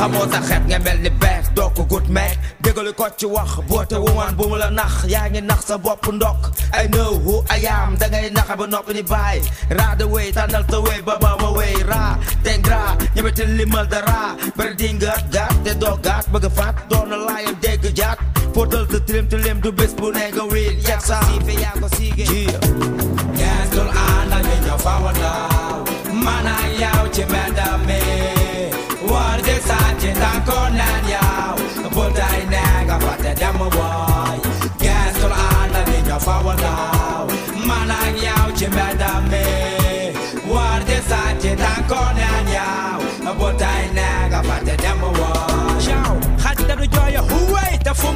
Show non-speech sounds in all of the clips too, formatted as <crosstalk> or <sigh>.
xamoo sa xet nga mel ni bees doo ko gut meek. Déggalu ko ci wax boote wumaan bu mu la nax. Yaa ngi nax sa bopp ndokk. Ay know who I am da ngay naxa ba noppi ni bàyyi raa da wéy tànnal sa wéy ba ba ma wéy raa te gra ñemete limal dara. Bari di ngat gaat te doo gaat bëgg faat. Doon na laayam dégg jaat. Fóotal sa tilim tilim du bés bu ne nga wiil. Yegg sa yaa ko siige Gestul ànd ak ñoo fa wa daw man ak yow ci mbedd mi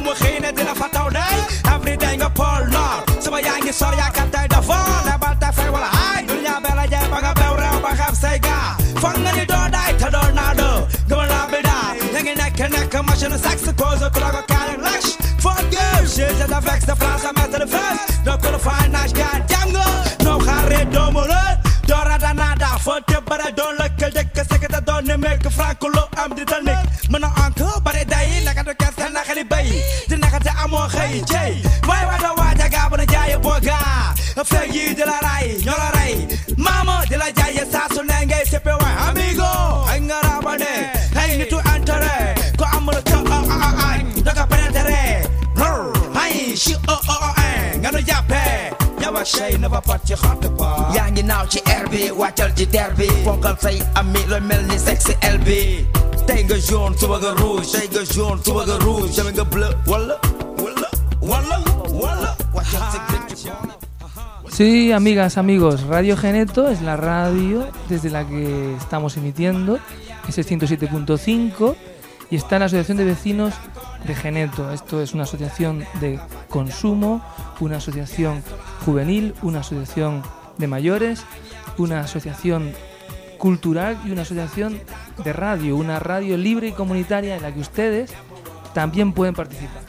huway te fu mu xëy na dina fa taw day every day nga pol nord suba yaa ngi sor yaakaar tey dafa lebal te fay wala ay du ñaa bela jaay ba nga bew reew ba xam say ga foog nga ni doo daay te doo naa doo gëma laa bi daa ya ngi nekk nekk machine sexe cause ku la ko kaale lash. Fuck you shit de vex de France mettre de fes doo ko la fay naaj gaan jam nga noo xaare doomu la doo rada nada foo te bare doo lëkkal dëkk sekete doo ne mekk franco lo am di dal nik mën a encore bay di naka te amoo xëy jëy waay doo waaja na yi la la yawa shay na ba pat ci xott ba yaa ngi naaw ci air bi wàccal ci der bi fonkal say ami la mel ni sexe el bi tey nga jaune suba nga rouge. Tey nga jaune suba nga rouge. Tamit nga bleu wala wala wala wala wàccal sa grip ci Sí, amigas, amigos, Radio Geneto es la radio desde la que estamos emitiendo, es el 107.5 y está la Asociación de Vecinos de Geneto. Esto es una asociación de consumo, una asociación juvenil, una asociación de mayores, una asociación cultural y una asociación de radio, una radio libre y comunitaria en la que ustedes también pueden participar.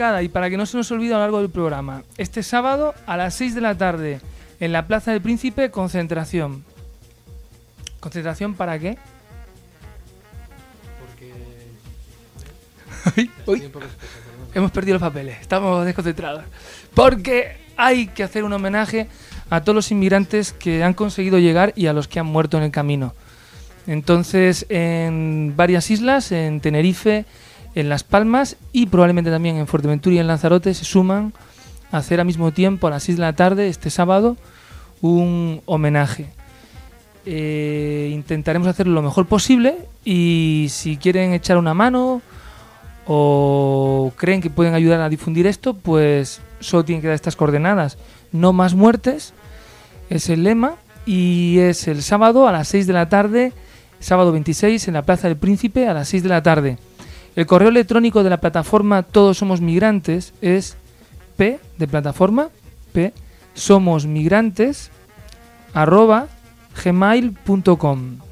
Marcada y para que no se nos olvide a lo largo del programa. Este sábado a las 6 de la tarde en la Plaza del Príncipe, concentración. ¿Concentración para qué? Uy, uy. Hemos perdido los papeles, estamos desconcentrados. Porque hay que hacer un homenaje a todos los inmigrantes que han conseguido llegar y a los que han muerto en el camino. Entonces, en varias islas, en Tenerife, en Las Palmas y probablemente también en Fuerteventura y en Lanzarote, se suman a hacer al mismo tiempo, a las 6 de la tarde, este sábado, un homenaje. Eh, intentaremos hacerlo lo mejor posible y si quieren echar una mano o creen que pueden ayudar a difundir esto, pues solo tienen que dar estas coordenadas. No más muertes es el lema y es el sábado a las 6 de la tarde, sábado 26 en la Plaza del Príncipe a las 6 de la tarde. El correo electrónico de la plataforma Todos Somos Migrantes es p de plataforma p somos migrantes arroba gmail.com.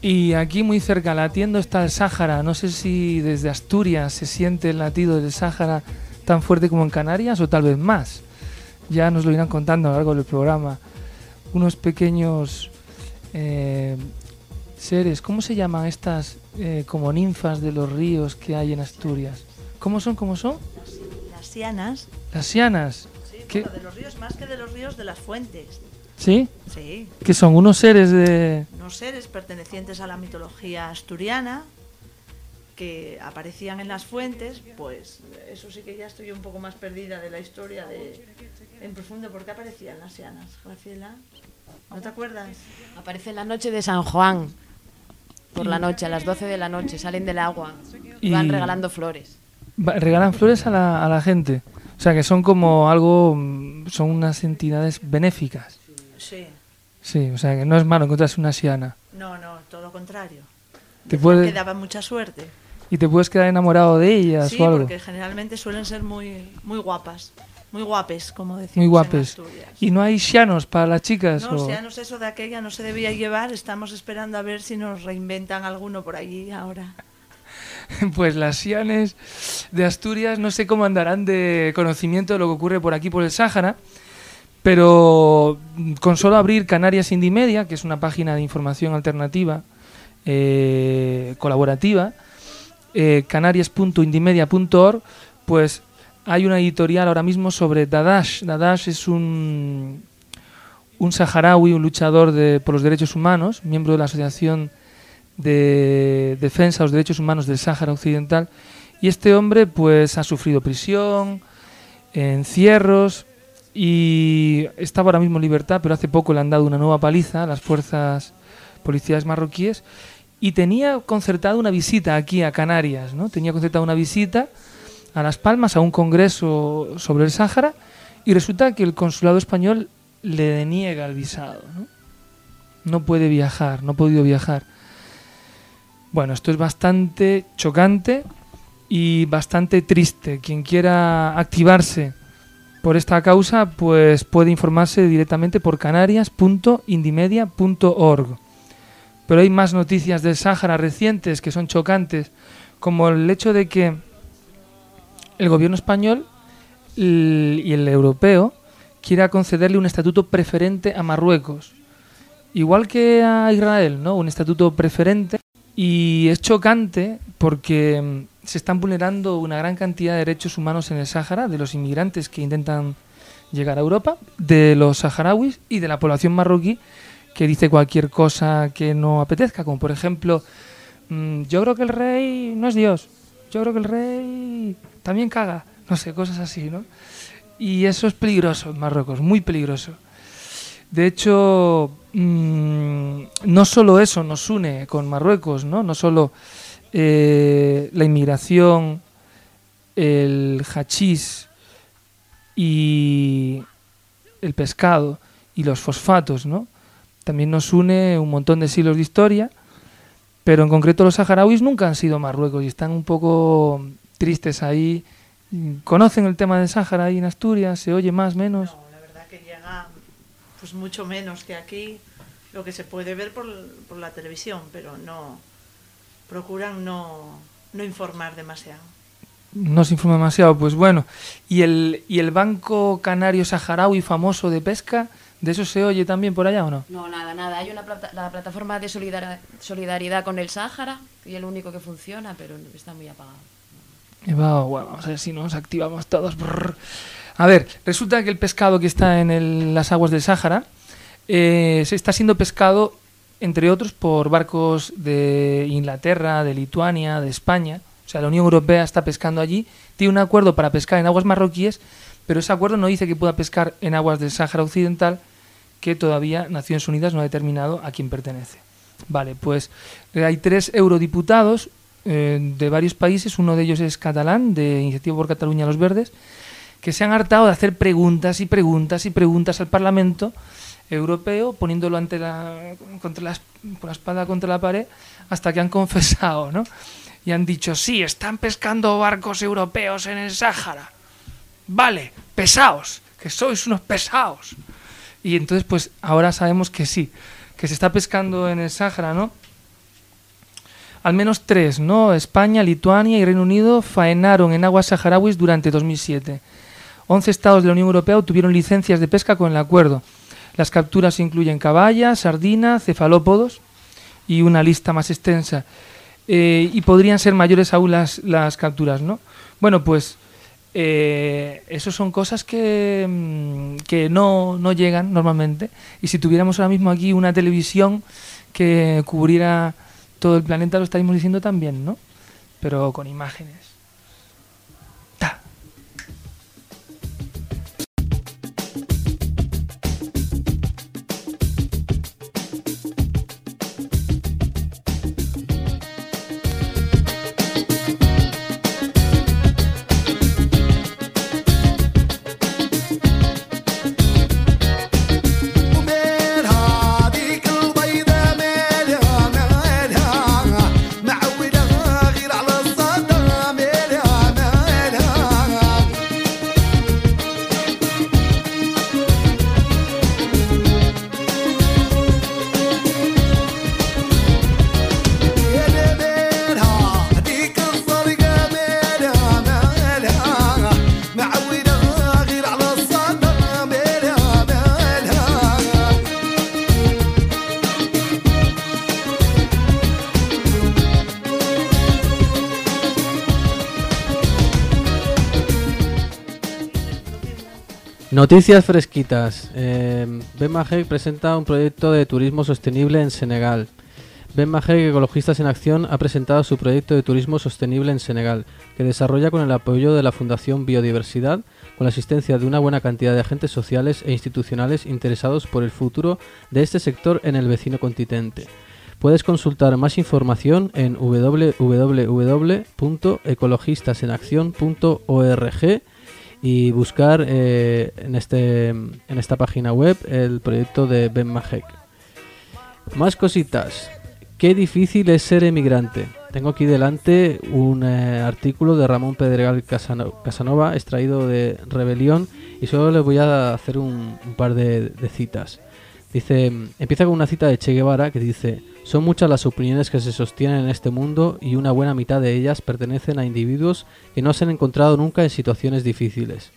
Y aquí muy cerca, latiendo está el Sáhara. No sé si desde Asturias se siente el latido del Sáhara tan fuerte como en Canarias o tal vez más. Ya nos lo irán contando a lo largo del programa. Unos pequeños eh, seres, ¿cómo se llaman estas eh, como ninfas de los ríos que hay en Asturias? ¿Cómo son? ¿Cómo son? Las sianas, Las sianas. sí, ¿Qué? bueno, de los ríos más que de los ríos de las fuentes. ¿Sí? Sí, Que son unos seres de... unos seres pertenecientes a la mitología asturiana que aparecían en las fuentes, pues eso sí que ya estoy un poco más perdida de la historia de en profundo por qué aparecían las sianas, Graciela. ¿No te acuerdas? Aparece en la noche de San Juan. Por la noche, a las 12 de la noche, salen del agua y van regalando flores. Regalan flores a la, a la gente. O sea, que son como algo, son unas entidades benéficas. Sí. Sí, o sea, que no es malo encontrarse una siana. No, no, todo lo contrario. Te Decían puede- que daba mucha suerte. Y te puedes quedar enamorado de ellas Sí, o algo. porque generalmente suelen ser muy muy guapas, muy guapes, como decimos Muy guapes. ¿Y no hay sianos para las chicas? No, o- si ya no sé eso de aquella no se debía llevar, estamos esperando a ver si nos reinventan alguno por allí ahora. <laughs> Pues las sianes de Asturias no sé cómo andarán de conocimiento de lo que ocurre por aquí, por el Sáhara, pero mm, con solo abrir Canarias Indie Media, que es una página de información alternativa, eh, colaborativa, eh, canarias.indimedia.org, pues hay una editorial ahora mismo sobre Dadash. Dadash es un, un saharaui, un luchador de- por los derechos humanos, miembro de la Asociación de Defensa de los Derechos Humanos del Sáhara Occidental. Y este hombre pues ha sufrido prisión, encierros y estaba ahora mismo en libertad, pero hace poco le han dado una nueva paliza a las fuerzas policiales marroquíes y tenía concertada una visita aquí a Canarias, ¿no? Tenía concertada una visita a Las Palmas a un congreso sobre el Sáhara y resulta que el consulado español le deniega el visado, ¿no? No puede viajar, no ha podido viajar. Bueno, esto es bastante chocante y bastante triste. Quien quiera activarse por esta causa, pues puede informarse directamente por canarias.indimedia.org. Pero hay más noticias del Sáhara recientes que son chocantes, como el hecho de que el gobierno español y el europeo quiera concederle un estatuto preferente a Marruecos. Igual que a Israel, ¿no? Un estatuto preferente y es chocante porque se están vulnerando una gran cantidad de derechos humanos en el Sáhara, de los inmigrantes que intentan llegar a Europa, de los saharauis y de la población marroquí que dice cualquier cosa que no apetezca, como por ejemplo, mm, yo creo que el rey no es Dios, yo creo que el rey también caga, no sé, cosas así, ¿no? Y eso es peligroso en Marruecos, muy peligroso. De hecho, mm, no solo eso nos une con Marruecos, ¿no? No solo eh, la inmigración el hachís y el pescado y los fosfatos, ¿no? También nos une un montón de siglos de historia, pero en concreto los saharauis nunca han sido Marruecos y están un poco tristes ahí. ¿Conocen el tema del Sáhara ahí en Asturias? ¿Se oye más, menos? No, la verdad que llega pues mucho menos que aquí, lo que se puede ver por, por la televisión, pero no procuran no, no informar demasiado. No se informa demasiado, pues bueno. ¿Y el, ¿Y el Banco Canario Saharaui famoso de pesca? ¿De eso se oye también por allá o no? No, nada, nada. Hay una plata- la plataforma de solidar- solidaridad con el Sáhara y el único que funciona, pero está muy apagado. Va, bueno, vamos a ver si nos activamos todos. Brrr. A ver, resulta que el pescado que está en el- las aguas del Sáhara eh, se está siendo pescado, entre otros, por barcos de Inglaterra, de Lituania, de España. O sea, la Unión Europea está pescando allí. Tiene un acuerdo para pescar en aguas marroquíes, pero ese acuerdo no dice que pueda pescar en aguas del Sáhara Occidental, que todavía Naciones Unidas no ha determinado a quién pertenece. Vale, pues eh, hay tres eurodiputados eh, de varios países, uno de ellos es catalán, de Iniciativa por Cataluña Los Verdes, que se han hartado de hacer preguntas y preguntas y preguntas al Parlamento Europeo, poniéndolo ante la, contra la, con espada contra la pared, hasta que han <laughs> confesado, ¿no? Y han dicho, sí, están pescando barcos europeos en el Sáhara. Vale, pesaos, que sois unos pesados. Y entonces, pues ahora sabemos que sí, que se está pescando en el Sáhara, ¿no? Al menos tres, ¿no? España, Lituania y Reino Unido faenaron en aguas saharauis durante 2007. 11 estados de la Unión Europea obtuvieron licencias de pesca con el acuerdo. Las capturas incluyen caballa, sardina, cefalópodos y una lista más extensa. Eh, y podrían ser mayores aún las, las capturas, ¿no? Bueno, pues eh, eso son cosas que, mm, que no, no llegan normalmente. Y si tuviéramos ahora mismo aquí una televisión que cubriera todo el planeta, lo estaríamos diciendo también, ¿no? Pero con imágenes. Noticias fresquitas. Eh, ben presenta un proyecto de turismo sostenible en Senegal. Ben Mahek, Ecologistas en Acción, ha presentado su proyecto de turismo sostenible en Senegal, que desarrolla con el apoyo de la Fundación Biodiversidad, con la asistencia de una buena cantidad de agentes sociales e institucionales interesados por el futuro de este sector en el vecino continente. Puedes consultar más información en www.ecologistasenaccion.org y buscar eh, en, este, en esta página web el proyecto de Ben Mahek. Más cositas. Qué difícil es ser emigrante. Tengo aquí delante un eh, artículo de Ramón Pedregal Casano- Casanova extraído de Rebelión y solo le voy a hacer un, un par de citas. Dice, empieza con una cita de Che Guevara que dice, son muchas las opiniones que se sostienen en este mundo y una buena mitad de ellas pertenecen a individuos que no se han encontrado nunca en situaciones difíciles.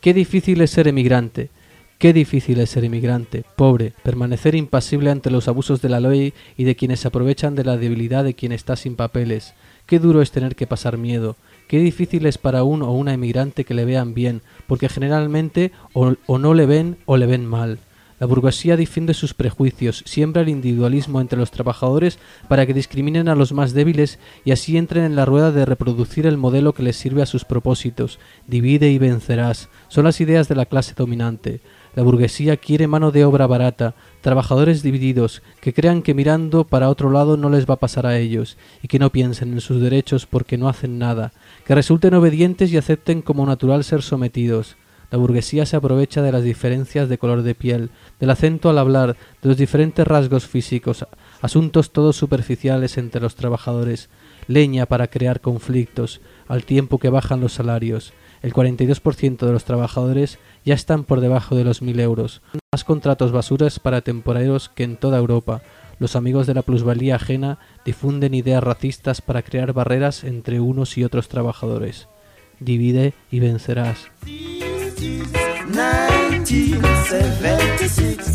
Qué difícil es ser emigrante. Qué difícil es ser inmigrante, pobre, permanecer impasible ante los abusos de la ley y de quienes se aprovechan de la debilidad de quien está sin papeles. Qué duro es tener que pasar miedo. Qué difícil es para un o una emigrante que le vean bien, porque generalmente o, o no le ven o le ven mal. La burguesía difunde sus prejuicios, siembra el individualismo entre los trabajadores para que discriminen a los más débiles y así entren en la rueda de reproducir el modelo que les sirve a sus propósitos. Divide y vencerás. Son las ideas de la clase dominante. La burguesía quiere mano de obra barata, trabajadores divididos, que crean que mirando para otro lado no les va a pasar a ellos, y que no piensen en sus derechos porque no hacen nada, que resulten obedientes y acepten como natural ser sometidos. La burguesía se aprovecha de las diferencias de color de piel, del acento al hablar, de los diferentes rasgos físicos, asuntos todos superficiales entre los trabajadores, leña para crear conflictos, al tiempo que bajan los salarios. El 42% de los trabajadores ya están por debajo de los 1.000 euros. Más contratos basuras para temporeros que en toda Europa. Los amigos de la plusvalía ajena difunden ideas racistas para crear barreras entre unos y otros trabajadores. Divide y vencerás. 1976.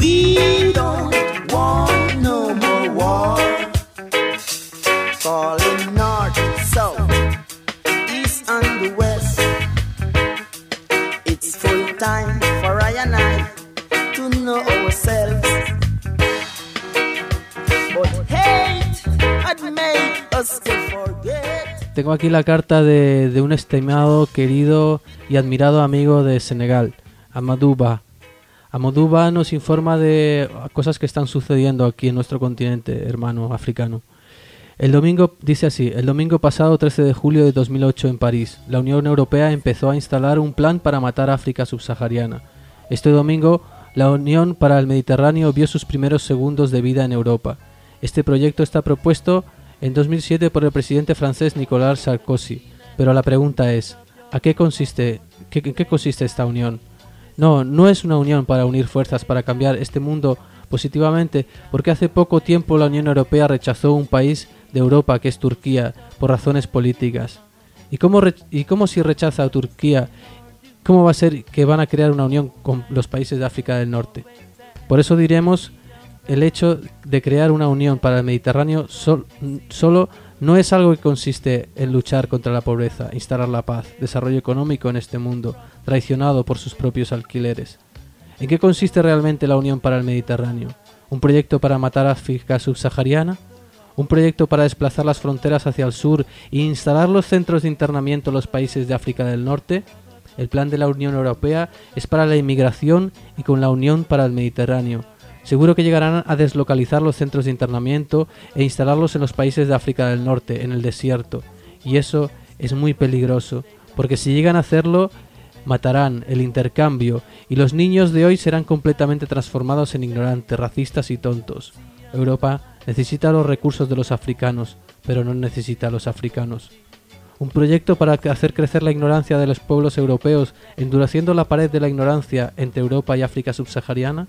We don't want no more war. North, south, east and west. It's full time for I and I to know ourselves. But hate had made us. Tengo aquí la carta de, un estimado, querido y admirado amigo de Senegal, Amadou Ba. Amadou Ba nos informa de cosas que están sucediendo aquí en nuestro continente, hermano africano. El domingo, dice así, el domingo pasado 13 de julio de 2008 en París, la Unión Europea empezó a instalar un plan para matar África subsahariana. Este domingo, la Unión para el Mediterráneo vio sus primeros segundos de vida en Europa. Este proyecto está propuesto en 2007 por el presidente francés Nicolas Sarkozy. Pero la pregunta es, ¿a qué consiste, qué, en qué consiste esta unión? No, no es una unión para unir fuerzas para cambiar este mundo positivamente, porque hace poco tiempo la Unión Europea rechazó un país de Europa que es Turquía por razones políticas. ¿Y cómo, y cómo si rechaza a Turquía, cómo va a ser que van a crear una unión con los países de África del Norte? Por eso diremos el hecho de crear una unión para el Mediterráneo sol- solo no es algo que consiste en luchar contra la pobreza, instalar la paz, desarrollo económico en este mundo, traicionado por sus propios alquileres. ¿En qué consiste realmente la Unión para el Mediterráneo? ¿Un proyecto para matar a África subsahariana? ¿Un proyecto para desplazar las fronteras hacia el sur e instalar los centros de internamiento en los países de África del Norte? El plan de la Unión Europea es para la inmigración y con la Unión para el Mediterráneo. Seguro que llegarán a deslocalizar los centros de internamiento e instalarlos en los países de África del Norte, en el desierto. Y eso es muy peligroso, porque si llegan a hacerlo, matarán el intercambio y los niños de hoy serán completamente transformados en ignorantes, racistas y tontos. Europa necesita los recursos de los africanos, pero no necesita a los africanos. Un proyecto para hacer crecer la ignorancia de los pueblos europeos, endureciendo la pared de la ignorancia entre Europa y África subsahariana.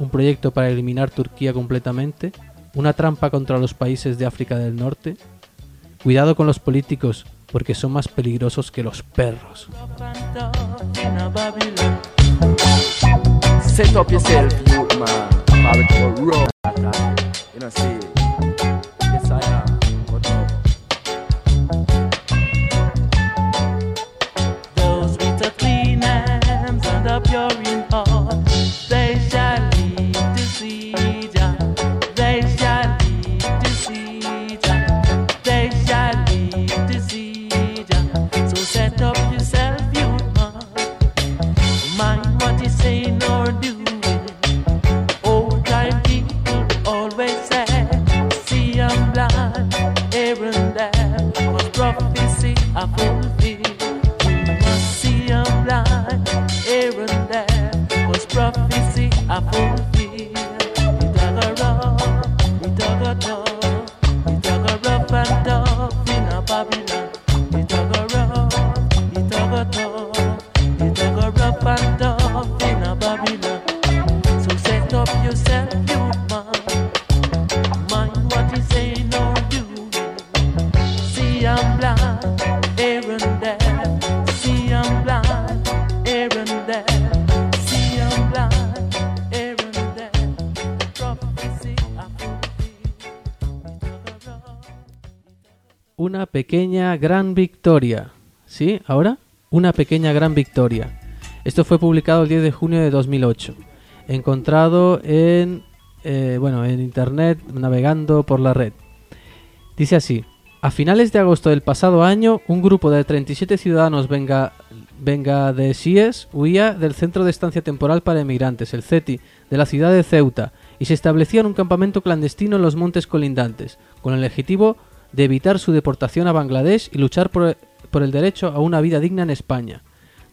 Un proyecto para eliminar Turquía completamente. Una trampa contra los países de África del Norte. Cuidado con los políticos, porque son más peligrosos que los perros. Babylon. It a go rough, it a go rough and tough pequeña gran victoria. ¿Sí? ¿Ahora? Una pequeña gran victoria. Esto fue publicado el 10 de junio de 2008. Encontrado en, eh, bueno, en internet, navegando por la red. Dice así. A finales de agosto del pasado año, un grupo de 37 ciudadanos venga, venga de Sies huía del Centro de Estancia Temporal para Emigrantes, el CETI, de la ciudad de Ceuta, y se establecía en un campamento clandestino en los montes colindantes, con el objetivo de evitar su deportación a Bangladesh y luchar por, el derecho a una vida digna en España.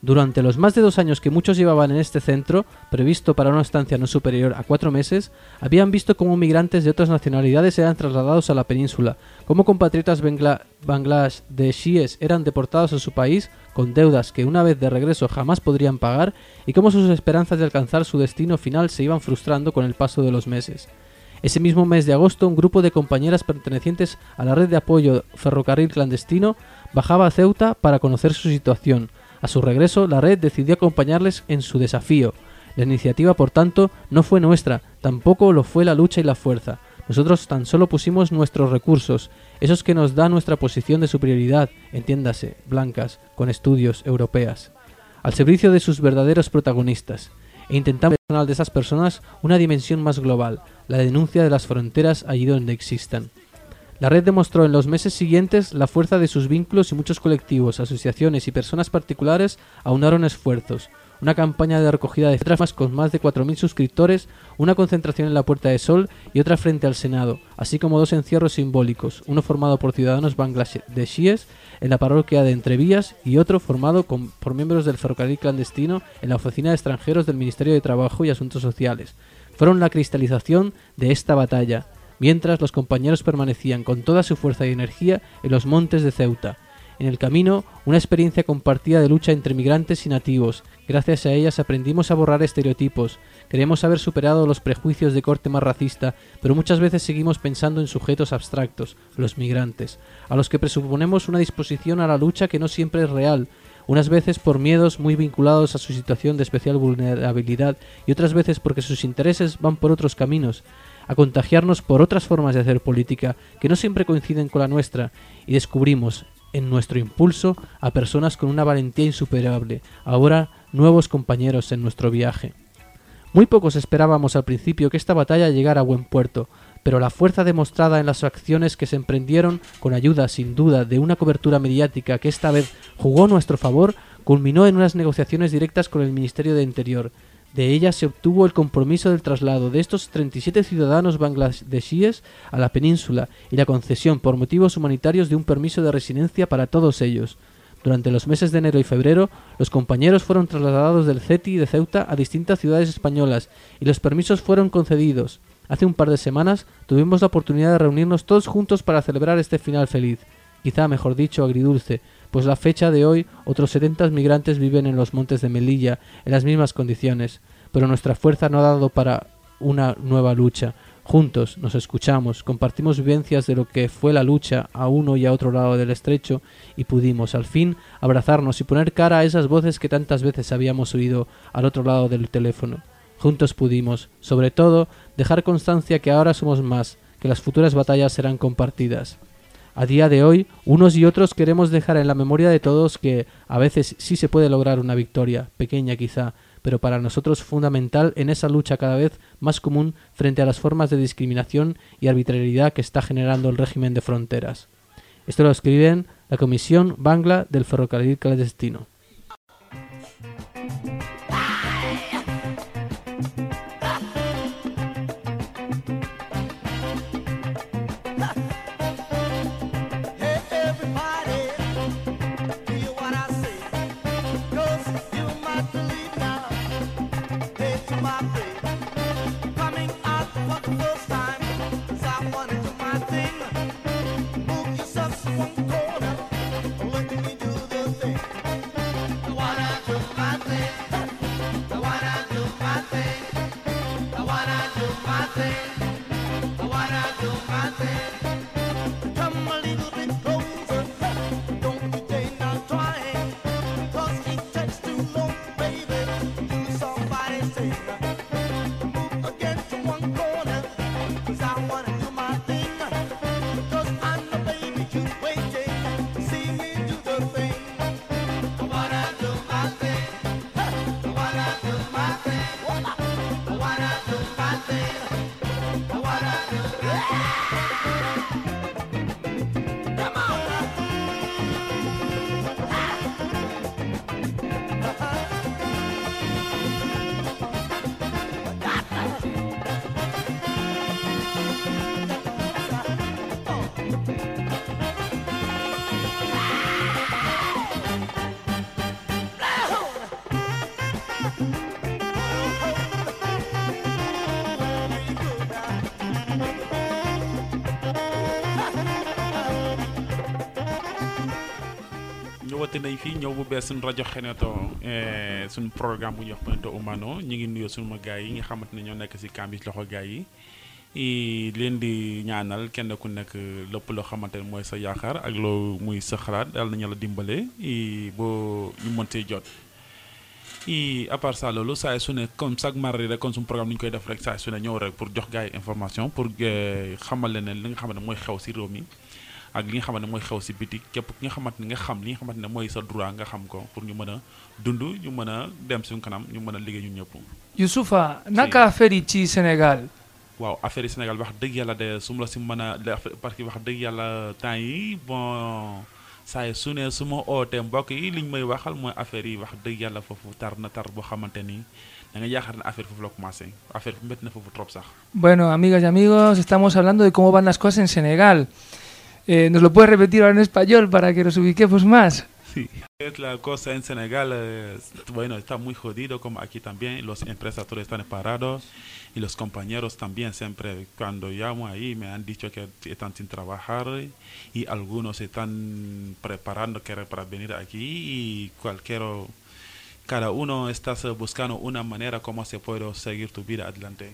Durante los más de dos años que muchos llevaban en este centro, previsto para una estancia no superior a cuatro meses, habían visto cómo migrantes de otras nacionalidades eran trasladados a la península, cómo compatriotas bangla bangladeshíes eran deportados a su país con deudas que una vez de regreso jamás podrían pagar y cómo sus esperanzas de alcanzar su destino final se iban frustrando con el paso de los meses. Ese mismo mes de agosto, un grupo de compañeras pertenecientes a la red de apoyo ferrocarril clandestino bajaba a Ceuta para conocer su situación. A su regreso, la red decidió acompañarles en su desafío. La iniciativa, por tanto, no fue nuestra, tampoco lo fue la lucha y la fuerza. Nosotros tan solo pusimos nuestros recursos, esos que nos da nuestra posición de superioridad, entiéndase, blancas, con estudios, europeas, al servicio de sus verdaderos protagonistas, e intentamos de esas personas una dimensión más global, la denuncia de las fronteras allí donde existan. La red demostró en los meses siguientes la fuerza de sus vínculos y muchos colectivos, asociaciones y personas particulares aunaron esfuerzos. Una campaña de recogida de firmas con más de 4.000 suscriptores, una concentración en la Puerta de Sol y otra frente al Senado, así como dos encierros simbólicos, uno formado por ciudadanos bangladesíes en la parroquia de Entrevías y otro formado por miembros del ferrocarril clandestino en la Oficina de Extranjeros del Ministerio de Trabajo y Asuntos Sociales. Fueron la cristalización de esta batalla, mientras los compañeros permanecían con toda su fuerza y energía en los montes de Ceuta. En el camino, una experiencia compartida de lucha entre migrantes y nativos. Gracias a ellas aprendimos a borrar estereotipos. Queremos haber superado los prejuicios de corte más racista, pero muchas veces seguimos pensando en sujetos abstractos, los migrantes, a los que presuponemos una disposición a la lucha que no siempre es real, unas veces por miedos muy vinculados a su situación de especial vulnerabilidad y otras veces porque sus intereses van por otros caminos, a contagiarnos por otras formas de hacer política que no siempre coinciden con la nuestra y descubrimos en nuestro impulso a personas con una valentía insuperable, ahora nuevos compañeros en nuestro viaje. Muy pocos esperábamos al principio que esta batalla llegara a buen puerto, pero la fuerza demostrada en las acciones que se emprendieron, con ayuda sin duda de una cobertura mediática que esta vez jugó a nuestro favor, culminó en unas negociaciones directas con el Ministerio de Interior. De ellas se obtuvo el compromiso del traslado de estos 37 ciudadanos bangladesíes a la península y la concesión por motivos humanitarios de un permiso de residencia para todos ellos. Durante los meses de enero y febrero, los compañeros fueron trasladados del CETI de Ceuta a distintas ciudades españolas y los permisos fueron concedidos. Hace un par de semanas tuvimos la oportunidad de reunirnos todos juntos para celebrar este final feliz, quizá mejor dicho agridulce, pues la fecha de hoy otros 70 migrantes viven en los montes de Melilla en las mismas condiciones, pero nuestra fuerza no ha dado para una nueva lucha. Juntos nos escuchamos, compartimos vivencias de lo que fue la lucha a uno y a otro lado del estrecho y pudimos al fin abrazarnos y poner cara a esas voces que tantas veces habíamos oído al otro lado del teléfono. Juntos pudimos, sobre todo, dejar constancia que ahora somos más, que las futuras batallas serán compartidas. A día de hoy, unos y otros queremos dejar en la memoria de todos que a veces sí se puede lograr una victoria, pequeña quizá, pero para nosotros fundamental en esa lucha cada vez más común frente a las formas de discriminación y arbitrariedad que está generando el régimen de fronteras. Esto lo escriben la Comisión Bangla del Ferrocarril Clandestino. Bees suñu rajo Xeneto eh, suñu programme bu ñuy wax Planète Humano ñu ngi nuyoo suñu gars yi nga xamante ne ñoo nekk si camp bi ci loxo gars yi. Leen di ñaanal kenn ku nekk lépp loo xamante ne mooy sa yaakaar ak loo muy sa xalaat yàlla nañu la dimbale boo ñu mën see jot. I à part ça loolu saa su ne comme chaque mardi rek comme suñu programme ni ñu koy def rek saa su ne ñëw rek pour jox gars yi information pour eh, xamal leen ne li nga xamante ne mooy xew si réew mi. Ak li nga xamante ne mooy xew si biti képp ki nga xamante nga xam li nga xamante ne mooy sa droit nga xam ko pour ñu mën a dund ñu mën a dem suñu kanam ñu mën a liggéey ñun ñëpp. Youssoufa naka affaire yi ci Sénégal waaw affaire yi Sénégal wax dëgg yàlla de su ma la si mën a de- parce que wax dëgg yàlla temps yi bon saa yi su ne su ma ootee mbokk yi li ñu may waxal mooy affaire yi wax dëgg yàlla foofu tar na tar boo xamante ni da nga yaakaar ne affaire foofu la commencé affaire bi métti na foofu trop sax. Bueno, amigas y amigos, estamos hablando de cómo van las cosas en Senegal. Eh, ¿Nos lo puedes repetir ahora en español para que nos ubiquemos más? Sí. Es La cosa en Senegal, eh, bueno, está muy jodido como aquí también. Los empresarios están parados y los compañeros también siempre cuando llamo ahí me han dicho que están sin trabajar y algunos están preparando para venir aquí y cualquier cada uno está buscando una manera como se puede seguir tu vida adelante.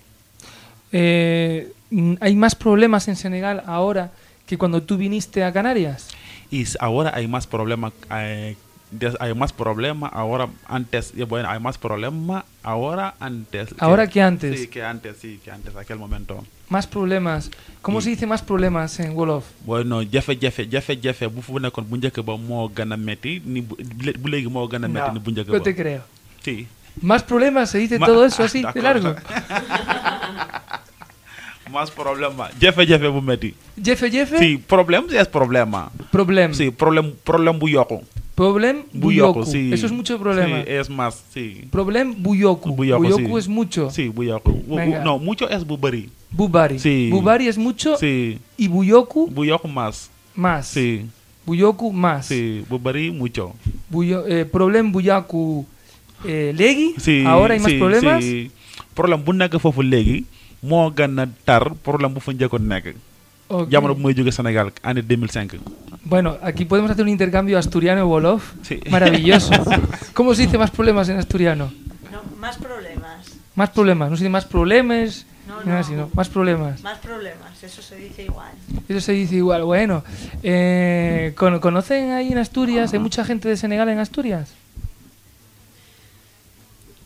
Eh, ¿Hay más problemas en Senegal ahora que cuando tú viniste a Canarias? Y ahora hay más problema, eh, des- hay más problema ahora antes, bueno, hay más problema ahora antes. Ahora que antes. Sí, que antes, sí, que antes, aquel momento. Más problemas. ¿Cómo Y- se dice más problemas en Wolof? Bueno, jafe-jafe jafe-jafe bu fu nekkoon bu njëkk ba moo gën a metti ni bu bu léegi moo gën a metti ni bu njëkk ba. no te creo. Sí. Más problemas, se dice Ma- todo eso ah, <laughs> así, de largo. <laughs> Más problema. Jafe-jafe bu metti. Jefe, jefe. Sí, problème es problema. Problem. Sí, problème problème bu yokku. Problem Bu yokku, sí. Eso es mucho problema. Sí, es más, sí. Problem buyoku. Bu yokku, es mucho. Sí, bu yokku. Bu- bu-. No, mucho es bu bëri. Bubari. Sí. Bubari es mucho Sí. y buyoku Bu yokku más. más. Sí. Buyoku más. Sí, bu bëri mucho. Buyo- eh, problem buyaku eh, legi. Sí, Ahora hay más sí, problemas. sí. problème bu nekk foofu léegi moo gën a tar problème bu fa njëkkoon nekk. Jamono bu may jóge Sénégal année 2005. Bueno, aquí podemos hacer un intercambio asturiano-wolof. Sí. Maravilloso. <laughs> ¿Cómo se dice más problemas en asturiano? No, más problemas. Más problemas. No se dice más problemas. No, no. así, ¿no? Más problemas. Más problemas, eso se dice igual. Eso se dice igual. Bueno, eh, ¿con- ¿conocen ahí en Asturias? ¿Hay mucha gente de Senegal en Asturias?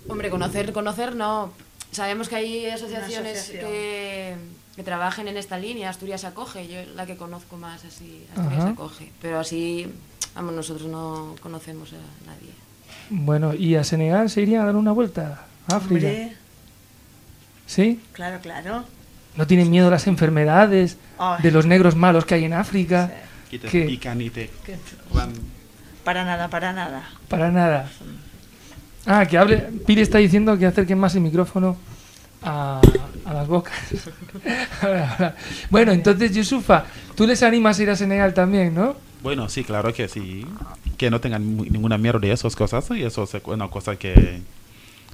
Hombre, conocer, conocer no. Sabemos que hay asociaciones asociación. que, que trabajen en esta línea. Asturias acoge, yo la que conozco más así, Asturias Ajá. acoge. Pero así, vamos, nosotros no conocemos a nadie. Bueno, ¿y a Senegal se irían a dar una vuelta? ¿A África? Hombre, ¿Sí? claro, claro. ¿No tienen miedo a las enfermedades Ay. de los negros malos que hay en África? Que te ¿Qué? pican y te van- Para nada, para nada. Para nada. Ah, que hable. Pili está diciendo que acerquen más el micrófono a, a las bocas. <laughs> bueno, entonces, Yusufa, tú les animas a ir a Senegal también, ¿no? Bueno, sí, claro que sí. Que no tengan ninguna miedo de esas cosas. Y eso es una cosa que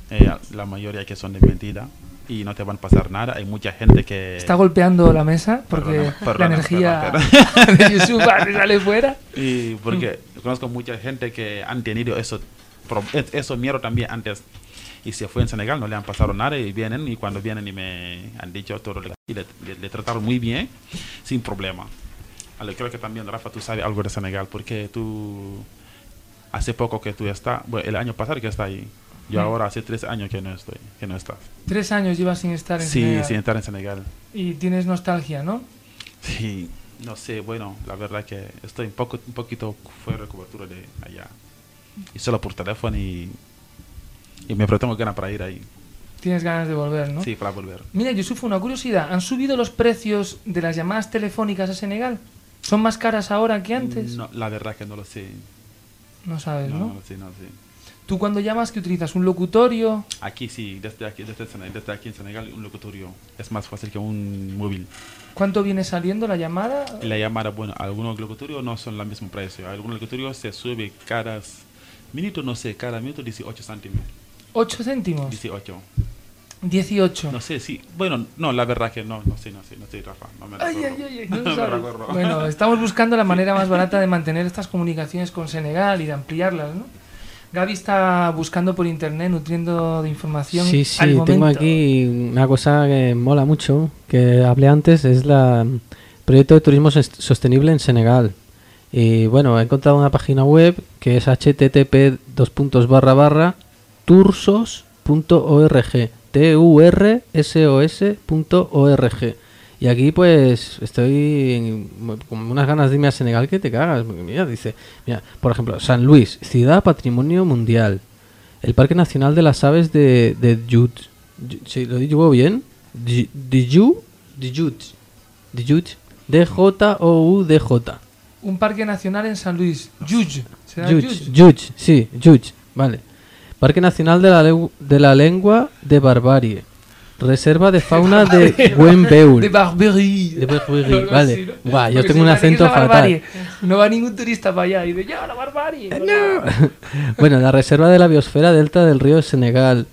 eh, la mayoría que son de mentira. Y no te van a pasar nada. Hay mucha gente que... Está golpeando la mesa porque Perdona, la energía perdona, <laughs> de Yusufa se sale fuera. Y porque conozco mucha gente que han tenido eso, pro- es- eso miedo también antes. Y se fue en Senegal, no le han pasado nada y vienen y cuando vienen y me han dicho todo y le, le- le trataron muy bien, sin problema. Ale, creo que también, Rafa, tú sabes algo de Senegal porque tú, hace poco que tú estás, bueno, el año pasado que está ahí. Yo Mm. ahora hace tres años que no estoy, que no estás. Tres años llevas sin estar en Sí, Senegal. sin estar en Senegal. Y tienes nostalgia, ¿no? Sí, no sé, bueno, la verdad que estoy un, poco, un poquito fuera de cobertura de allá. Y solo por teléfono y, y me tengo ganas para ir ahí. Tienes ganas de volver, ¿no? Sí, para volver. Mira, Yusuf, una curiosidad. ¿Han subido los precios de las llamadas telefónicas a Senegal? ¿Son más caras ahora que antes? No, la verdad que no lo sé. No sabes, No, ¿no? no lo sé, no lo sé. ¿Tú cuando llamas que utilizas un locutorio? Aquí sí, desde aquí, desde, desde aquí en Senegal, un locutorio es más fácil que un móvil. ¿Cuánto viene saliendo la llamada? La llamada, bueno, algunos locutorios no son el mismo precio. Algunos locutorios se sube cada minuto, no sé, cada minuto 18 céntimos. 8 céntimos. 18. 18. No sé, sí. Bueno, no, la verdad que no, no sé, no sé, no sé, Rafa. No me Ay, recuerdo. ay, ay, <laughs> no me. Bueno, estamos buscando la manera más barata de mantener estas comunicaciones con Senegal y de ampliarlas, ¿no? Gaby está buscando por internet, nutriendo de información. Sí, sí, al tengo aquí una cosa que mola mucho, que hablé antes, es la proyecto de turismo sos- sostenible en Senegal. Y bueno, he encontrado una página web que es http dos puntos barra barra tursos.org t u r s o s punto org y aquí pues estoy con unas ganas de irme a Senegal que te cagas. Mira, dice, mira, por ejemplo, San Luis, ciudad patrimonio mundial. El Parque Nacional de las Aves de, de. Ju- ¿Sí, ¿Lo digo bien? Diju, Dijut. Dijut. D-J-O-U-D-J. Un parque nacional en San Luis. Yuj. ¿Será Yuj, Yuj? Sí, Yuj, vale. Parque Nacional de la, Leu- de la Lengua de Barbarie. Reserva de fauna de <laughs> Buen Beul. De Barberie. De Barberie, vale. ¿no? Buah, yo tengo un acento fatal. No va ningún turista para allá y dice, ¡ya, la barbarie! <laughs> bueno, la reserva de la biosfera delta del río Senegal.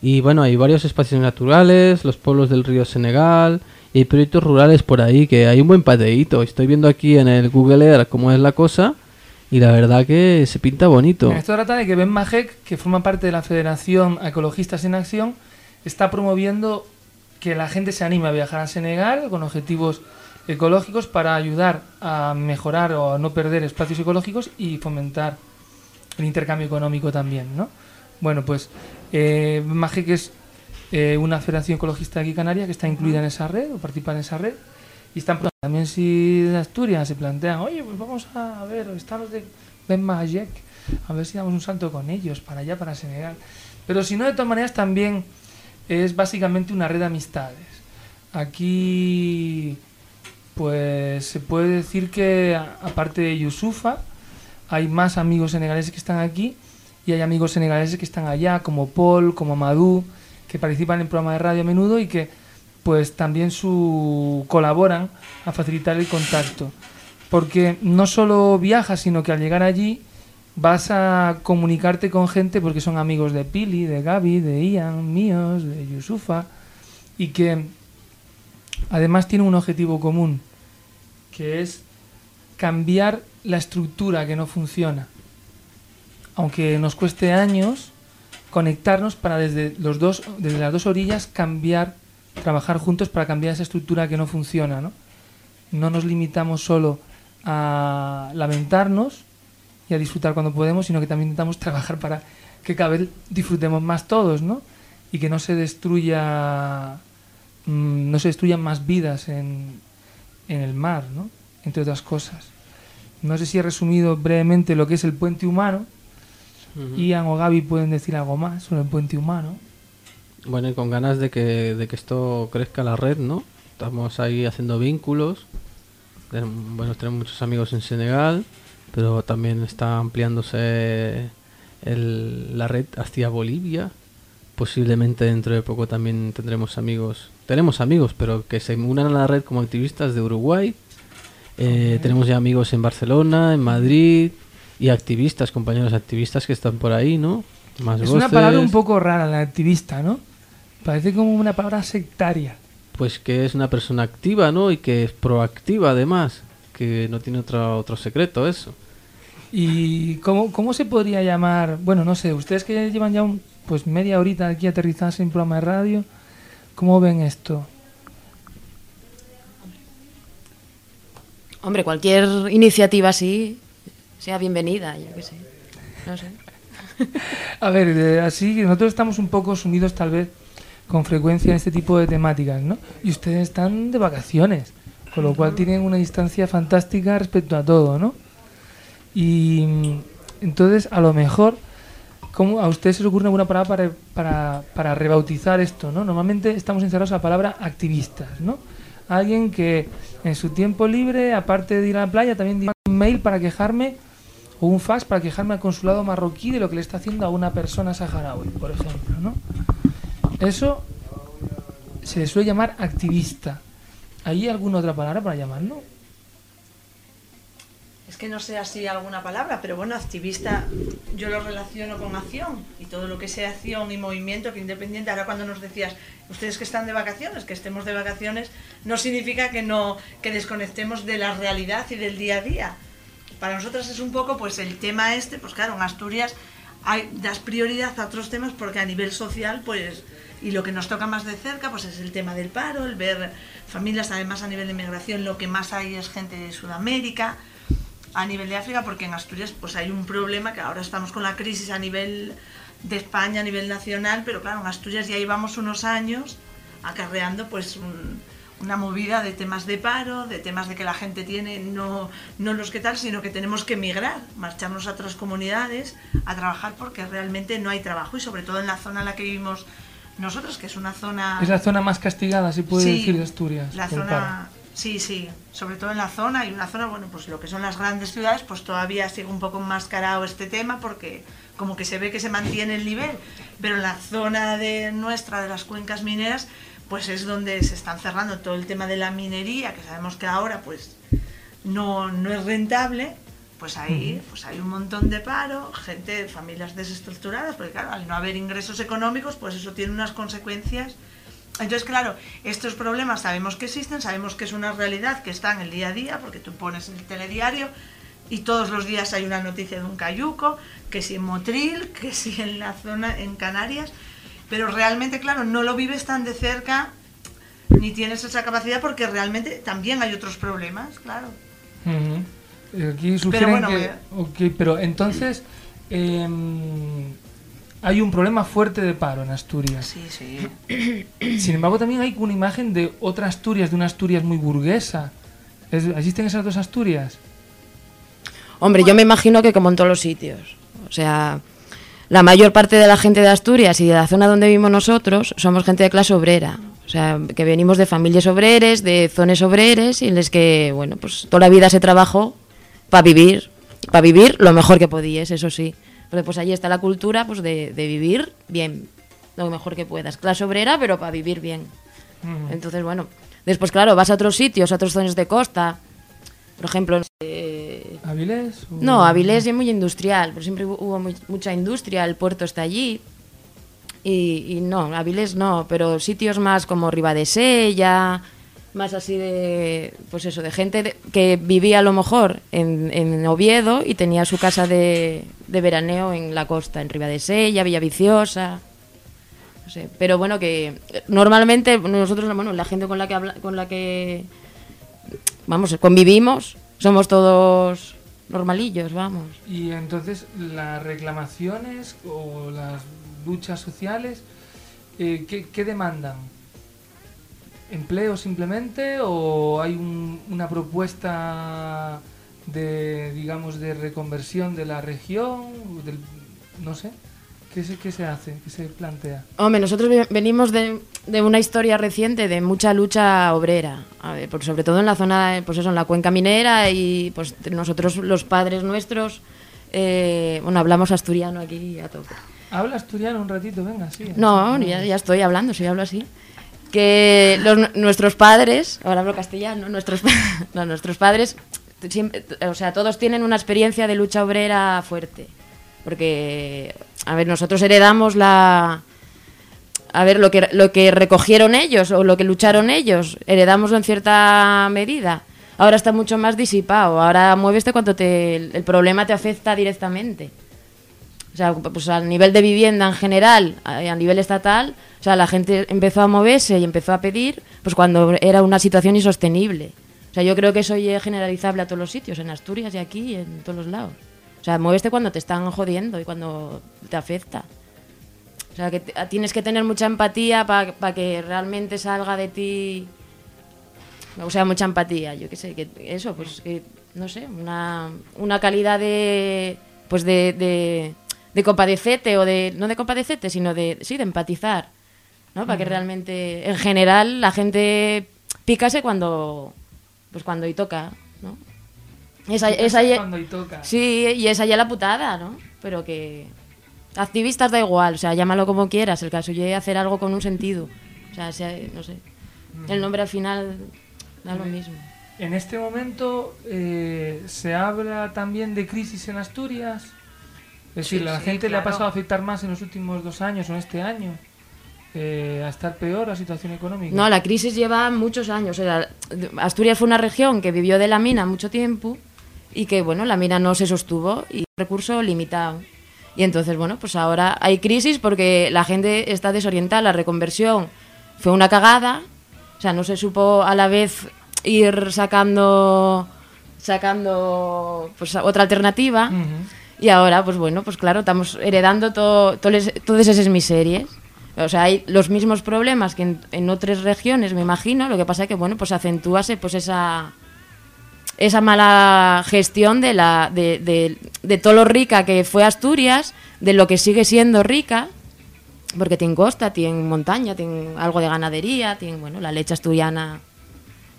Y bueno, hay varios espacios naturales, los pueblos del río Senegal, y proyectos rurales por ahí, que hay un buen pateíto. Estoy viendo aquí en el Google Earth cómo es la cosa, y la verdad que se pinta bonito. Esto trata de que Ben Majek, que forma parte de la Federación Ecologistas en Acción, está promoviendo que la gente se anime a viajar a Senegal con objetivos ecológicos para ayudar a mejorar o a no perder espacios ecológicos y fomentar el intercambio económico también, ¿no? Bueno, pues eh, es eh, una federación ecologista aquí canaria que está incluida en esa red o participa en esa red y están también si de Asturias se plantean, oye, pues vamos a ver, están los de Ben Majek, a ver si damos un salto con ellos para allá, para Senegal. Pero si no, de todas maneras también es básicamente una red de amistades. Aquí, pues se puede decir que aparte de Yusufa, hay más amigos senegaleses que están aquí y hay amigos senegaleses que están allá, como Paul, como Madú, que participan en programas de radio a menudo y que pues también su colaboran a facilitar el contacto. Porque no solo viajas, sino que al llegar allí vas a comunicarte con gente porque son amigos de Pili, de Gaby, de Ian, míos, de Yusufa, y que además tienen un objetivo común, que es cambiar la estructura que no funciona. Aunque nos cueste años conectarnos para desde los dos desde las dos orillas cambiar trabajar juntos para cambiar esa estructura que no funciona, ¿no? No nos limitamos solo a lamentarnos y a disfrutar cuando podemos, sino que también intentamos trabajar para que cada vez disfrutemos más todos, ¿no? Y que no se destruya mm, no se destruyan más vidas en, en el mar, ¿no? Entre otras cosas. No sé si he resumido brevemente lo que es el puente humano. Ian o Gaby pueden decir algo más sobre el puente humano. Bueno, y con ganas de que, de que esto crezca la red, ¿no? Estamos ahí haciendo vínculos. Bueno, tenemos muchos amigos en Senegal, pero también está ampliándose el- la red hacia Bolivia. Posiblemente dentro de poco también tendremos amigos. Tenemos amigos, pero que se unan a la red como activistas de Uruguay. Eh, Tenemos ya amigos en Barcelona, en Madrid y activistas, compañeros activistas que están por ahí, ¿no? Más Es una palabra un poco rara, la activista, ¿no? Parece como una palabra sectaria. Pues que es una persona activa, ¿no? Y que es proactiva además, que no tiene otro, otro secreto eso. ¿Y cómo, cómo se podría llamar? Bueno, no sé, ustedes que llevan ya un, pues media horita aquí aterrizados en programa de radio, ¿cómo ven esto? Hombre, cualquier iniciativa así sea bienvenida, yo qué sé. No sé. <laughs> A ver, eh, así que nosotros estamos un poco sumidos tal vez con frecuencia en este tipo de temáticas, ¿no? Y ustedes están de vacaciones, con lo cual tienen una distancia fantástica respecto a todo, ¿no? Y mm, entonces, a lo mejor, ¿cómo a ustedes se les ocurre alguna palabra para, para, para rebautizar esto, ¿no? Normalmente estamos encerrados a la palabra activistas, ¿no? Alguien que en su tiempo libre, aparte de ir a la playa, también dice un mail para quejarme o un fax para quejarme al consulado marroquí de lo que le está haciendo a una persona saharaui, por ejemplo, ¿no? Eso se le suele llamar activista. ¿Hay alguna otra palabra para llamarlo? Es que no sé así alguna palabra, pero bueno, activista. yo lo relaciono con acción y todo lo que sea acción y movimiento, que independiente, ahora cuando nos decías, ustedes que están de vacaciones, que estemos de vacaciones, no significa que no que desconectemos de la realidad y del día a día. Para nosotros es un poco pues el tema este, pues claro, en Asturias hay, das prioridad a otros temas porque a nivel social pues y lo que nos toca más de cerca pues es el tema del paro, el ver familias además a nivel de migración lo que más hay es gente de Sudamérica, a nivel de África, porque en Asturias pues hay un problema que ahora estamos con la crisis a nivel de España, a nivel nacional, pero claro, en Asturias ya llevamos unos años acarreando pues un- una movida de temas de paro, de temas de que la gente tiene no, no los que tal, sino que tenemos que emigrar, marcharnos a otras comunidades a trabajar porque realmente no hay trabajo y sobre todo en la zona en la que vivimos nosotros, que es una zona... Es la zona más castigada, si puede Sí, decir, de Asturias. La paro. zona, sí, sí, sobre todo en la zona y una zona, bueno, pues lo que son las grandes ciudades, pues todavía sigue un poco enmascarado este tema porque como que se ve que se mantiene el nivel, pero en la zona de nuestra, de las cuencas mineras, pues es donde se están cerrando todo el tema de la minería, que sabemos que ahora pues no, no es rentable, pues ahí pues hay un montón de paro, gente, familias desestructuradas, porque claro, al no haber ingresos económicos, pues eso tiene unas consecuencias. Entonces, claro, estos problemas sabemos que existen, sabemos que es una realidad que está en el día a día, porque tú pones el telediario y todos los días hay una noticia de un cayuco, que si en Motril, que si en la zona, en Canarias, pero realmente, claro, no lo vives tan de cerca ni tienes esa capacidad porque realmente también hay otros problemas, claro. Aquí sugieren bueno, que... ok, pero entonces em, hay un problema fuerte de paro en Asturias. Sí, sí. <clears throat> Sin embargo, también hay una imagen de otra Asturias, de una Asturias muy burguesa. Es- ¿Existen esas dos Asturias? Hombre, yo me imagino que como en todos los sitios. O sea, la mayor parte de la gente de Asturias y de la zona donde vivimos nosotros somos gente de clase obrera. O sea, que venimos de familias obreres, de zonas obreres y en las que, bueno, pues toda la vida se trabajó para vivir. Para vivir lo mejor que podías, eso sí. Porque pues allí está la cultura pues de, de vivir bien, lo mejor que puedas. Clase obrera, pero para vivir bien. Entonces, bueno, después, claro, vas a otros sitios, a otras zonas de costa. Por ejemplo, eh, ¿Avilés? no, Avilés es muy industrial, pero siempre hu- hubo mucha industria, el puerto está allí. Y, no, Avilés no, pero sitios más como Ribadesella, más así de, pues eso, de gente de- que vivía a lo mejor en, Oviedo y tenía su casa de, veraneo en la costa, en Ribadesella, Villaviciosa. No sé, pero bueno, que normalmente nosotros, la gente con la que, habla- con la que vamos, convivimos, somos todos normalillos, vamos. Y entonces las reclamaciones o las luchas sociales, eh, ¿qué, qué demandan? ¿Empleo simplemente o hay un- una propuesta de, digamos, de reconversión de la región? Del, no sé. ¿Qué se, ¿Qué se hace? ¿Qué se plantea? Hombre, nosotros ve- venimos de, de una historia reciente de mucha lucha obrera, a ver, por- sobre todo en la zona, pues eso, en la cuenca minera y pues nosotros, los padres nuestros, eh, bueno, hablamos asturiano aquí a tope. Habla asturiano un ratito, venga, sí. No, ya, ya estoy hablando, si hablo así. Que los- nuestros padres, ahora hablo castellano, nuestros, <laughs> no, nuestros padres, siempre, o sea, todos tienen una experiencia de lucha obrera fuerte. Porque, a ver, nosotros heredamos la... A ver, lo que, lo que recogieron ellos o lo que lucharon ellos, heredamoslo en cierta medida. Ahora está mucho más disipado. Ahora muéveste cuando te, el, problema te afecta directamente. O sea, pues a nivel de vivienda en general, a, nivel estatal, o sea, la gente empezó a moverse y empezó a pedir, pues cuando era una situación insostenible. O sea, yo creo que eso es generalizable a todos los sitios, en Asturias y aquí en todos los lados. O sea, muéveste cuando te están jodiendo y cuando te afecta. O sea, que tienes que tener mucha empatía para que realmente salga de ti. O sea, mucha empatía, yo qué sé, que eso, pues que, no sé, una, una calidad de. Pues de, de, de compadecete o de. No de compadecete, sino de. Sí, de empatizar. ¿No? Para que realmente. En general, la gente pícase cuando. Pues cuando y toca. Esa, esa ya- cuando y toca. Sí, y esa ya la putada, ¿no? Pero que. Activistas da igual, o sea, llámalo como quieras. El caso es hacer algo con un sentido. O sea, sea- no sé. El nombre al final da lo mismo. En este momento eh, se habla también de crisis en Asturias. Es decir, Sí, la sí, gente le ha claro. pasado a afectar más en los últimos dos años o en este año. eh, a estar peor la situación económica. No, la crisis lleva muchos años. O sea, Asturias fue una región que vivió de la mina mucho tiempo y que, bueno, la mina no se sostuvo y recurso limitado. Y entonces, bueno, pues ahora hay crisis porque la gente está desorientada. La reconversión fue una cagada. O sea, no se supo a la vez ir sacando sacando pues otra alternativa. Y ahora, pues bueno, pues claro, estamos heredando to- toles- todas esas miserias. O sea, hay los mismos problemas que en, en otras regiones, me imagino. Lo que pasa es que, bueno, pues acentúase pues esa esa mala gestión de la de, de, de todo lo rica que fue Asturias, de lo que sigue siendo rica, porque tiene costa, tiene montaña, tiene algo de ganadería, tiene, bueno, la leche asturiana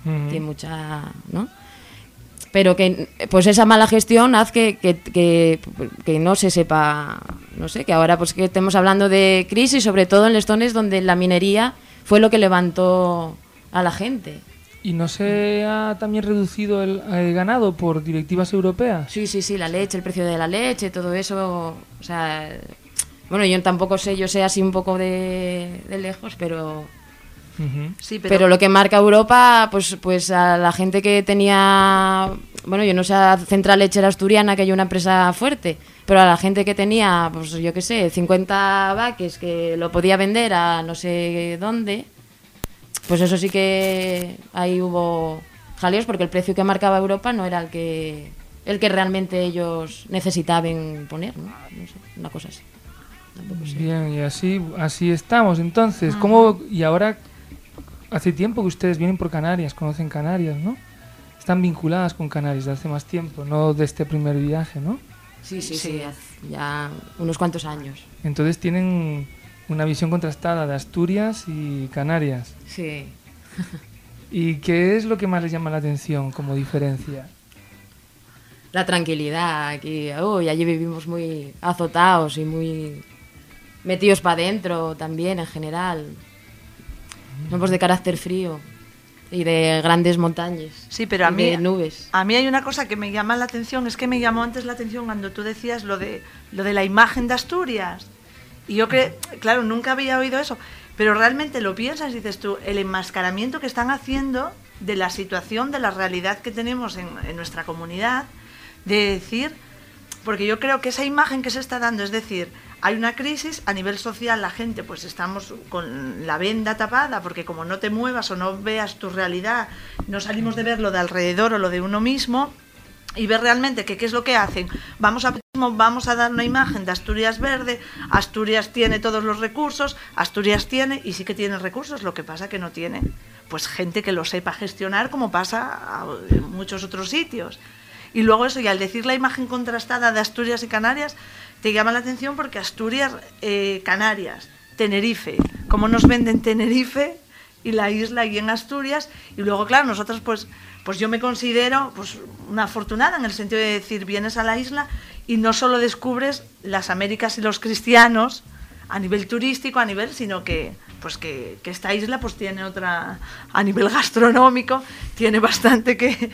tiene mucha, ¿no? Pero que, pues esa mala gestión hace que, que, que, que no se sepa, no sé, que ahora pues que estemos hablando de crisis, sobre todo en lestones donde la minería fue lo que levantó a la gente. ¿Y no se ha también reducido el, el ganado por directivas europeas? Sí, sí, sí, la leche, el precio de la leche, todo eso, o sea, bueno, yo tampoco sé, yo sé así un poco de, de lejos, pero Sí, pero... lo que marca Europa, pues, pues a la gente que tenía, bueno, yo no sé, a Central Lechera Asturiana, que hay una empresa fuerte, pero a la gente que tenía, pues yo qué sé, 50 vaques que lo podía vender a no sé dónde, pues eso sí que ahí hubo jaleos porque el precio que marcaba Europa no era el que el que realmente ellos necesitaban poner, ¿no? No sé, una cosa así. Sé. Bien, y así, así estamos. Entonces, ¿cómo, y ahora, hace tiempo que ustedes vienen por Canarias, conocen Canarias, ¿no? Están vinculadas con Canarias de hace más tiempo, no de este primer viaje, ¿no? Sí, sí, sí, hace ya unos cuantos años. Entonces tienen una visión contrastada de Asturias y Canarias. Sí. <laughs> ¿Y qué es lo que más les llama la atención como diferencia? La tranquilidad aquí, uy, allí vivimos muy azotados y muy metidos para adentro también en general. Somos de carácter frío y de grandes montañas. Sí, pero a y mí, de nubes. a mí hay una cosa que me llama la atención, es que me llamó antes la atención cuando tú decías lo de, lo de la imagen de Asturias. Y yo creo, claro, nunca había oído eso, pero realmente lo piensas dices tú, el enmascaramiento que están haciendo de la situación, de la realidad que tenemos en, en nuestra comunidad, de decir, porque yo creo que esa imagen que se está dando, es decir, hay una crisis a nivel social, la gente pues estamos con la venda tapada, porque como no te muevas o no veas tu realidad, no salimos de ver lo de alrededor o lo de uno mismo, y ver realmente qué es lo que hacen. Vamos a, vamos a dar una imagen de Asturias verde, Asturias tiene todos los recursos, Asturias tiene, y sí que tiene recursos, lo que pasa que no tiene pues gente que lo sepa gestionar como pasa en muchos otros sitios. Y luego eso, y al decir la imagen contrastada de Asturias y Canarias, te llama la atención porque Asturias, eh, Canarias, Tenerife, cómo nos venden Tenerife y la isla y en Asturias, y luego, claro, nosotros pues, pues yo me considero pues una afortunada en el sentido de decir, vienes a la isla y no solo descubres las Américas y los cristianos a nivel turístico, a nivel, sino que pues que, que esta isla pues tiene otra, a nivel gastronómico, tiene bastante que,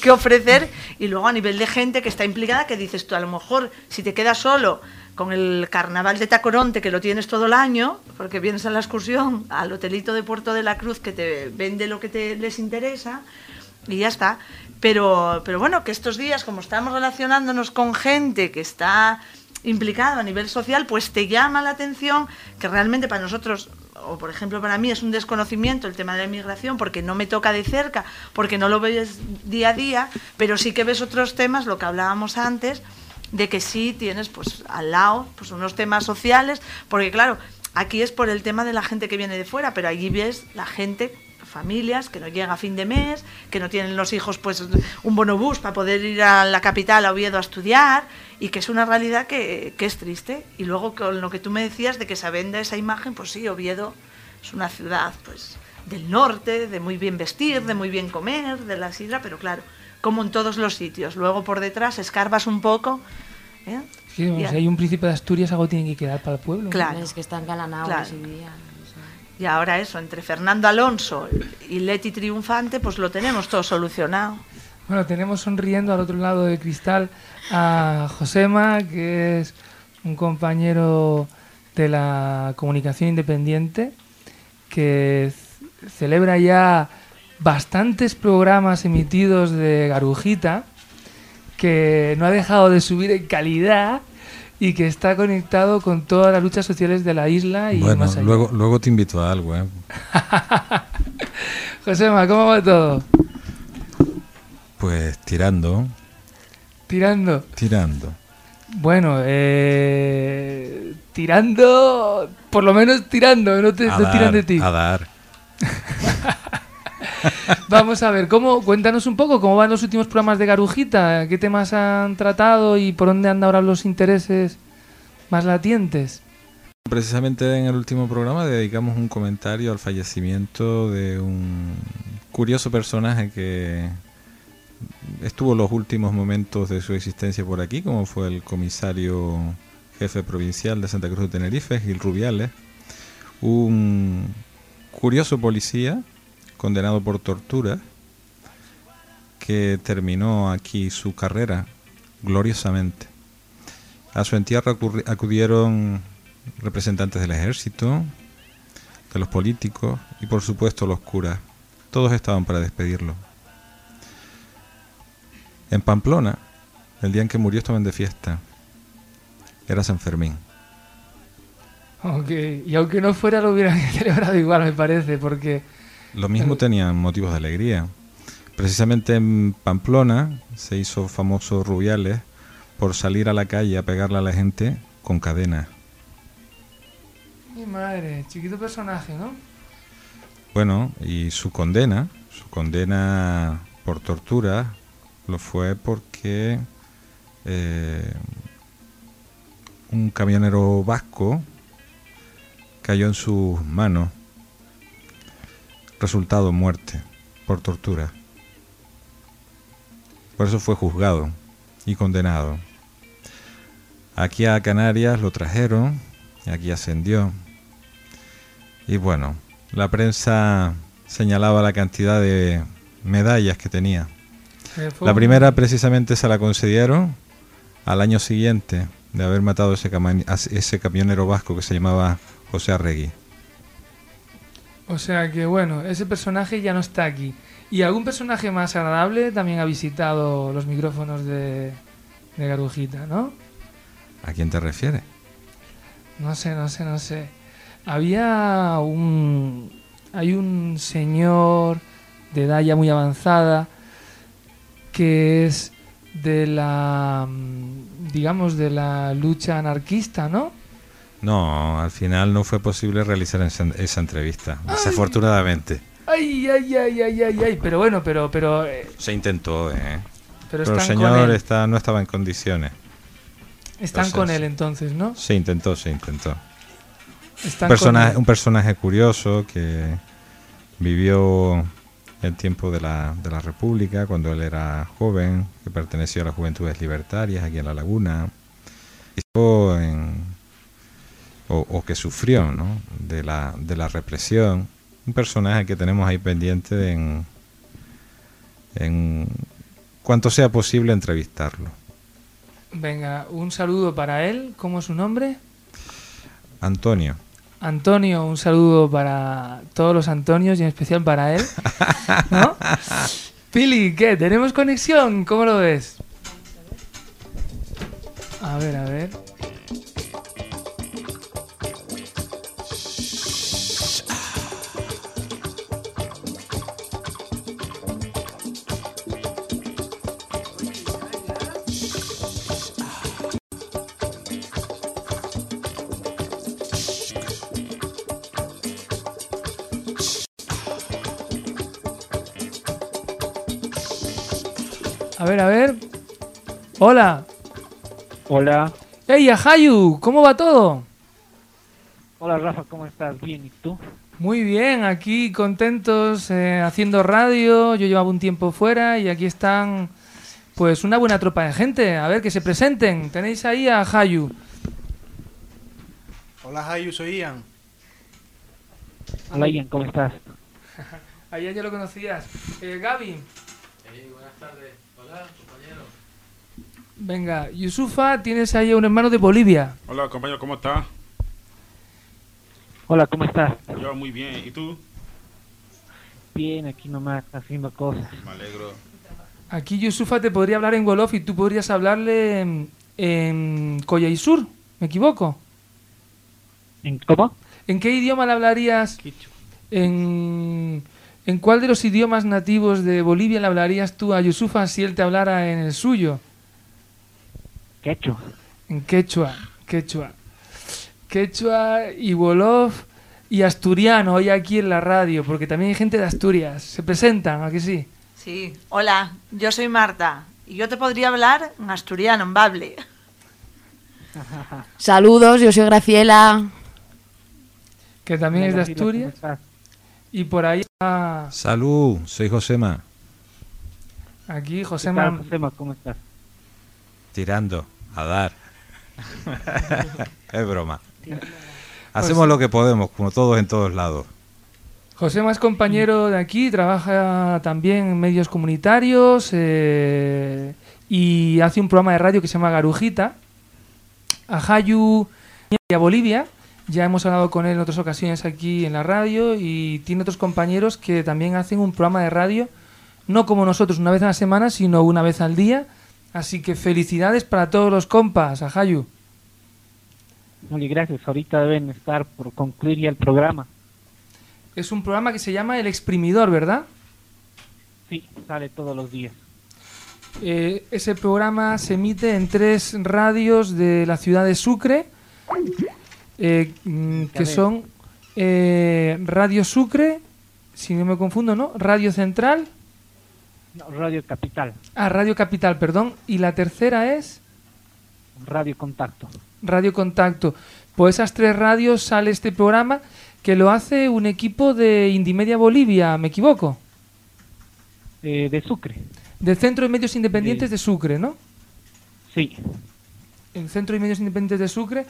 que ofrecer. Y luego a nivel de gente que está implicada, que dices tú, a lo mejor si te quedas solo con el carnaval de Tacoronte, que lo tienes todo el año, porque vienes a la excursión al hotelito de Puerto de la Cruz que te vende lo que te, les interesa y ya está. Pero, pero bueno, que estos días, como estamos relacionándonos con gente que está implicada a nivel social, pues te llama la atención que realmente para nosotros o por ejemplo para mí es un desconocimiento el tema de la inmigración porque no me toca de cerca, porque no lo ves día a día, pero sí que ves otros temas, lo que hablábamos antes, de que sí tienes pues al lado pues unos temas sociales, porque claro, aquí es por el tema de la gente que viene de fuera, pero allí ves la gente familias que no llega a fin de mes, que no tienen los hijos pues un bonobús para poder ir a la capital, a Oviedo, a estudiar, y que es una realidad que, que es triste. Y luego con lo que tú me decías de que se venda esa imagen, pues sí, Oviedo es una ciudad pues del norte, de muy bien vestir, de muy bien comer, de la sidra, pero claro, como en todos los sitios. Luego por detrás escarbas un poco. ¿eh? Sí, bueno, Y si hay un príncipe de Asturias, algo tiene que quedar para el pueblo. ¿no? Claro. Es que están galanados Claro. Y ahora eso, entre Fernando Alonso y Leti Triunfante, pues lo tenemos todo solucionado. Bueno, tenemos sonriendo al otro lado del cristal a Josema, que es un compañero de la comunicación independiente, que celebra ya bastantes programas emitidos de Garujita, que no ha dejado de subir en calidad y que está conectado con todas las luchas sociales de la isla y Bueno, más allá. luego, luego te invito a algo, ¿eh? <laughs> Josema, ¿cómo va todo? Pues tirando, Tirando. tirando. Bueno, eh, tirando, por lo menos tirando, no, te, no dar, tiran de ti. a dar. <laughs> Vamos a ver, ¿cómo, cuéntanos un poco cómo van los últimos programas de Garujita, qué temas han tratado y por dónde andan ahora los intereses más latientes. Precisamente en el último programa dedicamos un comentario al fallecimiento de un curioso personaje que estuvo los últimos momentos de su existencia por aquí, como fue el comisario jefe provincial de Santa Cruz de Tenerife, Gil Rubiales, un curioso policía condenado por tortura que terminó aquí su carrera gloriosamente. A su entierro acudieron representantes del ejército, de los políticos y por supuesto los curas. Todos estaban para despedirlo. En Pamplona, el día en que murió estaban de fiesta. Era San Fermín. Aunque, y aunque no fuera, lo hubieran <laughs> celebrado igual, me parece, porque Lo mismo tenían motivos de alegría. Precisamente en Pamplona se hizo famoso Rubiales por salir a la calle a pegarle a la gente con cadenas. mi madre, chiquito personaje, ¿no? Bueno, y su condena, su condena por tortura, lo fue porque eh, un camionero vasco cayó en sus manos. Resultado muerte por tortura. Por eso fue juzgado y condenado. Aquí a Canarias lo trajeron, aquí ascendió. Y bueno, la prensa señalaba la cantidad de medallas que tenía. Eh, La primera precisamente se la concedieron al año siguiente de haber matado ese, a ese camionero vasco que se llamaba José Arregui. O sea que bueno, ese personaje ya no está aquí. Y algún personaje más agradable también ha visitado los micrófonos de, de Garujita, ¿no? ¿A quién te refieres? No sé, no sé, no sé. Había un. Hay un señor de edad ya muy avanzada que es de la. mm, digamos, de la lucha anarquista, ¿no? No, al final no fue posible realizar esa, entrevista, desafortunadamente. Ay, ay, ay, ay, ay, ay. Pero bueno, pero. pero eh, Se intentó, ¿eh? Pero el señor está, no estaba en condiciones. están Entonces, con él entonces, ¿no? Se intentó, se intentó. Están Personaje- un personaje curioso que vivió el tiempo de la, de la República, cuando él era joven, que perteneció a las Juventudes Libertarias aquí en La Laguna, estuvo en- o, o que sufrió ¿no? de, la, de la represión. Un personaje que tenemos ahí pendiente en, en cuanto sea posible entrevistarlo. Venga, un saludo para él. ¿Cómo es su nombre? Antonio. Antonio, un saludo para todos los Antonios y en especial para él. <laughs> ¿No? Pili, ¿qué? ¿Tenemos conexión? ¿Cómo lo ves? A ver, a ver. Ver, a ver. Hola. Hola. ¡Hey, Ahayu! ¿Cómo va todo? Hola Rafa, ¿cómo estás? Bien, ¿y tú? Muy bien, aquí contentos eh, haciendo radio. Yo llevaba un tiempo fuera y aquí están, pues, una buena tropa de gente. A ver, que se presenten. Tenéis ahí a Hayu. Hola Hayu, soy Ian. Hola Ian, ¿cómo estás? <laughs> Ayer ya lo conocías. Eh, Gaby. buenas tardes. Venga, Yusufa, tienes ahí a un hermano de Bolivia. Hola, compañero, ¿cómo está? Hola, ¿cómo estás? Yo muy bien. ¿Y tú? Bien, aquí nomás haciendo cosas. Me alegro. Aquí Yusufa te podría hablar en Wolof y tú podrías hablarle en, en Collaisur, ¿me equivoco? ¿En cómo? ¿En qué idioma le hablarías? En, ¿En cuál de los idiomas nativos de Bolivia le hablarías tú a Yusufa si él te hablara en el suyo? Quechua. En quechua, quechua. Quechua y Wolof y asturiano hoy aquí en la radio, porque también hay gente de Asturias. ¿Se presentan, a que sí? Sí, hola, yo soy Marta y yo te podría hablar en asturiano, en bable. <laughs> Saludos, yo soy Graciela. Que también es de Hola, Gila, ¿cómo Asturias. Y por ahí ah, Salud, soy Josema. aquí ¿Qué José tal, Man- Josema? ¿Cómo estás? Tirando, a dar. <laughs> es broma. Hacemos lo que podemos, como todos en todos lados. José es compañero de aquí, trabaja también en medios comunitarios eh, y hace un programa de radio que se llama Garujita. A Jayu y a Bolivia, ya hemos hablado con él en otras ocasiones aquí en la radio y tiene otros compañeros que también hacen un programa de radio, no como nosotros una vez a la semana, sino una vez al día. Así que felicidades para todos los compas, a Jayu. Oye, gracias. Ahorita deben estar por concluir ya el programa. Es un programa que se llama El Exprimidor, ¿verdad? Sí, sale todos los días. Eh, ese programa se emite en tres radios de la ciudad de Sucre, eh, mm, que son eh, Radio Sucre, si no me confundo, ¿no? Radio Central, No, Radio Capital, ah, Radio Capital, perdón, y la tercera es Radio Contacto. Radio Contacto. Por esas tres radios sale este programa que lo hace un equipo de Indimedia Bolivia, ¿me equivoco? Eh, de Sucre. Del Centro de Medios Independientes de Sucre, ¿no? Sí. el Centro de Medios Independientes de Sucre.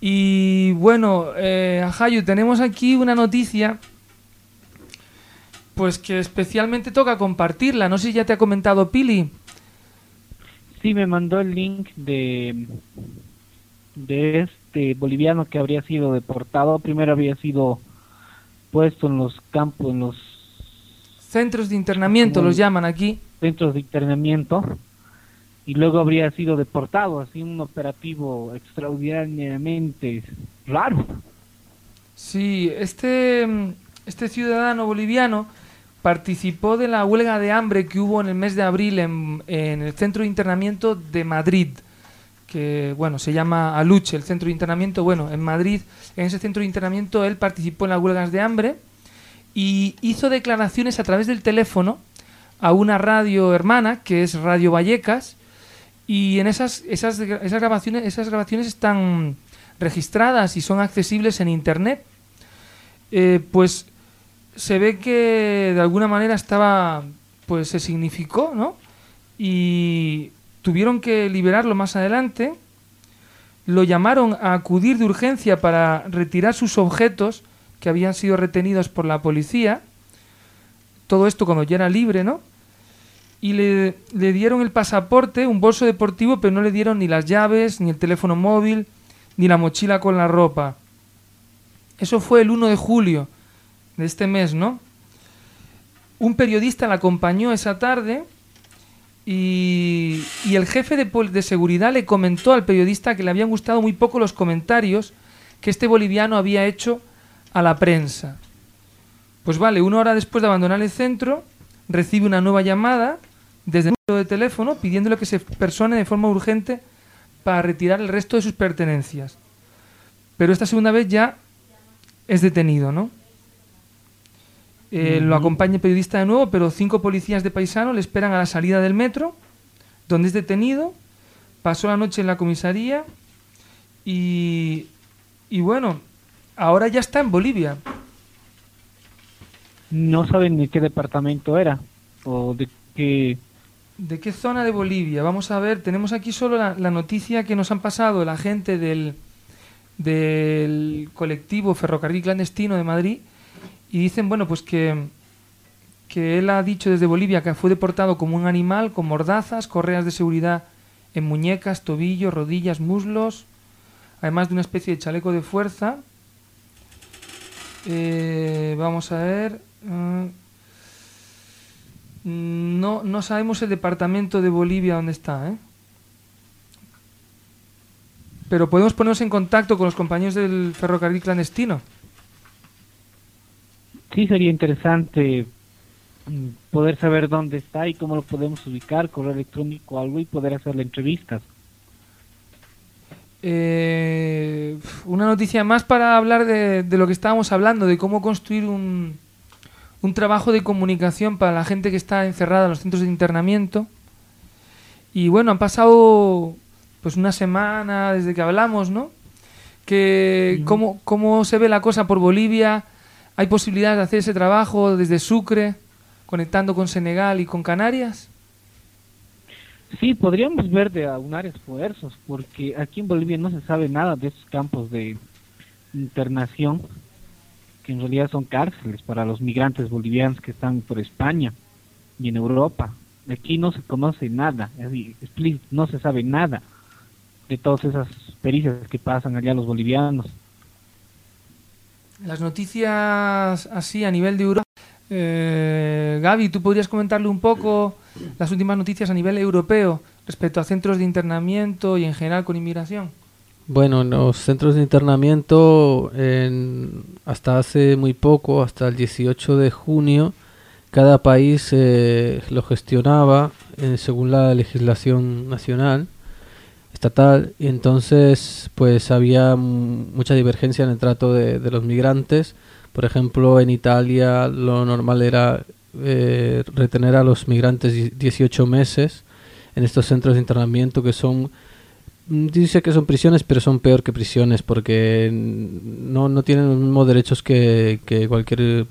Y bueno, eh, Ajayu, tenemos aquí una noticia, pues que especialmente toca compartirla. No sé si ya te ha comentado Pili. Sí, me mandó el link de, de este boliviano que habría sido deportado. Primero había sido puesto en los campos, en los Centros de internamiento los llaman aquí. centros de internamiento y luego habría sido deportado. Así un operativo extraordinariamente raro. Sí, este, este ciudadano boliviano participó de la huelga de hambre que hubo en el mes de abril en, el centro de internamiento de Madrid, que bueno, se llama Aluche, el centro de internamiento. Bueno, en Madrid, en ese centro de internamiento, él participó en las huelgas de hambre y hizo declaraciones a través del teléfono a una radio hermana, que es Radio Vallecas, y en esas, esas, esas, grabaciones, esas grabaciones están registradas y son accesibles en internet. Eh, pues se ve que de alguna manera estaba, pues se significó, ¿no? Y tuvieron que liberarlo más adelante. Lo llamaron a acudir de urgencia para retirar sus objetos que habían sido retenidos por la policía. Todo esto cuando ya era libre, ¿no? Y le, le dieron el pasaporte, un bolso deportivo, pero no le dieron ni las llaves, ni el teléfono móvil, ni la mochila con la ropa. Eso fue el 1 de julio de este mes, ¿no? Un periodista la acompañó esa tarde y, y el jefe de, de seguridad le comentó al periodista que le habían gustado muy poco los comentarios que este boliviano había hecho a la prensa. Pues vale, una hora después de abandonar el centro, recibe una nueva llamada desde el número de teléfono pidiéndole que se persone de forma urgente para retirar el resto de sus pertenencias. Pero esta segunda vez ya es detenido, ¿no? Eh, Lo acompaña el periodista de nuevo, pero cinco policías de paisano le esperan a la salida del metro, donde es detenido, pasó la noche en la comisaría y, y bueno, ahora ya está en Bolivia. No saben de qué departamento era o de qué... ¿De qué zona de Bolivia? Vamos a ver, tenemos aquí solo la, la noticia que nos han pasado la gente del, del colectivo Ferrocarril Clandestino de Madrid y dicen, bueno, pues que, que él ha dicho desde Bolivia que fue deportado como un animal con mordazas, correas de seguridad en muñecas, tobillos, rodillas, muslos, además de una especie de chaleco de fuerza. Eh, vamos a ver. ah, no, no sabemos el departamento de Bolivia dónde está, ¿eh? Pero podemos ponernos en contacto con los compañeros del ferrocarril clandestino. Sí, sería interesante mm, poder saber dónde está y cómo lo podemos ubicar, correo electrónico o algo y poder hacerle entrevistas. Eh, una noticia más para hablar de, de lo que estábamos hablando, de cómo construir un, un trabajo de comunicación para la gente que está encerrada en los centros de internamiento. Y bueno, han pasado pues una semana desde que hablamos, ¿no? Que cómo, cómo se ve la cosa por Bolivia. ¿Hay posibilidades de hacer ese trabajo desde Sucre, conectando con Senegal y con Canarias? Sí, podríamos ver de aunar esfuerzos, porque aquí en Bolivia no se sabe nada de esos campos de internación, que en realidad son cárceles para los migrantes bolivianos que están por España y en Europa. Aquí no se conoce nada, no se sabe nada de todas esas pericias que pasan allá los bolivianos. Las noticias así a nivel de Europa. Eh, Gaby, ¿tú podrías comentarle un poco las últimas noticias a nivel europeo respecto a centros de internamiento y en general con inmigración? Bueno, en los centros de internamiento, en- hasta hace muy poco, hasta el 18 de junio, cada país eh, lo gestionaba eh, según la legislación nacional, y entonces pues había mucha divergencia en el trato de, los migrantes. Por ejemplo, en Italia lo normal era eh, retener a los migrantes die- 18 meses en estos centros de internamiento que son Mm, Dice que son prisiones, pero son peor que prisiones porque no, no tienen los mismos derechos que, que cualquier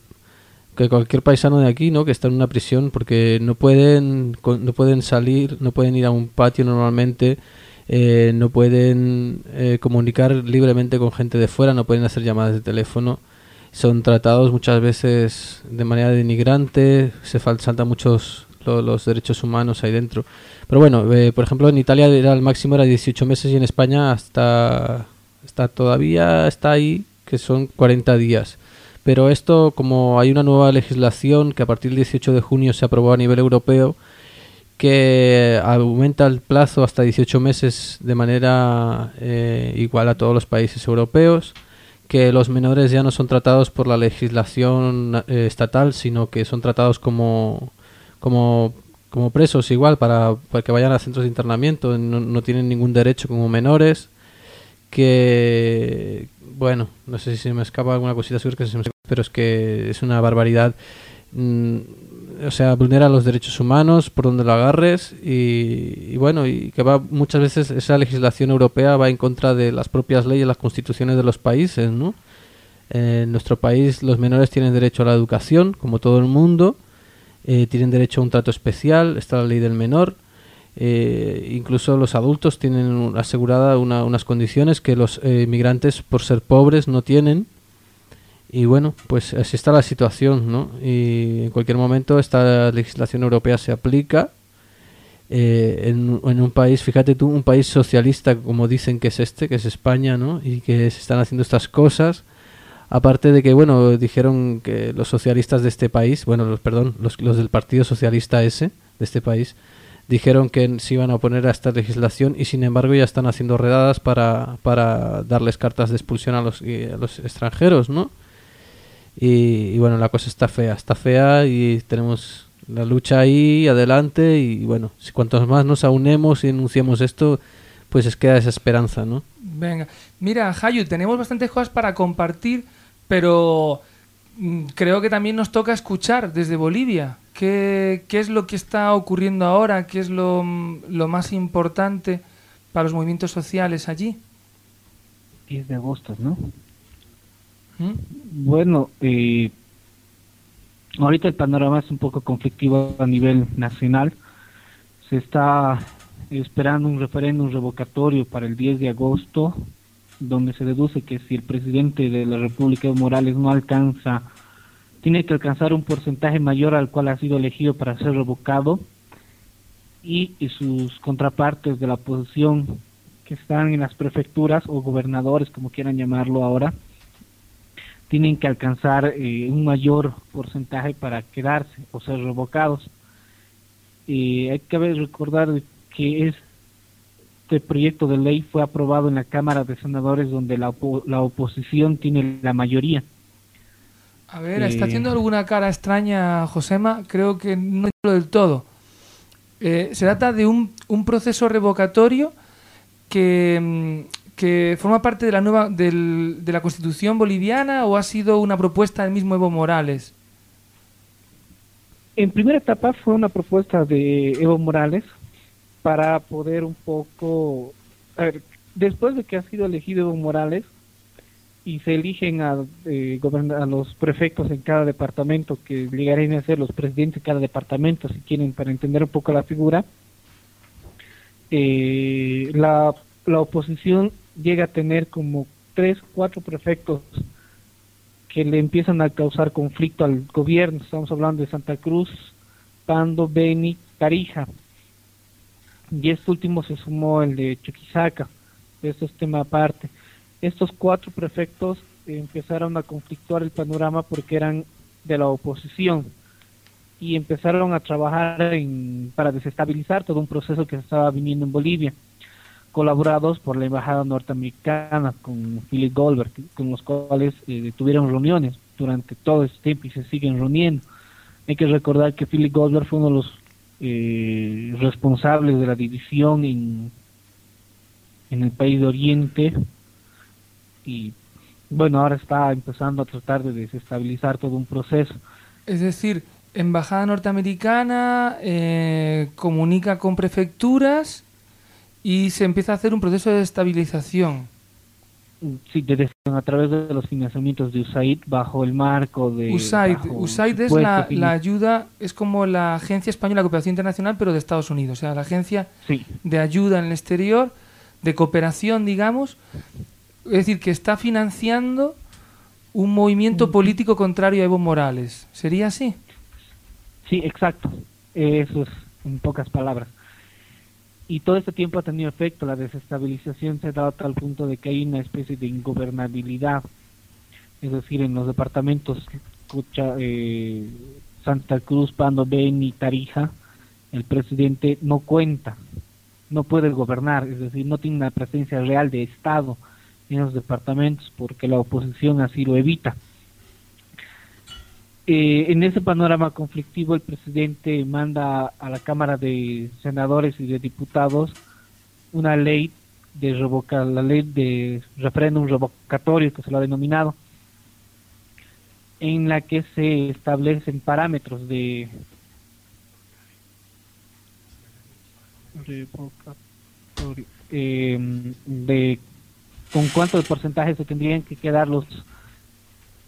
que cualquier paisano de aquí, ¿no? Que está en una prisión porque no pueden no pueden salir, no pueden ir a un patio normalmente, eh, no pueden eh, comunicar libremente con gente de fuera, no pueden hacer llamadas de teléfono. Son tratados muchas veces de manera denigrante, se saltan muchos lo- los derechos humanos ahí dentro. Pero bueno, eh, por ejemplo, en Italia era el máximo era 18 meses y en España hasta, hasta todavía está ahí, que son 40 días. Pero esto, como hay una nueva legislación que a partir del 18 de junio se aprobó a nivel europeo, que aumenta el plazo hasta 18 meses de manera eh, igual a todos los países europeos, que los menores ya no son tratados por la legislación eh, estatal, sino que son tratados como, como, como presos igual para, para que vayan a centros de internamiento, no, no tienen ningún derecho como menores, que bueno, no sé si se me escapa alguna cosita, seguro que se me pero es que es una barbaridad. Mm, o sea, vulnera los derechos humanos por donde lo agarres y, bueno, y que va muchas veces esa legislación europea va en contra de las propias leyes, las constituciones de los países, ¿no? En nuestro país los menores tienen derecho a la educación, como todo el mundo, eh, tienen derecho a un trato especial, está la ley del menor, eh, incluso los adultos tienen asegurada una- unas condiciones que los eh, migrantes, por ser pobres, no tienen. Y bueno, pues así está la situación, ¿no? Y en cualquier momento esta legislación europea se aplica eh, en, en un país, fíjate tú, un país socialista como dicen que es este, que es España, ¿no? Y que se están haciendo estas cosas. Aparte de que, bueno, dijeron que los socialistas de este país, bueno, los, perdón, los, los del Partido Socialista ese, de este país, dijeron que se iban a oponer a esta legislación y sin embargo ya están haciendo redadas para, para darles cartas de expulsión a los, y a los extranjeros, ¿no? Y, y bueno, la cosa está fea, está fea y tenemos la lucha ahí adelante y bueno, si cuantos más nos aunemos y denunciamos esto, pues es queda esa esperanza, ¿no? Venga, mira, Hayu, tenemos bastantes cosas para compartir, pero mm, creo que también nos toca escuchar desde Bolivia. ¿Qué, qué es lo que está ocurriendo ahora? ¿Qué es lo, mm, lo más importante para los movimientos sociales allí? 10 de agosto, ¿no? Bueno, eh, ahorita el panorama es un poco conflictivo a nivel nacional. Se está esperando un referéndum revocatorio para el 10 de agosto, donde se deduce que si el presidente de la República Evo Morales no alcanza tiene que alcanzar un porcentaje mayor al cual ha sido elegido para ser revocado y, y sus contrapartes de la oposición que están en las prefecturas o gobernadores, como quieran llamarlo ahora, tienen que alcanzar eh, un mayor porcentaje para quedarse o ser revocados. Eh, hay que recordar que este proyecto de ley fue aprobado en la Cámara de Senadores donde la, opo- la oposición tiene la mayoría. A ver, está Eh, haciendo alguna cara extraña, Josema. Creo que no entiendo del todo. Eh, se trata de un, un proceso revocatorio que, mm, que forma parte de la nueva del- de la Constitución boliviana o ha sido una propuesta del mismo Evo Morales. En primera etapa fue una propuesta de Evo Morales para poder un poco, a ver, después de que ha sido elegido Evo Morales y se eligen a, eh, a los prefectos en cada departamento, que llegarían a ser los presidentes de cada departamento, si quieren, para entender un poco la figura, eh, la, la oposición llega a tener como tres, cuatro prefectos que le empiezan a causar conflicto al gobierno. Estamos hablando de Santa Cruz, Pando, Beni, Tarija. Y este último se sumó el de Chuquisaca. Esto es tema aparte. Estos cuatro prefectos empezaron a conflictuar el panorama porque eran de la oposición y empezaron a trabajar en, para desestabilizar todo un proceso que se estaba viniendo en Bolivia colaborados por la embajada norteamericana con Philip Goldberg, con los cuales eh, tuvieron reuniones durante todo este tiempo y se siguen reuniendo. Hay que recordar que Philip Goldberg fue uno de los eh, responsables de la división en, en el país de Oriente y bueno, ahora está empezando a tratar de desestabilizar todo un proceso. Es decir, embajada norteamericana eh, comunica con prefecturas y se empieza a hacer un proceso de estabilización. Sí, de- a través de los financiamientos de USAID bajo el marco de... USAID, USAID es la, ayuda, es como la Agencia Española de Cooperación Internacional, pero de Estados Unidos. O sea, la agencia Sí. de ayuda en el exterior, de cooperación, digamos. Es decir, que está financiando un movimiento político contrario a Evo Morales. ¿Sería así? Sí, exacto. Eso es en pocas palabras. Y todo este tiempo ha tenido efecto. La desestabilización se ha dado a tal punto de que hay una especie de ingobernabilidad. Es decir, en los departamentos eh, Santa Cruz, Pando, Beni, Tarija, el presidente no cuenta, no puede gobernar, es decir, no tiene una presencia real de Estado en los departamentos porque la oposición así lo evita. Eh, en ese panorama conflictivo, el presidente manda a la Cámara de Senadores y de Diputados una ley de revoca, la ley de referéndum revocatorio que se lo ha denominado, en la que se establecen parámetros de revocatorio, eh, de con cuánto porcentaje se tendrían que quedar los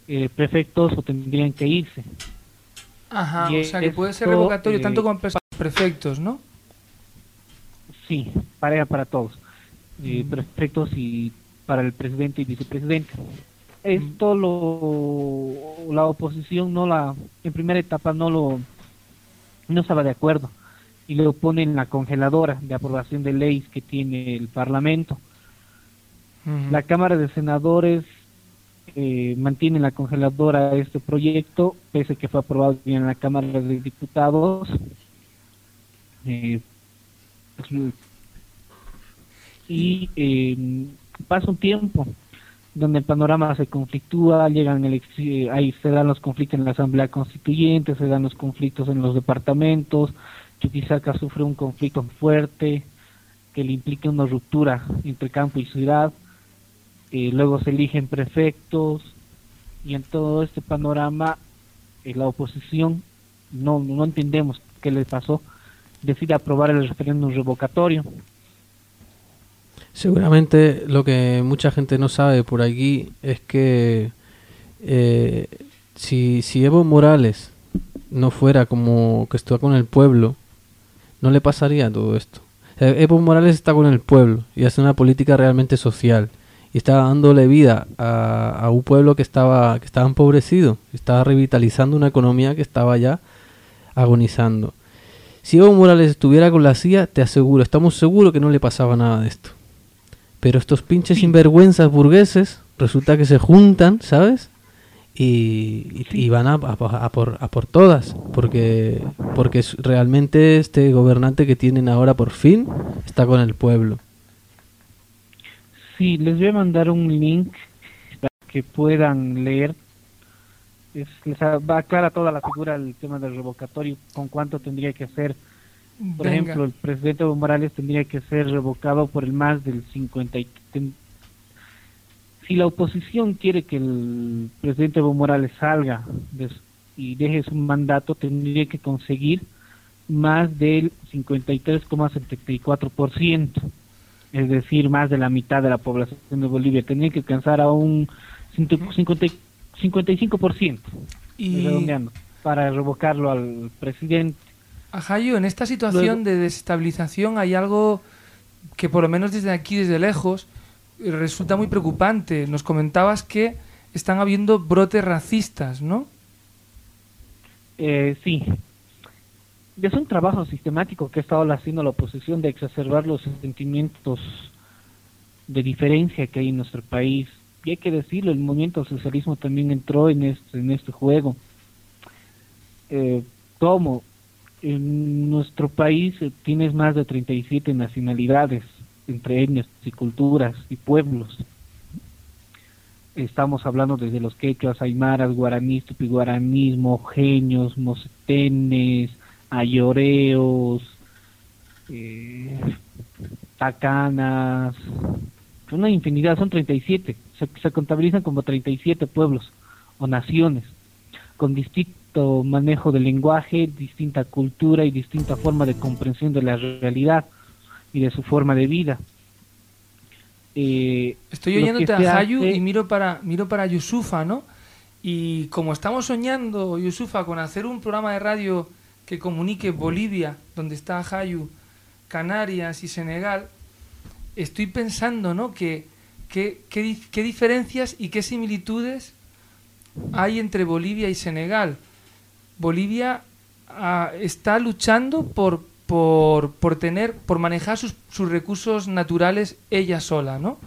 eh, prefectos o tendrían que irse. Ajá, Y o sea que puede ser revocatorio eh, tanto con pres- prefectos, ¿no? Sí, pareja para todos, eh, prefectos y para el presidente y vicepresidente. Esto lo la oposición no la en primera etapa no lo no estaba de acuerdo y lo pone en la congeladora de aprobación de leyes que tiene el Parlamento. La Cámara de Senadores eh, mantiene en la congeladora este proyecto, pese a que fue aprobado en la Cámara de Diputados. Eh, pues, y eh, pasa un tiempo donde el panorama se conflictúa, llegan elecci- ahí se dan los conflictos en la Asamblea Constituyente, se dan los conflictos en los departamentos, Chuquisaca sufre un conflicto fuerte que le implica una ruptura entre campo y ciudad, eh, luego se eligen prefectos y en todo este panorama eh, la oposición no, no entendemos qué le pasó, decide aprobar el referéndum revocatorio. Seguramente lo que mucha gente no sabe por aquí es que eh, si, si Evo Morales no fuera como que está con el pueblo, no le pasaría todo esto. Eh, Evo Morales está con el pueblo y hace una política realmente social y estaba dándole vida a, a un pueblo que estaba, que estaba empobrecido, estaba revitalizando una economía que estaba ya agonizando. Si Evo Morales estuviera con la CIA, te aseguro, estamos seguros que no le pasaba nada de esto. Pero estos pinches sinvergüenzas burgueses resulta que se juntan, ¿sabes? Y, y- van a, a- a por, a por todas, porque, porque realmente este gobernante que tienen ahora por fin está con el pueblo. Sí, les voy a mandar un link para que puedan leer. Es, les a- va a aclarar toda la figura del tema del revocatorio, con cuánto tendría que ser. Por Venga. ejemplo, el presidente Evo Morales tendría que ser revocado por el más del 50. y- ten- si la oposición quiere que el presidente Evo Morales salga de su- y deje su mandato, tendría que conseguir más del 53,74%, es decir, más de la mitad de la población de Bolivia. Tendría que alcanzar a un 50 55%, Y- redondeando, para revocarlo al presidente. Ajayo, en esta situación de desestabilización hay algo que por lo menos desde aquí, desde lejos, resulta muy preocupante. Nos comentabas que están habiendo brotes racistas, ¿no? Eh, sí. Es un trabajo sistemático que ha estado haciendo la oposición de exacerbar los sentimientos de diferencia que hay en nuestro país. Y hay que decirlo, el movimiento socialismo también entró en este, en este juego. Eh, ¿Cómo? En nuestro país eh, tienes más de 37 nacionalidades, entre etnias y culturas y pueblos. Estamos hablando desde los quechuas, aymaras, guaraníes, tupiguaraníes, mojeños, mocetenes, ayoreos, eh, tacanas, una infinidad, son 37, se, se contabilizan como 37 pueblos o naciones, con distinto manejo del lenguaje, distinta cultura y distinta forma de comprensión de la realidad y de su forma de vida. Eh, Estoy oyéndote a Hayu hace- y miro para, miro para Yusufa, ¿no? Y como estamos soñando, Yusufa, con hacer un programa de radio que comunique Bolivia, donde está Hayu, Canarias y Senegal, estoy pensando, ¿no? Que, que- qué di- qué diferencias y qué similitudes hay entre Bolivia y Senegal. Bolivia ah, está luchando por, por, por tener, por manejar sus, sus recursos naturales ella sola, ¿no?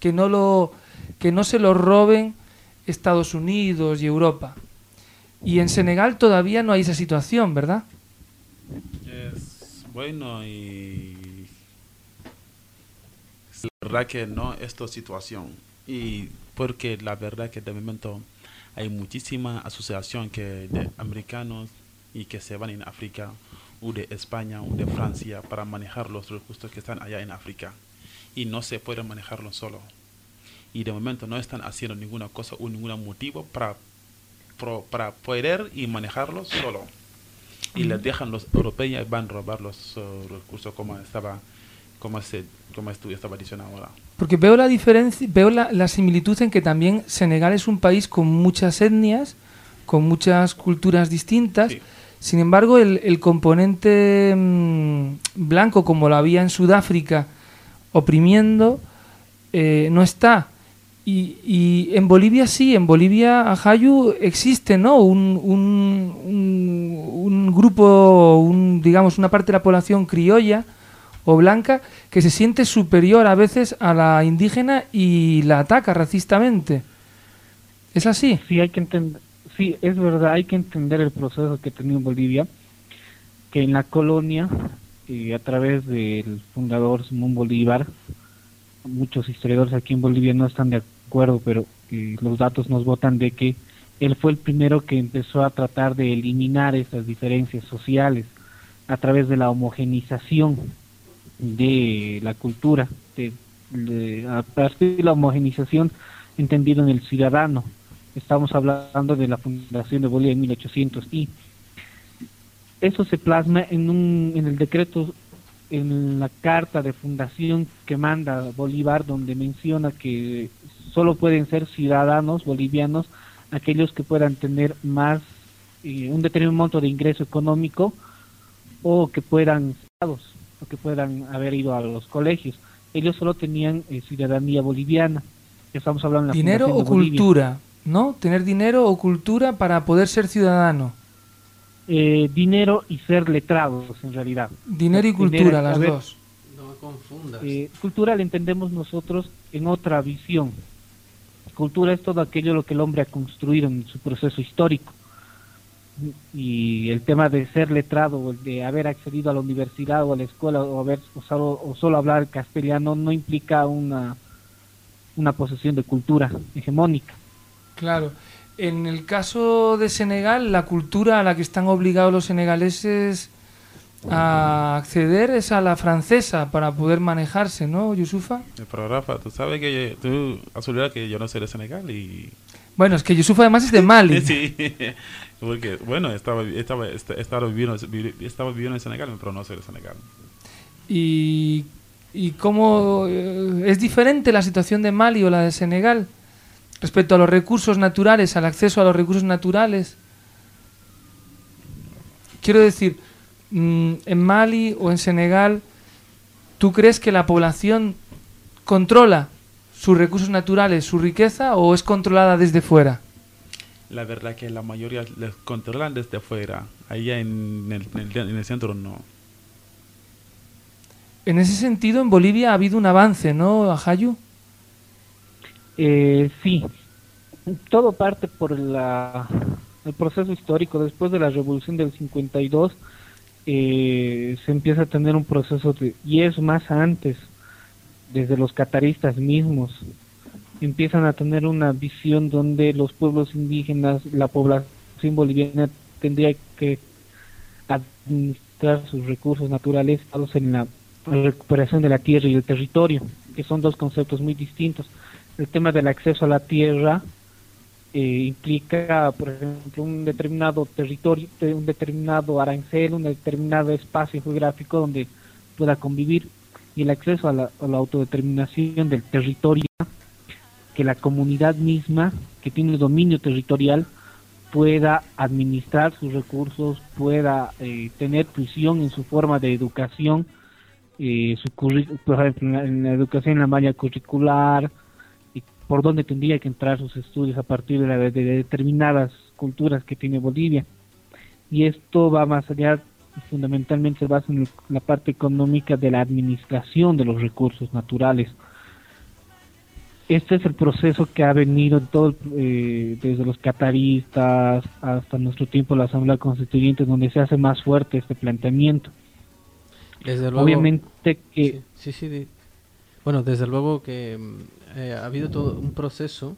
Que no lo, que no se lo roben Estados Unidos y Europa. Y en Senegal todavía no hay esa situación, ¿verdad? Es bueno y la verdad que no esta situación. Y porque la verdad que de momento hay muchísima asociación que de americanos y que se van en África o de España o de Francia para manejar los recursos que están allá en África. Y no se puede manejarlo solo. Y de momento no están haciendo ninguna cosa o ningún motivo para pro- para poder y manejarlo solo y les dejan los europeos y van a robar los uh, recursos como estaba como se como estu- estaba diciendo ahora Porque veo la diferencia, veo la, la similitud en que también Senegal es un país con muchas etnias, con muchas culturas distintas. Sin embargo, el, el componente mm, blanco, como lo había en Sudáfrica, oprimiendo, eh, no está. Y, y en Bolivia sí, en Bolivia, Ajayu, existe ¿no? un, un, un- grupo, un, digamos, una parte de la población criolla o blanca que se siente superior a veces a la indígena y la ataca racistamente. ¿Es así? Sí, hay que entender, sí, es verdad, hay que entender el proceso que tenía en Bolivia, que en la colonia, y a través del fundador Simón Bolívar, muchos historiadores aquí en Bolivia no están de acuerdo, pero eh, los datos nos votan de que él fue el primero que empezó a tratar de eliminar esas diferencias sociales a través de la homogenización de la cultura, de, a partir de la homogenización entendido en el ciudadano. Estamos hablando de la fundación de Bolivia en 1800 y eso se plasma en, un, en el decreto, en la carta de fundación que manda Bolívar, donde menciona que solo pueden ser ciudadanos bolivianos aquellos que puedan tener más, eh, un determinado monto de ingreso económico o que puedan o que puedan haber ido a los colegios. Ellos solo tenían eh, ciudadanía boliviana. Estamos hablando de la Dinero fundación o de cultura, ¿no? Tener dinero o cultura para poder ser ciudadano. Eh, dinero y ser letrados, en realidad. Dinero y Tener- cultura, las dos. No me confundas. Eh, cultura la entendemos nosotros en otra visión. Cultura es todo aquello lo que el hombre ha construido en su proceso histórico. Y el tema de ser letrado, de haber accedido a la universidad o a la escuela o haber o solo, o solo hablar castellano no implica una, una posesión de cultura hegemónica. Claro. En el caso de Senegal, la cultura a la que están obligados los senegaleses a acceder es a la francesa para poder manejarse, ¿no, Yusufa? Pero Rafa, tú sabes que tú olvidado que yo no soy de Senegal y... Bueno, es que Yusufa además es de Mali. <laughs> sí, porque, bueno, estaba, estaba, esta- estaba, viviendo, vivi- estaba viviendo en Senegal, pero no soy de Senegal. ¿Y, y cómo eh, es diferente la situación de Mali o la de Senegal respecto a los recursos naturales, al acceso a los recursos naturales? Quiero decir, en Mali o en Senegal, ¿tú crees que la población controla sus recursos naturales, su riqueza, o es controlada desde fuera? La verdad que la mayoría les controlan desde fuera, allá en el, en el- en el centro no. En ese sentido, en Bolivia ha habido un avance, ¿no, Ajayu? Eh, sí, todo parte por la, el proceso histórico. Después de la revolución del 52, eh, se empieza a tener un proceso de, y es más antes, desde los cataristas mismos, empiezan a tener una visión donde los pueblos indígenas, la población boliviana tendría que administrar sus recursos naturales en la recuperación de la tierra y el territorio, que son dos conceptos muy distintos. El tema del acceso a la tierra eh, implica, por ejemplo, un determinado territorio, te- un determinado arancel, un determinado espacio geográfico donde pueda convivir y el acceso a la, a la autodeterminación del territorio, que la comunidad misma, que tiene dominio territorial, pueda administrar sus recursos, pueda eh, tener prisión en su forma de educación, eh, su por ejemplo, en la, educación en la malla curricular, por dónde tendría que entrar sus estudios a partir de, la- de determinadas culturas que tiene Bolivia. Y esto va más allá, fundamentalmente se basa en la parte económica de la administración de los recursos naturales. Este es el proceso que ha venido en todo, eh, desde los cataristas hasta nuestro tiempo la Asamblea Constituyente, donde se hace más fuerte este planteamiento. Desde luego. Obviamente que Sí, sí, di- Bueno, desde luego que mm, eh, ha habido todo un proceso.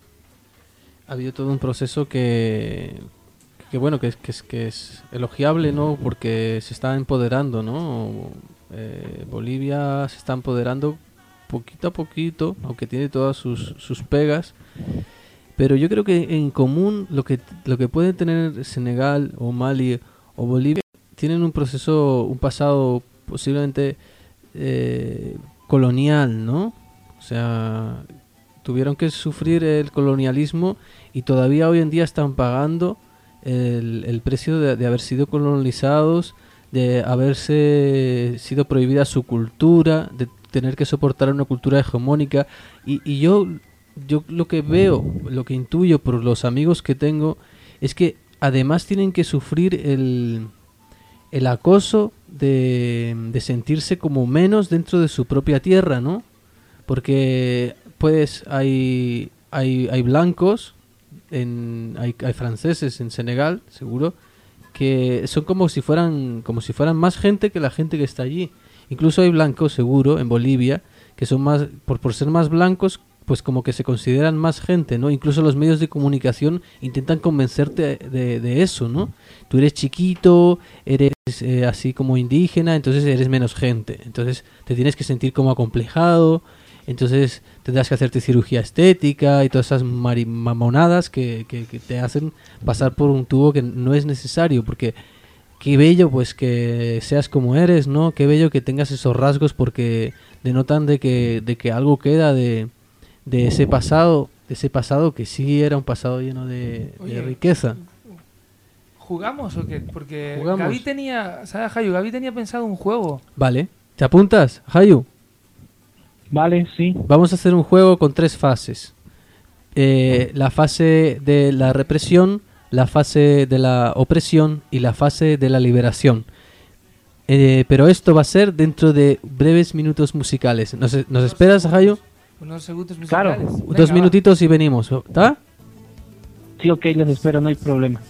Ha habido todo un proceso que. Que bueno, que es, que es, que es elogiable, ¿no? Porque se está empoderando, ¿no? Eh, Bolivia se está empoderando poquito a poquito, aunque tiene todas sus, sus pegas. Pero yo creo que en común lo que, lo que pueden tener Senegal o Mali o Bolivia tienen un proceso, un pasado posiblemente eh, colonial, ¿no? O sea, tuvieron que sufrir el colonialismo y todavía hoy en día están pagando el, precio de, de haber sido colonizados, de haberse sido prohibida su cultura, de tener que soportar una cultura hegemónica. Y, y yo, yo lo que veo, lo que intuyo por los amigos que tengo, es que además tienen que sufrir el, el acoso de, de sentirse como menos dentro de su propia tierra, ¿no? Porque pues hay, hay, hay blancos, en, hay, hay franceses en Senegal, seguro, que son como si fueran como si fueran más gente que la gente que está allí. Incluso hay blancos, seguro, en Bolivia, que son más, por, por ser más blancos, pues como que se consideran más gente, ¿no? Incluso los medios de comunicación intentan convencerte de, eso, ¿no? Tú eres chiquito, eres eh, así como indígena, entonces eres menos gente. Entonces te tienes que sentir como acomplejado, entonces tendrás que hacerte cirugía estética y todas esas mamonadas que, que, que te hacen pasar por un tubo que no es necesario, porque qué bello pues que seas como eres, ¿no? Qué bello que tengas esos rasgos porque denotan de que, de que algo queda de, de ese pasado, de ese pasado que sí era un pasado lleno de, riqueza. ¿Jugamos o qué? Porque ¿Jugamos? Gaby tenía, ¿sabes, Hayu? Gaby tenía pensado un juego. Vale. ¿Te apuntas, Hayu? Vale, sí. Vamos a hacer un juego con tres fases. Eh, la fase de la represión, la fase de la opresión y la fase de la liberación. Eh, pero esto va a ser dentro de breves minutos musicales. ¿Nos, nos esperas, Hayu? Unos segundos musicales. Claro, Venga, dos minutitos va. y venimos, ¿está? Sí, ok, les espero, no hay problema.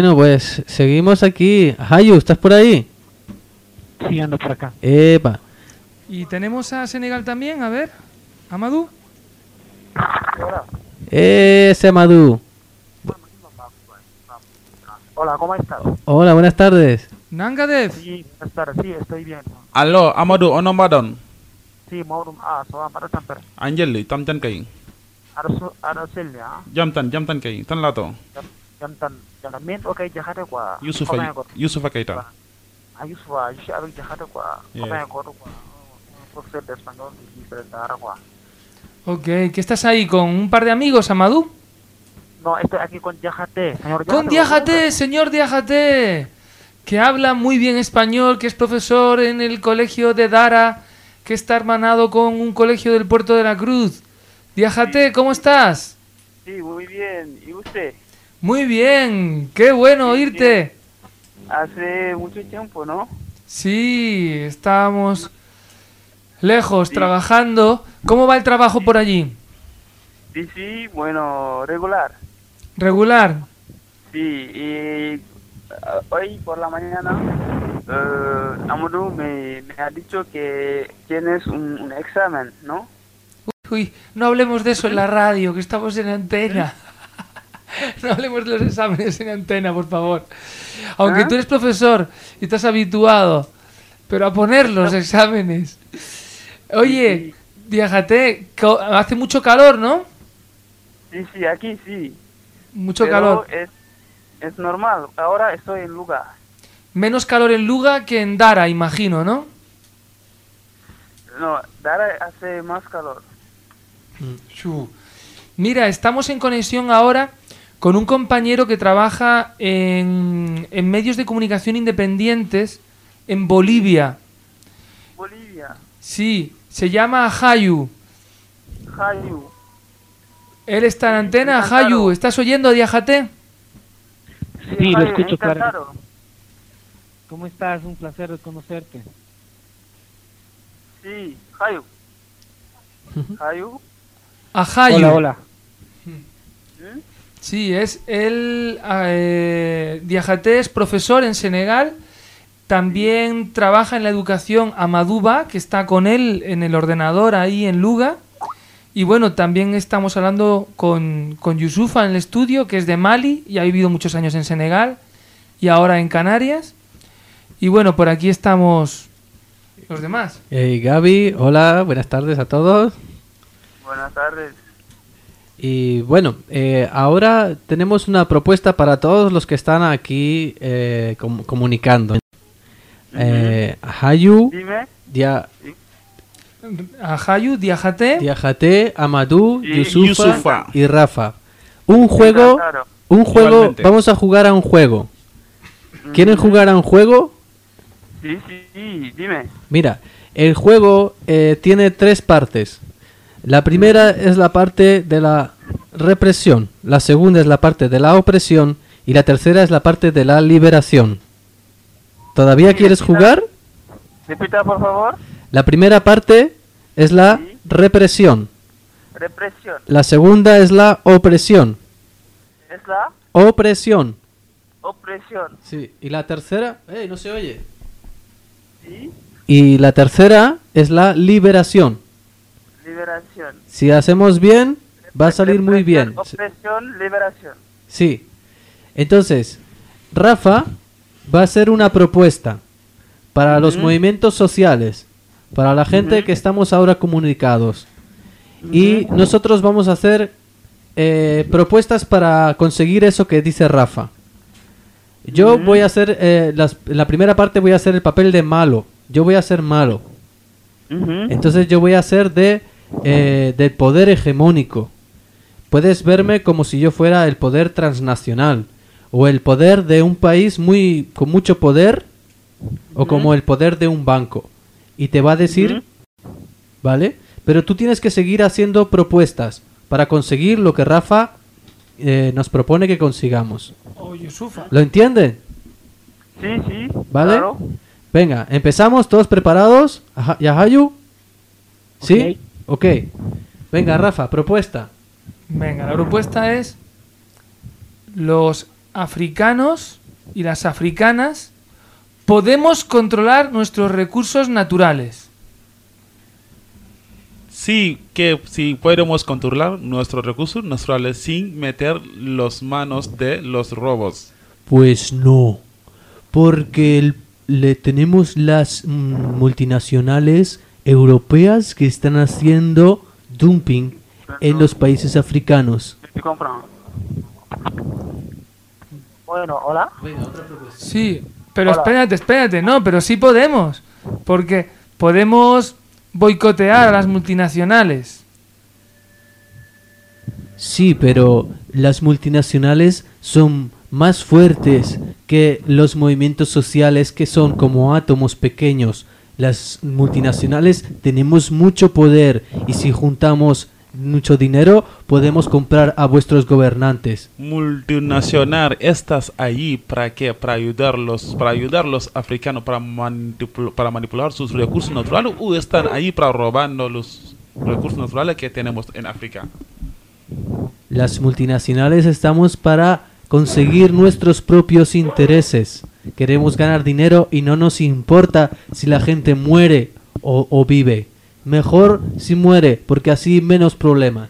Bueno, pues seguimos aquí. Hayu, ¿estás por ahí? Sí, ando por acá. Epa. Y tenemos a Senegal también, a ver. Amadou. Ese Amadou. Hola, ¿cómo estás? Hola, buenas tardes. Nangadev. Sí, buenas tardes, sí, estoy bien. allo amadou ono mbaɗon Sí, Maurum, ah, so am aɗa tampere. a jelli tam tan kay Aɗa so- aɗa selli, ah. jam tan jam tan kay tan lato Jam, jam tan, jam tan. min ɗo kay jahate quoi. goto. youssoufa kayta Ah, Youssoufa, je suis avec jahate quoi. Copain quoi. Un professeur d'espagnol qui fait Dara quoi. Ok, ¿qué estás ahí con un par de amigos, Amadou? No, estoy aquí con Yajate, señor Con Diajate, señor Diajate, que habla muy bien español, que es profesor en el colegio de Dara, que está hermanado con un colegio del Puerto de la Cruz. Diajate, ¿cómo estás? Sí, muy bien. ¿Y usted? Muy bien, qué bueno oírte. Hace mucho tiempo, ¿no? Sí, estábamos lejos trabajando. ¿Cómo va el trabajo por allí? Sí, sí, bueno, regular. ¿Regular? Sí, y ah, hoy por la mañana Amadou me, me ha dicho que tienes un, un examen, ¿no? Uy, no hablemos de eso en la radio, que estamos en antena. <laughs> <laughs> No hablemos de los exámenes en antena, por favor. Aunque ¿Ah? tú eres profesor y estás habituado, pero a poner los exámenes. Oye, viajate, hace mucho calor, ¿no? Sí, sí, aquí sí. Mucho Pero calor. Es, es normal. Ahora estoy en lugar. Menos calor en Luga que en Dara, imagino, ¿no? No, Dara hace más calor. Chu. Mira, estamos en conexión ahora con un compañero que trabaja en, en medios de comunicación independientes en Bolivia. Bolivia, Sí, se llama Hayu. Hayu. Él está en antena. Hayu, ¿estás oyendo, Diajate? Sí, lo escucho claro. encantado. ¿Cómo estás? Un placer conocerte. Sí, Hayu. Hayu. A Hayu. Hola, hola. Sí, es él. Eh, Diajate es profesor en Senegal. También trabaja en la educación Amaduba, que está con él en el ordenador ahí en Luga. Y bueno, también estamos hablando con, con Yusufa en el estudio, que es de Mali y ha vivido muchos años en Senegal y ahora en Canarias. Y bueno, por aquí estamos los demás. Hey, Gaby, hola, buenas tardes a todos. Buenas tardes. Y bueno, eh, ahora tenemos una propuesta para todos los que están aquí eh, com- comunicando. Eh, Hayu. Dia, A Hayu, Diajate. Diajate, Amadou, Y Yusufa, Yusufa. y Rafa. Un juego, un juego, Igualmente. vamos a jugar a un juego. ¿Quieren jugar a un juego? Sí, sí, sí, dime. Mira, el juego eh, tiene tres partes. La primera es la parte de la represión, la segunda es la parte de la opresión y la tercera es la parte de la liberación. ¿Todavía quieres jugar? Repita, por favor. La primera parte es la represión, Represión. la segunda es la opresión. Es la Opresión. opresión. Sí, y la tercera, ¡Ey, no se oye! Sí. Y la tercera es la liberación. Liberación. Si hacemos bien, va a salir muy bien. Opresión, liberación. Sí. Entonces, Rafa va a hacer una propuesta para los movimientos sociales, para la gente que estamos ahora comunicados. Y nosotros vamos a hacer eh, propuestas para conseguir eso que dice Rafa. Yo voy a hacer, eh, las- en la primera parte voy a hacer el papel de malo. Yo voy a ser malo. Entonces yo voy a ser de eh, del poder hegemónico. Puedes verme como si yo fuera el poder transnacional o el poder de un país muy con mucho poder o como el poder de un banco y te va a decir, ¿vale? Pero tú tienes que seguir haciendo propuestas para conseguir lo que Rafa eh, nos propone que consigamos. ¿Lo entienden? Sí, sí. ¿Vale? claro. Venga, empezamos, todos preparados. ¿Yahayu? ¿Sí? Ok. Venga, Rafa, propuesta. Venga, la propuesta es los africanos y las africanas podemos controlar nuestros recursos naturales. Sí, que sí podemos controlar nuestros recursos naturales sin meter las manos de los robos. Pues no, porque el- le tenemos las mm, multinacionales europeas que están haciendo dumping en los países africanos. Bueno, hola. Sí, pero Hola. espérate, espérate, no, pero sí podemos, porque podemos boicotear a las multinacionales. Sí, pero las multinacionales son más fuertes que los movimientos sociales que son como átomos pequeños. Las multinacionales tenemos mucho poder y si juntamos mucho dinero podemos comprar a vuestros gobernantes. Multinacional, ¿estás allí para qué? Para ayudarlos, para ayudar a los africanos para, manipul- para manipular sus recursos naturales o están ahí para robando los recursos naturales que tenemos en África? Las multinacionales estamos para conseguir nuestros propios intereses. Queremos ganar dinero y no nos importa si la gente muere o, o vive. Mejor si muere, porque así menos problemas.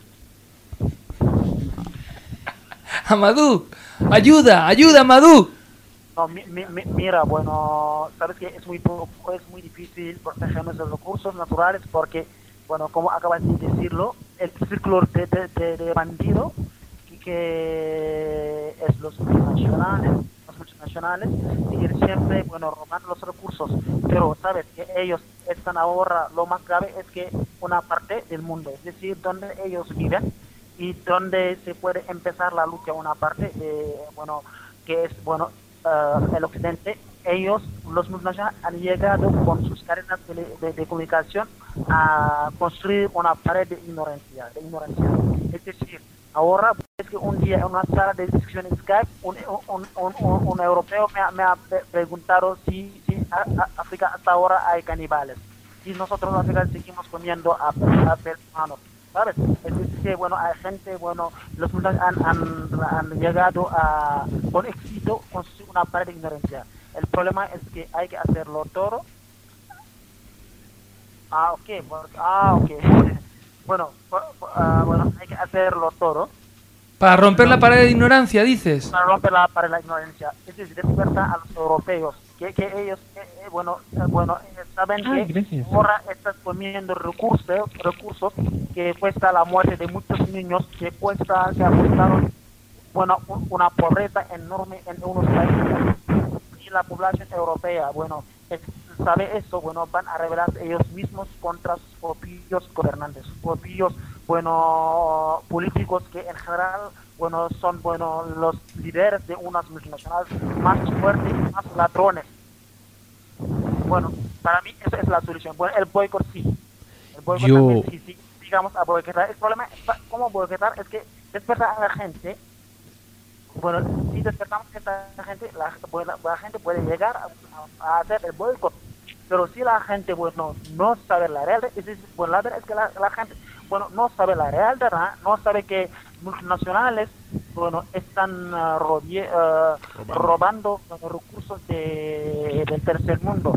<laughs> Amadou, ayuda, ayuda, Amadou. No, mi- mi- mi- mira, bueno, sabes que es muy po- es muy difícil proteger nuestros recursos naturales porque, bueno, como acabas de decirlo, el círculo de, de, de, de bandido que, que es los multinacionales, multinacionales siguen siempre, bueno, robando los recursos, pero sabes que ellos están ahora, lo más grave es que una parte del mundo, es decir, donde ellos viven y donde se puede empezar la lucha, una parte de, bueno, que es, bueno, eh, el occidente, ellos, los multinacionales, han llegado con sus cadenas de, de- de comunicación a construir una pared de ignorancia, de ignorancia. Es decir, ahora es que un día en una sala de discusión en Skype, un, un, un, un- europeo me me ha pre- preguntado si, si a- África hasta ahora hay caníbales. Y nosotros los africanos seguimos comiendo a, personas. ¿Sabes? Es decir, que, bueno, hay gente, bueno, los mundos han, han, llegado a, con éxito, construir una pared de ignorancia. El problema es que hay que hacerlo todo. Ah, ok, ah, ok. <laughs> bueno, ah, bueno, hay que hacerlo todo Para romper la pared de ignorancia, dices. para romper la pared de la ignorancia. Es decir, despertar a los europeos, que, que ellos, eh, eh, bueno, eh, bueno, saben Ay, que gracias. ahora están comiendo recursos, recursos que cuesta la muerte de muchos niños, que cuesta, que ha costado, bueno, un- una pobreza enorme en unos países. La población europea, bueno, sabe eso, bueno, van a rebelar ellos mismos contra sus propios gobernantes, sus propios, bueno, políticos que en general, bueno, son, bueno, los líderes de unas multinacionales más fuertes y más ladrones. Bueno, para mí esa es la solución. Bueno, el boicot sí. El boicot Yo- también sí, sí, digamos a boicotar. El problema, ¿cómo boicotar? Es que despertar a la gente bueno, si despertamos a esta gente, la, la gente puede llegar a, a hacer el boicot. Pero si la gente, bueno, no sabe la realidad, es bueno, la verdad es que la, la gente, bueno, no sabe la realidad, no sabe que multinacionales, bueno, están ah, robie- ah, robando los recursos de, del tercer mundo.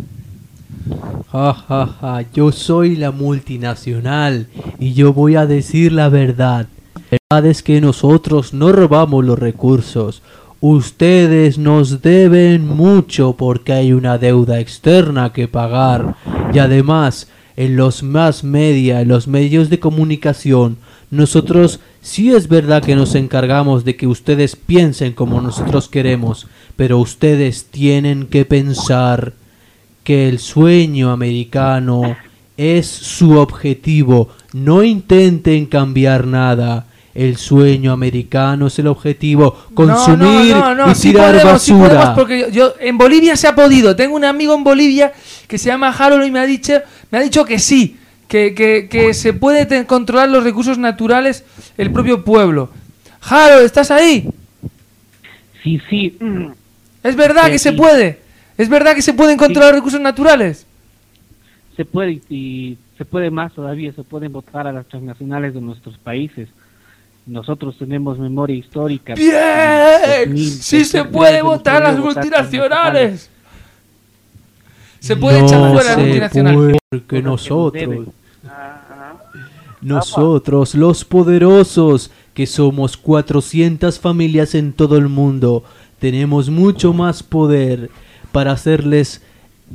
Ja, ja, ja, yo soy la multinacional y yo voy a decir la verdad. Verdad es que nosotros no robamos los recursos. Ustedes nos deben mucho porque hay una deuda externa que pagar. Y además, en los más media, en los medios de comunicación, nosotros sí es verdad que nos encargamos de que ustedes piensen como nosotros queremos, pero ustedes tienen que pensar que el sueño americano es su objetivo. No intenten cambiar nada. El sueño americano es el objetivo. Consumir no, no, no, y sí tirar podemos, sí basura. podemos, porque yo, yo- en Bolivia se ha podido. Tengo un amigo en Bolivia que se llama Harold y me ha dicho, me ha dicho que sí, que, que, que se puede controlar los recursos naturales el propio pueblo. Harold, ¿estás ahí? Sí, sí. Es verdad Sí, que se sí. puede. Es verdad que se pueden controlar recursos naturales. Se puede y se puede más todavía, se pueden votar a las transnacionales de nuestros países. Nosotros tenemos memoria histórica. ¡Bien! ¡Sí se puede votar a las multinacionales! Se puede no echar fuera a las se multinacionales. porque nosotros, nosotros, los poderosos, que somos 400 familias en todo el mundo, tenemos mucho más poder para hacerles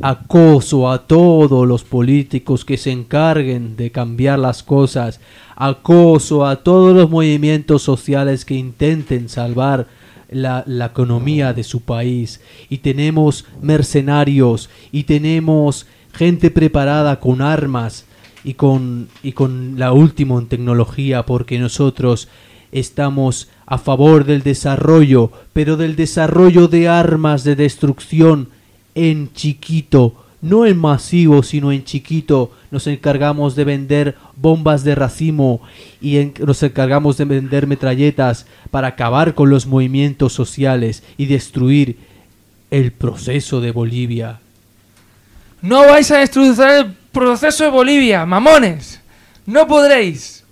acoso a todos los políticos que se encarguen de cambiar las cosas, acoso a todos los movimientos sociales que intenten salvar la, la economía de su país. Y tenemos mercenarios y tenemos gente preparada con armas y con, y con la última en tecnología porque nosotros estamos a favor del desarrollo, pero del desarrollo de armas de destrucción en chiquito, no en masivo, sino en chiquito. Nos encargamos de vender bombas de racimo y en- nos encargamos de vender metralletas para acabar con los movimientos sociales y destruir el proceso de Bolivia. No vais a destruir el proceso de Bolivia, mamones. No podréis.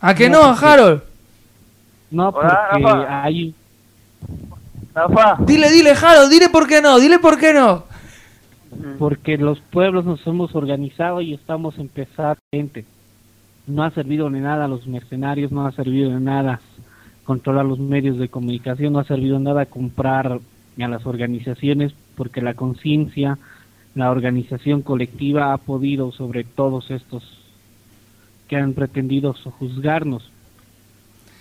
¿A que no, No, porque- Harold? No, porque hay Dile, dile, Harold, dile por qué no, dile por qué no. porque los pueblos nos hemos organizado y estamos empezando gente. No ha servido de nada a los mercenarios, no ha servido de nada controlar los medios de comunicación, no ha servido de nada comprar a las organizaciones porque la conciencia, la organización colectiva ha podido sobre todos estos que han pretendido sojuzgarnos.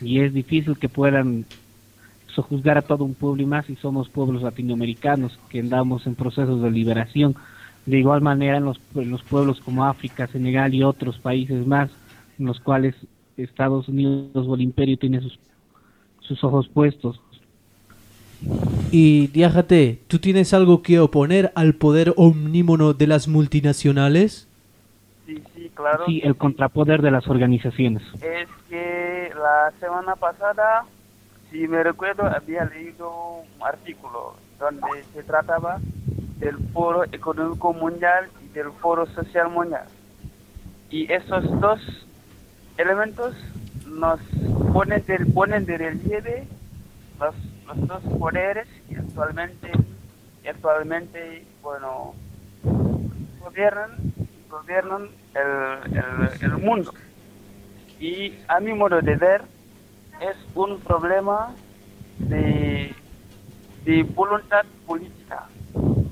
Y es difícil que puedan sojuzgar a todo un pueblo y más si somos pueblos latinoamericanos que andamos en procesos de liberación. De igual manera en los, en los pueblos como África, Senegal y otros países más, en los cuales Estados Unidos o el imperio tiene sus, sus ojos puestos. Y Diájate, ¿tú tienes algo que oponer al poder omnímono de las multinacionales? Sí, sí, claro. Sí, el contrapoder de las organizaciones. Es que la semana pasada, si me recuerdo, había leído un artículo donde se trataba del Foro Económico Mundial y del Foro Social Mundial. Y esos dos elementos nos ponen de, ponen de relieve los, los dos poderes y actualmente, actualmente bueno, gobiernan, gobiernan el, el mundo. Y a mi modo de ver, es un problema de, de voluntad política.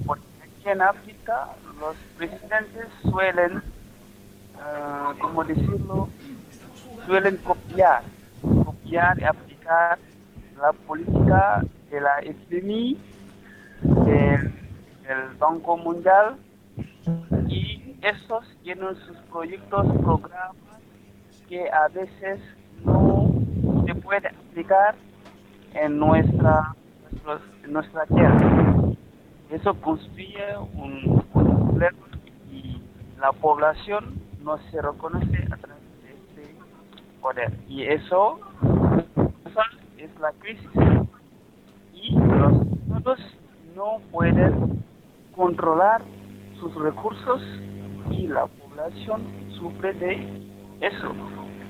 Porque aquí en África los presidentes suelen, ah, ¿cómo decirlo? Suelen copiar, copiar y aplicar la política de la FMI, del, del Banco Mundial, y estos tienen sus proyectos, programas que a veces no puede aplicar en nuestra, nuestra tierra. Eso construye un, un problema y la población no se reconoce a través de este poder. Y eso, es la crisis. Y los estados no pueden controlar sus recursos y la población sufre de eso.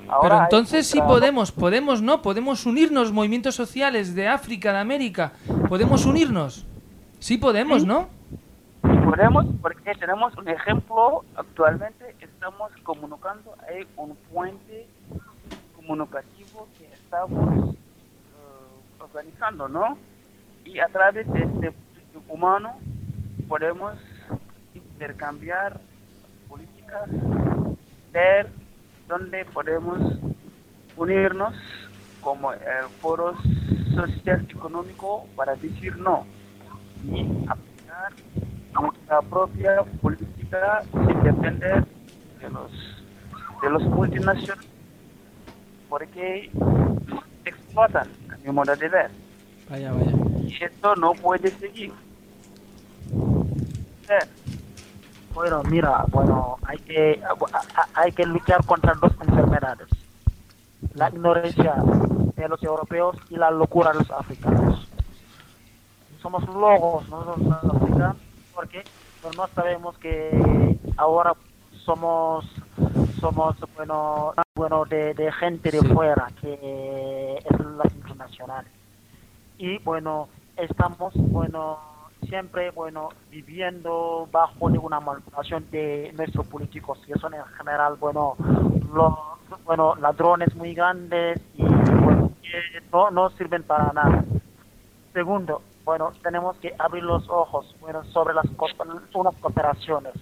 Ahora Pero entonces sí podemos, podemos, ¿no? Podemos unirnos, movimientos sociales de África, de América. Podemos unirnos. Sí podemos, ¿no? Podemos, porque tenemos un ejemplo, actualmente estamos comunicando, hay un puente comunicativo que estamos eh, organizando, ¿no? Y a través de este humano podemos intercambiar políticas, ver dónde podemos unirnos como el foro social económico para decir no y aplicar nuestra propia política sin depender de los de los multinacionales porque explotan a mi modo de ver Vaya, vaya. y esto no puede seguir. Bueno, mira, bueno, hay que hay que luchar contra dos enfermedades: la ignorancia de los europeos y la locura de los africanos. Somos locos nosotros los africanos porque pues, no sabemos que ahora somos somos bueno bueno de, de gente de Sí. fuera que es las internacionales y bueno estamos bueno siempre bueno viviendo bajo de manipulación de nuestros políticos que son en general bueno los bueno ladrones muy grandes y bueno, que no, no sirven para nada. Segundo bueno tenemos que abrir los ojos bueno sobre las unas cooperaciones.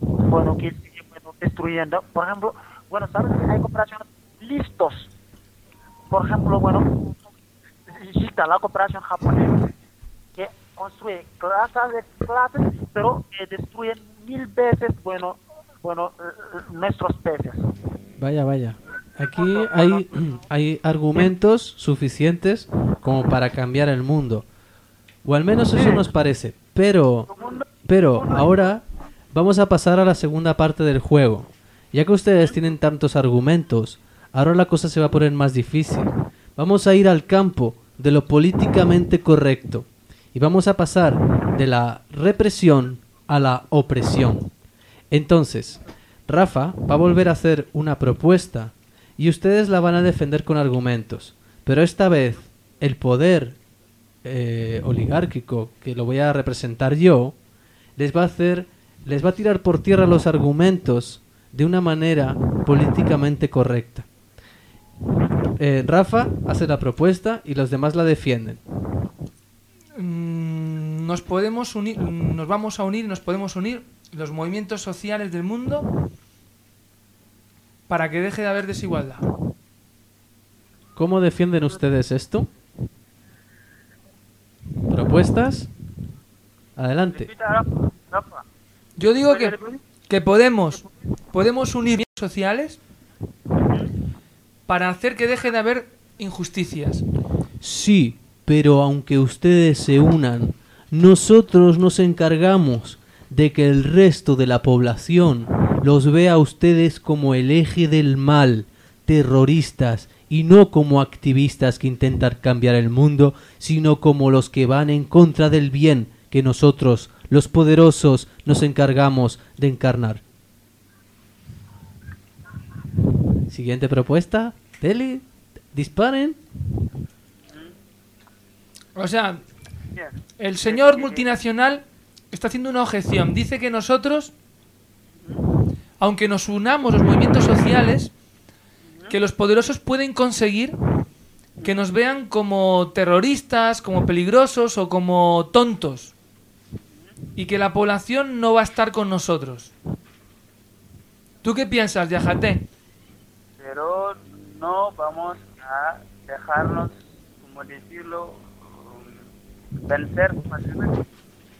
Bueno que sigue bueno, destruyendo. Por ejemplo bueno sabes hay cooperaciones listos. Por ejemplo bueno <laughs> la cooperación japonesa construye clases de clases pero que destruyen mil veces bueno bueno eh, nuestros peces Vaya, vaya. Aquí hay, <clears throat> hay argumentos suficientes como para cambiar el mundo. O al menos eso nos parece. Pero, pero ahora vamos a pasar a la segunda parte del juego. Ya que ustedes tienen tantos argumentos, ahora la cosa se va a poner más difícil. Vamos a ir al campo de lo políticamente correcto. Y vamos a pasar de la represión a la opresión. Entonces, Rafa va a volver a hacer una propuesta y ustedes la van a defender con argumentos. Pero esta vez el poder eh, oligárquico que lo voy a representar yo les va a hacer, les va a tirar por tierra los argumentos de una manera políticamente correcta. Eh, Rafa hace la propuesta y los demás la defienden. Mm, nos podemos unir, nos vamos a unir, nos podemos unir los movimientos sociales del mundo para que deje de haber desigualdad. ¿Cómo defienden ustedes esto? ¿Propuestas? Adelante. Yo digo que, que podemos, podemos unir movimientos sociales para hacer que deje de haber injusticias. Sí, pero aunque ustedes se unan, nosotros nos encargamos de que el resto de la población los vea a ustedes como el eje del mal, terroristas, y no como activistas que intentan cambiar el mundo, sino como los que van en contra del bien que nosotros, los poderosos, nos encargamos de encarnar. Siguiente propuesta. Dele, disparen. O sea, el señor multinacional está haciendo una objeción. Dice que nosotros, aunque nos unamos los movimientos sociales, que los poderosos pueden conseguir que nos vean como terroristas, como peligrosos o como tontos. Y que la población no va a estar con nosotros. ¿Tú qué piensas, Yajate? pero no vamos a dejarnos, como decirlo, vencer fácilmente,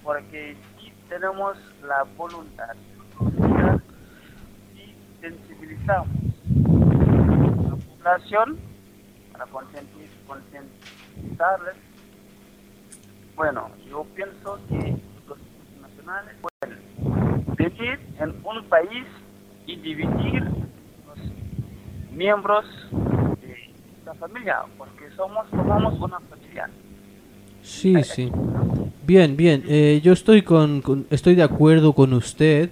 porque si tenemos la voluntad y sensibilizamos a la población para concienti- concientizarles, bueno, yo pienso que los nacionales pueden vivir en un país y dividir los miembros de la familia, porque somos, somos una familia. Sí, sí. Bien, bien. eh, yo estoy con, con- estoy de acuerdo con usted.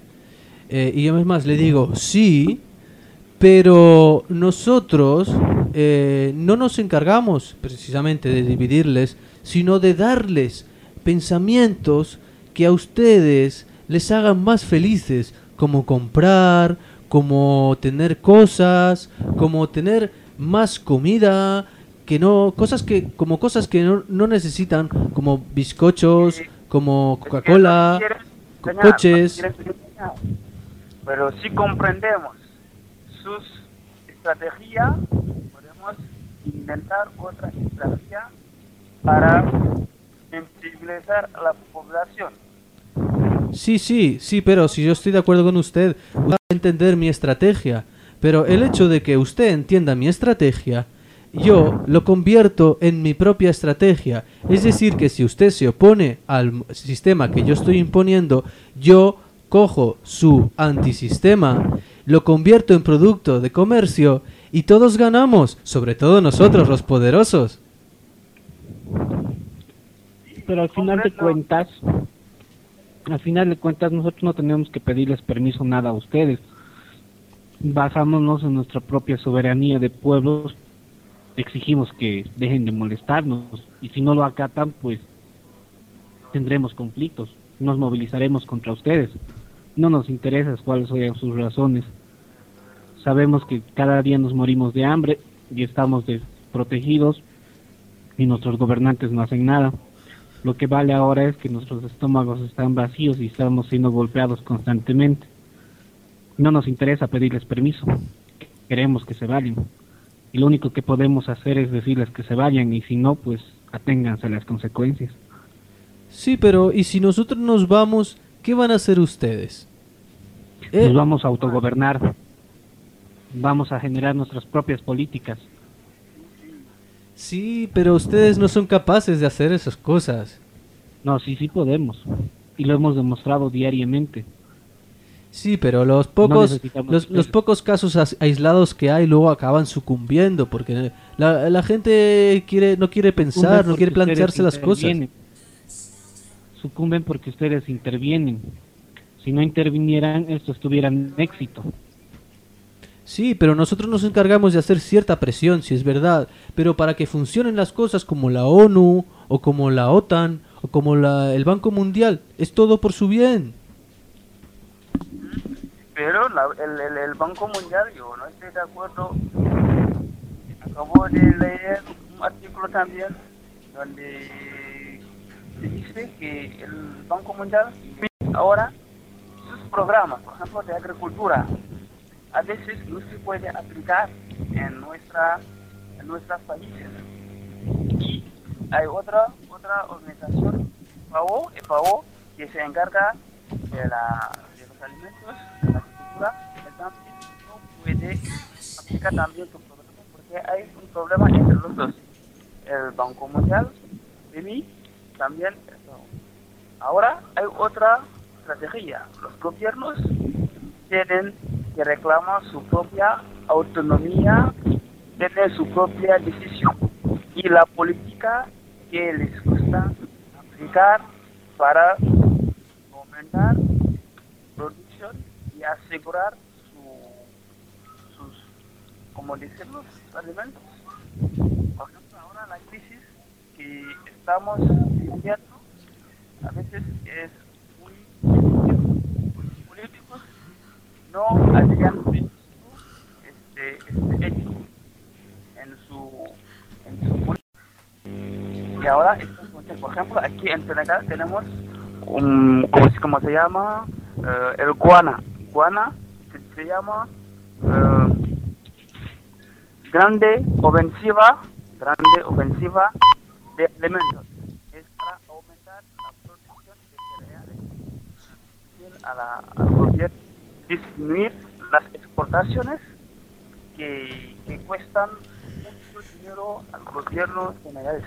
eh, y es más, le digo sí, pero nosotros eh, no nos encargamos precisamente de dividirles, sino de darles pensamientos que a ustedes les hagan más felices, como comprar, como tener cosas, como tener más comida, que no cosas que como cosas que no, no necesitan como bizcochos, como Coca-Cola, coches. Pero si comprendemos sus estrategias, podemos inventar otra estrategia para sensibilizar a la población. Sí, sí, sí, pero si yo estoy de acuerdo con usted, usted va a entender mi estrategia. Pero el hecho de que usted entienda mi estrategia, yo lo convierto en mi propia estrategia. Es decir, que si usted se opone al sistema que yo estoy imponiendo, yo cojo su antisistema, lo convierto en producto de comercio y todos ganamos, sobre todo nosotros los poderosos. Pero al final de cuentas, al final de cuentas nosotros no tenemos que pedirles permiso nada a ustedes. basándonos en nuestra propia soberanía de pueblos, exigimos que dejen de molestarnos y si no lo acatan, pues tendremos conflictos, nos movilizaremos contra ustedes. No nos interesa cuáles sean sus razones. Sabemos que cada día nos morimos de hambre y estamos desprotegidos y nuestros gobernantes no hacen nada. Lo que vale ahora es que nuestros estómagos están vacíos y estamos siendo golpeados constantemente. No nos interesa pedirles permiso. Queremos que se vayan. Y lo único que podemos hacer es decirles que se vayan y si no, pues aténganse a las consecuencias. Sí, pero ¿y si nosotros nos vamos, qué van a hacer ustedes? Eh, Nos vamos a autogobernar. Vamos a generar nuestras propias políticas. Sí, pero ustedes no son capaces de hacer esas cosas. No, sí, sí podemos. Y lo hemos demostrado diariamente. Sí, pero los pocos, los, los pocos casos as- aislados que hay luego acaban sucumbiendo porque la, la gente quiere no quiere pensar, no quiere plantearse las cosas. Sucumben porque ustedes intervienen. Si no intervinieran, estos tuvieran éxito. Sí, pero nosotros nos encargamos de hacer cierta presión, si es verdad. Pero para que funcionen las cosas como la ONU, o como la OTAN, o como la, el Banco Mundial, es todo por su bien. Pero el, el, el Banco Mundial, yo no estoy de acuerdo. Acabo de leer un artículo también donde se dice que el Banco Mundial ahora sus programas, por ejemplo, de agricultura, a veces no se puede aplicar en nuestra en nuestros países. Y hay otra otra organización, FAO, FAO, que se encarga de los alimentos, que también no puede aplicar también su programa porque hay un problema entre los dos. El Banco Mundial, PMI, también. Ahora hay otra estrategia. Los gobiernos tienen que reclamar su propia autonomía, tener su propia decisión y la política que les gusta aplicar para aumentar producción asegurar su, sus, como decirlo, alimentos. Por ejemplo, ahora la crisis que estamos viviendo a veces es muy políticos no habían visto este, este hecho en su, en su política. Y ahora, por ejemplo, aquí en Senegal tenemos un, ¿cómo, se- cómo se llama? Eh, el guana. Guana que se llama eh, grande ofensiva, grande ofensiva de alimentos. Es para aumentar la producción de cereales. A la, gobierno disminuir las exportaciones que, que cuestan mucho dinero al gobierno senegalés.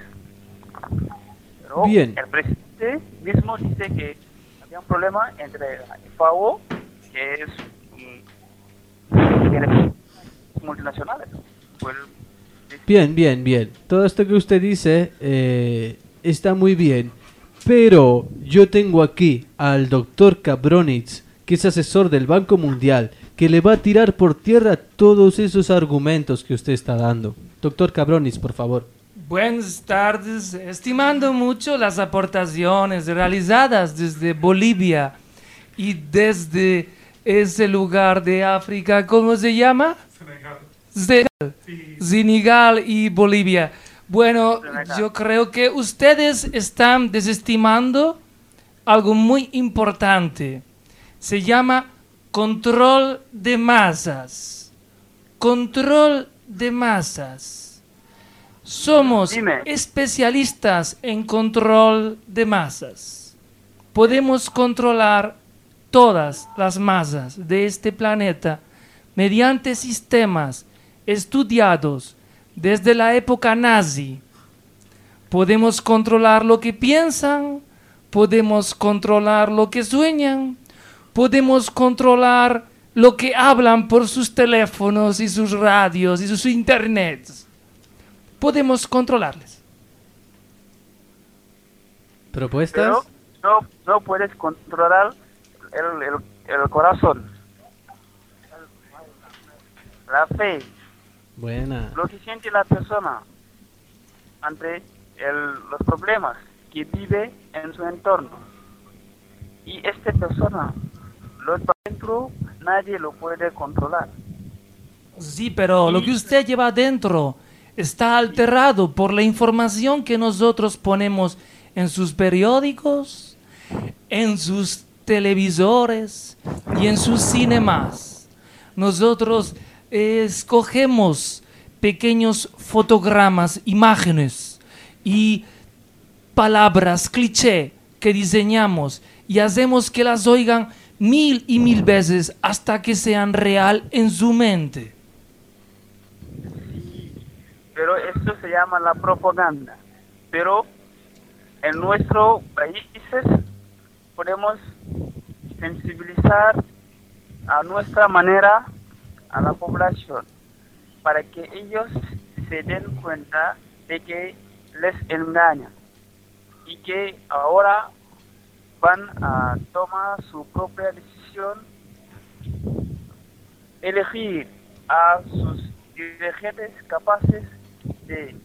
Pero Bien. el presidente mismo dice que había un problema entre la FAO, que es mm, multinacionales. Pues, Bien, bien, bien. Todo esto que usted dice eh, está muy bien. Pero yo tengo aquí al doctor Cabronitz, que es asesor del Banco Mundial, que le va a tirar por tierra todos esos argumentos que usted está dando. Doctor Cabronitz, por favor. Buenas tardes, estimando mucho las aportaciones realizadas desde Bolivia y desde ese lugar de África, ¿cómo se llama? Senegal. Senegal y Bolivia. Bueno, yo creo que ustedes están desestimando algo muy importante. Se llama control de masas. Control de masas. Somos especialistas en control de masas. Podemos controlar todas las masas de este planeta mediante sistemas estudiados desde la época nazi. Podemos controlar lo que piensan, podemos controlar lo que sueñan, podemos controlar lo que hablan por sus teléfonos y sus radios y sus internets. Podemos controlarles. ¿Propuestas? Pero no, no puedes controlar el, el, el corazón. la fe, Buena. lo que siente la persona ante el- los problemas que vive en su entorno. Y esta persona, lo está dentro, nadie lo puede controlar. Sí, pero lo que usted lleva adentro está alterado por la información que nosotros ponemos en sus periódicos, en sus televisores y en sus cinemas. Nosotros eh, escogemos pequeños fotogramas, imágenes y palabras cliché que diseñamos y hacemos que las oigan mil y mil veces hasta que sean real en su mente. Pero esto se llama la propaganda. Pero en nuestros países podemos sensibilizar a nuestra manera a la población para que ellos se den cuenta de que les engañan y que ahora van a tomar su propia decisión, elegir a sus dirigentes capaces de,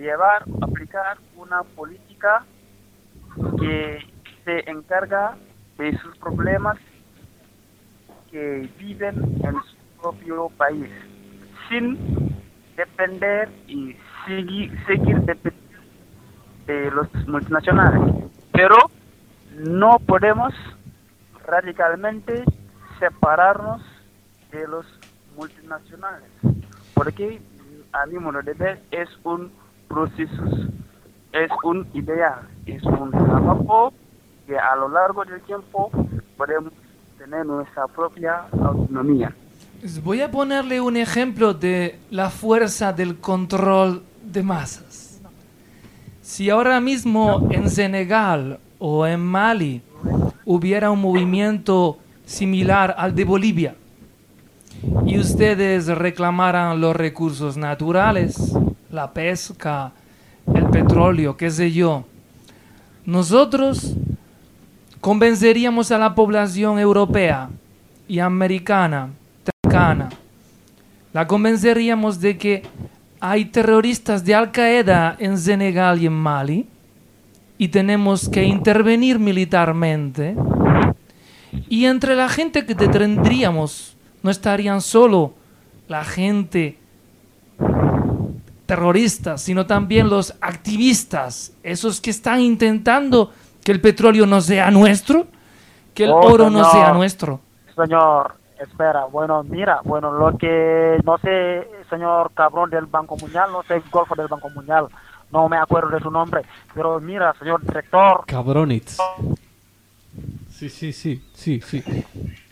llevar, aplicar una política que se encarga de sus problemas que viven en su propio país, sin depender y seguir, seguir dependiendo de los multinacionales. Pero no podemos radicalmente separarnos de los multinacionales, porque a mi modo de ver es un proceso, es un ideal, es un trabajo que a lo largo del tiempo podemos tener nuestra propia autonomía. Pues Voy a ponerle un ejemplo de la fuerza del control de masas. Si ahora mismo en Senegal o en Mali hubiera un movimiento similar al de Bolivia y ustedes reclamaran los recursos naturales, la pesca, el petróleo, qué sé yo, nosotros convenceríamos a la población europea y americana, la convenceríamos de que hay terroristas de Al Qaeda en Senegal y en Mali y tenemos que intervenir militarmente. Y entre la gente que detendríamos no estarían solo la gente terrorista, sino también los activistas, esos que están intentando que el petróleo no sea nuestro, que el Oh, oro no sea señor. nuestro. Señor, espera, bueno, mira, bueno, lo que, no sé, señor cabrón del Banco Mundial, no sé, golfo del Banco Mundial, no me acuerdo de su nombre, pero mira, señor director, Cabronitz. Sí, sí, sí, sí, sí.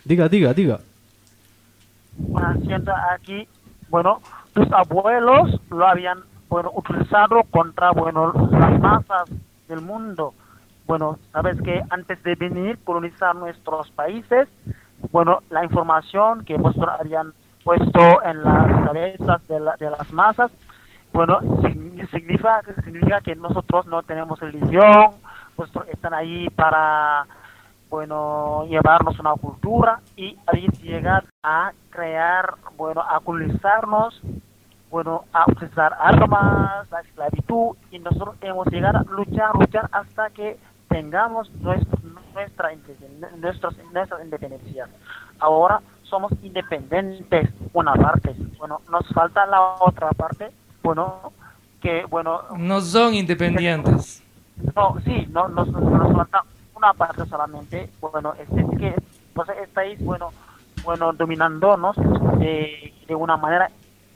Diga, diga, diga. una hacienda aquí, bueno, tus abuelos lo habían, bueno, utilizado contra, bueno, las masas del mundo. Bueno, sabes que antes de venir colonizar nuestros países, bueno, la información que vosotros habían puesto en las cabezas de, la- de las masas, bueno, signi- significa, significa que nosotros no tenemos religión, vosotros están ahí para, bueno, llevarnos una cultura y habéis llegado a crear, bueno, a colonizarnos, bueno, a utilizar armas, la esclavitud y nosotros hemos llegado a luchar, luchar hasta que tengamos nuestra, nuestra, nuestros- nuestra independencia. Ahora somos independientes, una parte. Bueno, nos falta la otra parte, bueno, que, bueno, No son independientes. no, sí, no, nos, nos falta una parte solamente. Bueno, es decir que pues, estáis, bueno, bueno, dominándonos de, de una manera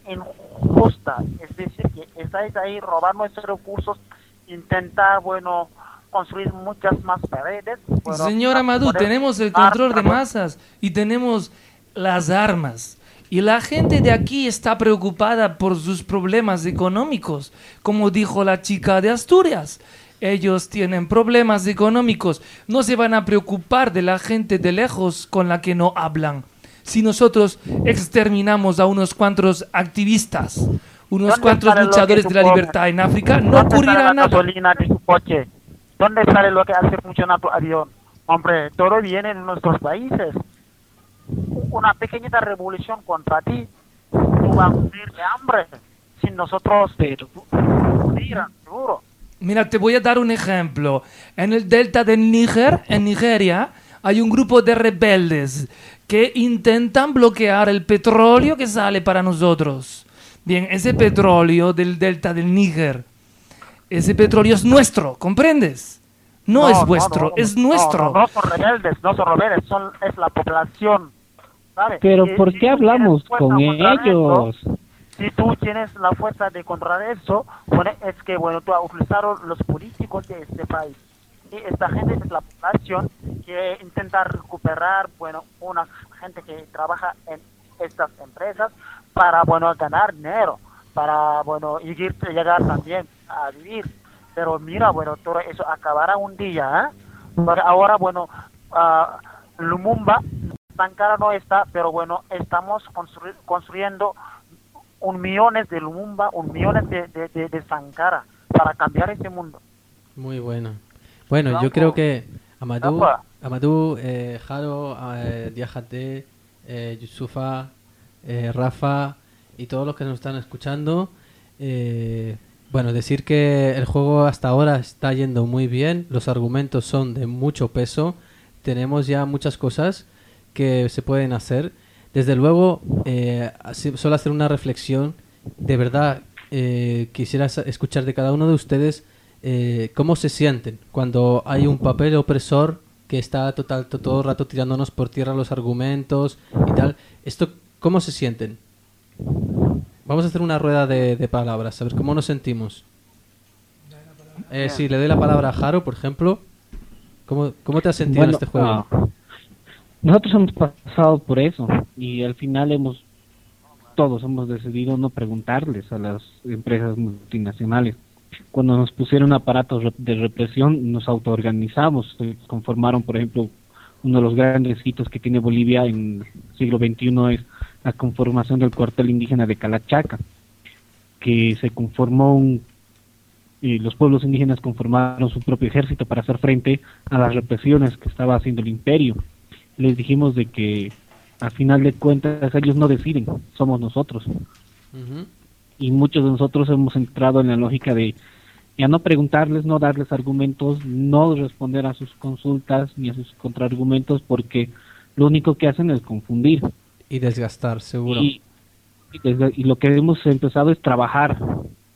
injusta. Es decir, que estáis ahí robando nuestros recursos, intentar, bueno, construir muchas más paredes. bueno, Señor para Amadou, poder tenemos el control de masas y tenemos las armas. Y la gente de aquí está preocupada por sus problemas económicos, como dijo la chica de Asturias. Ellos tienen problemas económicos, no se van a preocupar de la gente de lejos con la que no hablan. Si nosotros exterminamos a unos cuantos activistas, unos ¿Dónde cuantos luchadores de la libertad en África, no ¿Dónde sale ocurrirá la nada. gasolina de su coche? ¿Dónde sale lo que hace funcionar tu avión? Hombre, todo viene en nuestros países. una pequeñita revolución contra ti, tú vas a morir de hambre. Sin nosotros, pero seguro. Mira, te voy a dar un ejemplo. En el delta del Níger, en Nigeria, hay un grupo de rebeldes que intentan bloquear el petróleo que sale para nosotros. Bien, ese petróleo del delta del Níger, ese petróleo es nuestro, ¿comprendes? No, es vuestro, no, es nuestro. No, no son rebeldes, no son rebeldes, son, es la población. ¿sabes? Pero Y ¿por si qué hablamos con contra ellos? eso, si tú tienes la fuerza de controlar eso, bueno, es que bueno, tú has utilizado los políticos de este país. Y esta gente es la población que intenta recuperar, bueno, una gente que trabaja en estas empresas para, bueno, ganar dinero, para, bueno, llegar, llegar también a vivir. Pero mira, bueno, todo eso acabará un día, ¿eh? Pero ahora, bueno, ah, Lumumba, Sankara no está, pero bueno, estamos constru- construyendo un millones de Lumumba, un millones de, de, de, para cambiar este mundo. Muy bueno. Bueno, yo creo que Amadou. Amadou eh, Jaro, eh, Diajate, eh, Yusufa, eh, Rafa y todos los que nos están escuchando, eh, bueno, decir que el juego hasta ahora está yendo muy bien, los argumentos son de mucho peso, tenemos ya muchas cosas que se pueden hacer. Desde luego, eh, solo hacer una reflexión. De verdad, eh, quisiera escuchar de cada uno de ustedes eh, cómo se sienten cuando hay un papel opresor que está total, to- todo el rato tirándonos por tierra los argumentos y tal. Esto, ¿Cómo se sienten? Vamos a hacer una rueda de, de palabras, a ver cómo nos sentimos. Eh, sí, le doy la palabra a Jaro, por ejemplo. ¿Cómo, cómo te has sentido en este juego? ah, nosotros hemos pasado por eso y al final hemos todos hemos decidido no preguntarles a las empresas multinacionales. Cuando nos pusieron aparatos de represión, nos autoorganizamos. Se conformaron, por ejemplo, uno de los grandes hitos que tiene Bolivia en el siglo XXI es la conformación del cuartel indígena de Calachaca, que se conformó un y los pueblos indígenas conformaron su propio ejército para hacer frente a las represiones que estaba haciendo el imperio. Les dijimos de que al final de cuentas ellos no deciden, somos nosotros. Ujú. Y muchos de nosotros hemos entrado en la lógica de ya no preguntarles, no darles argumentos, no responder a sus consultas ni a sus contraargumentos porque lo único que hacen es confundir. Y desgastar, seguro. Y, y desde- y lo que hemos empezado es trabajar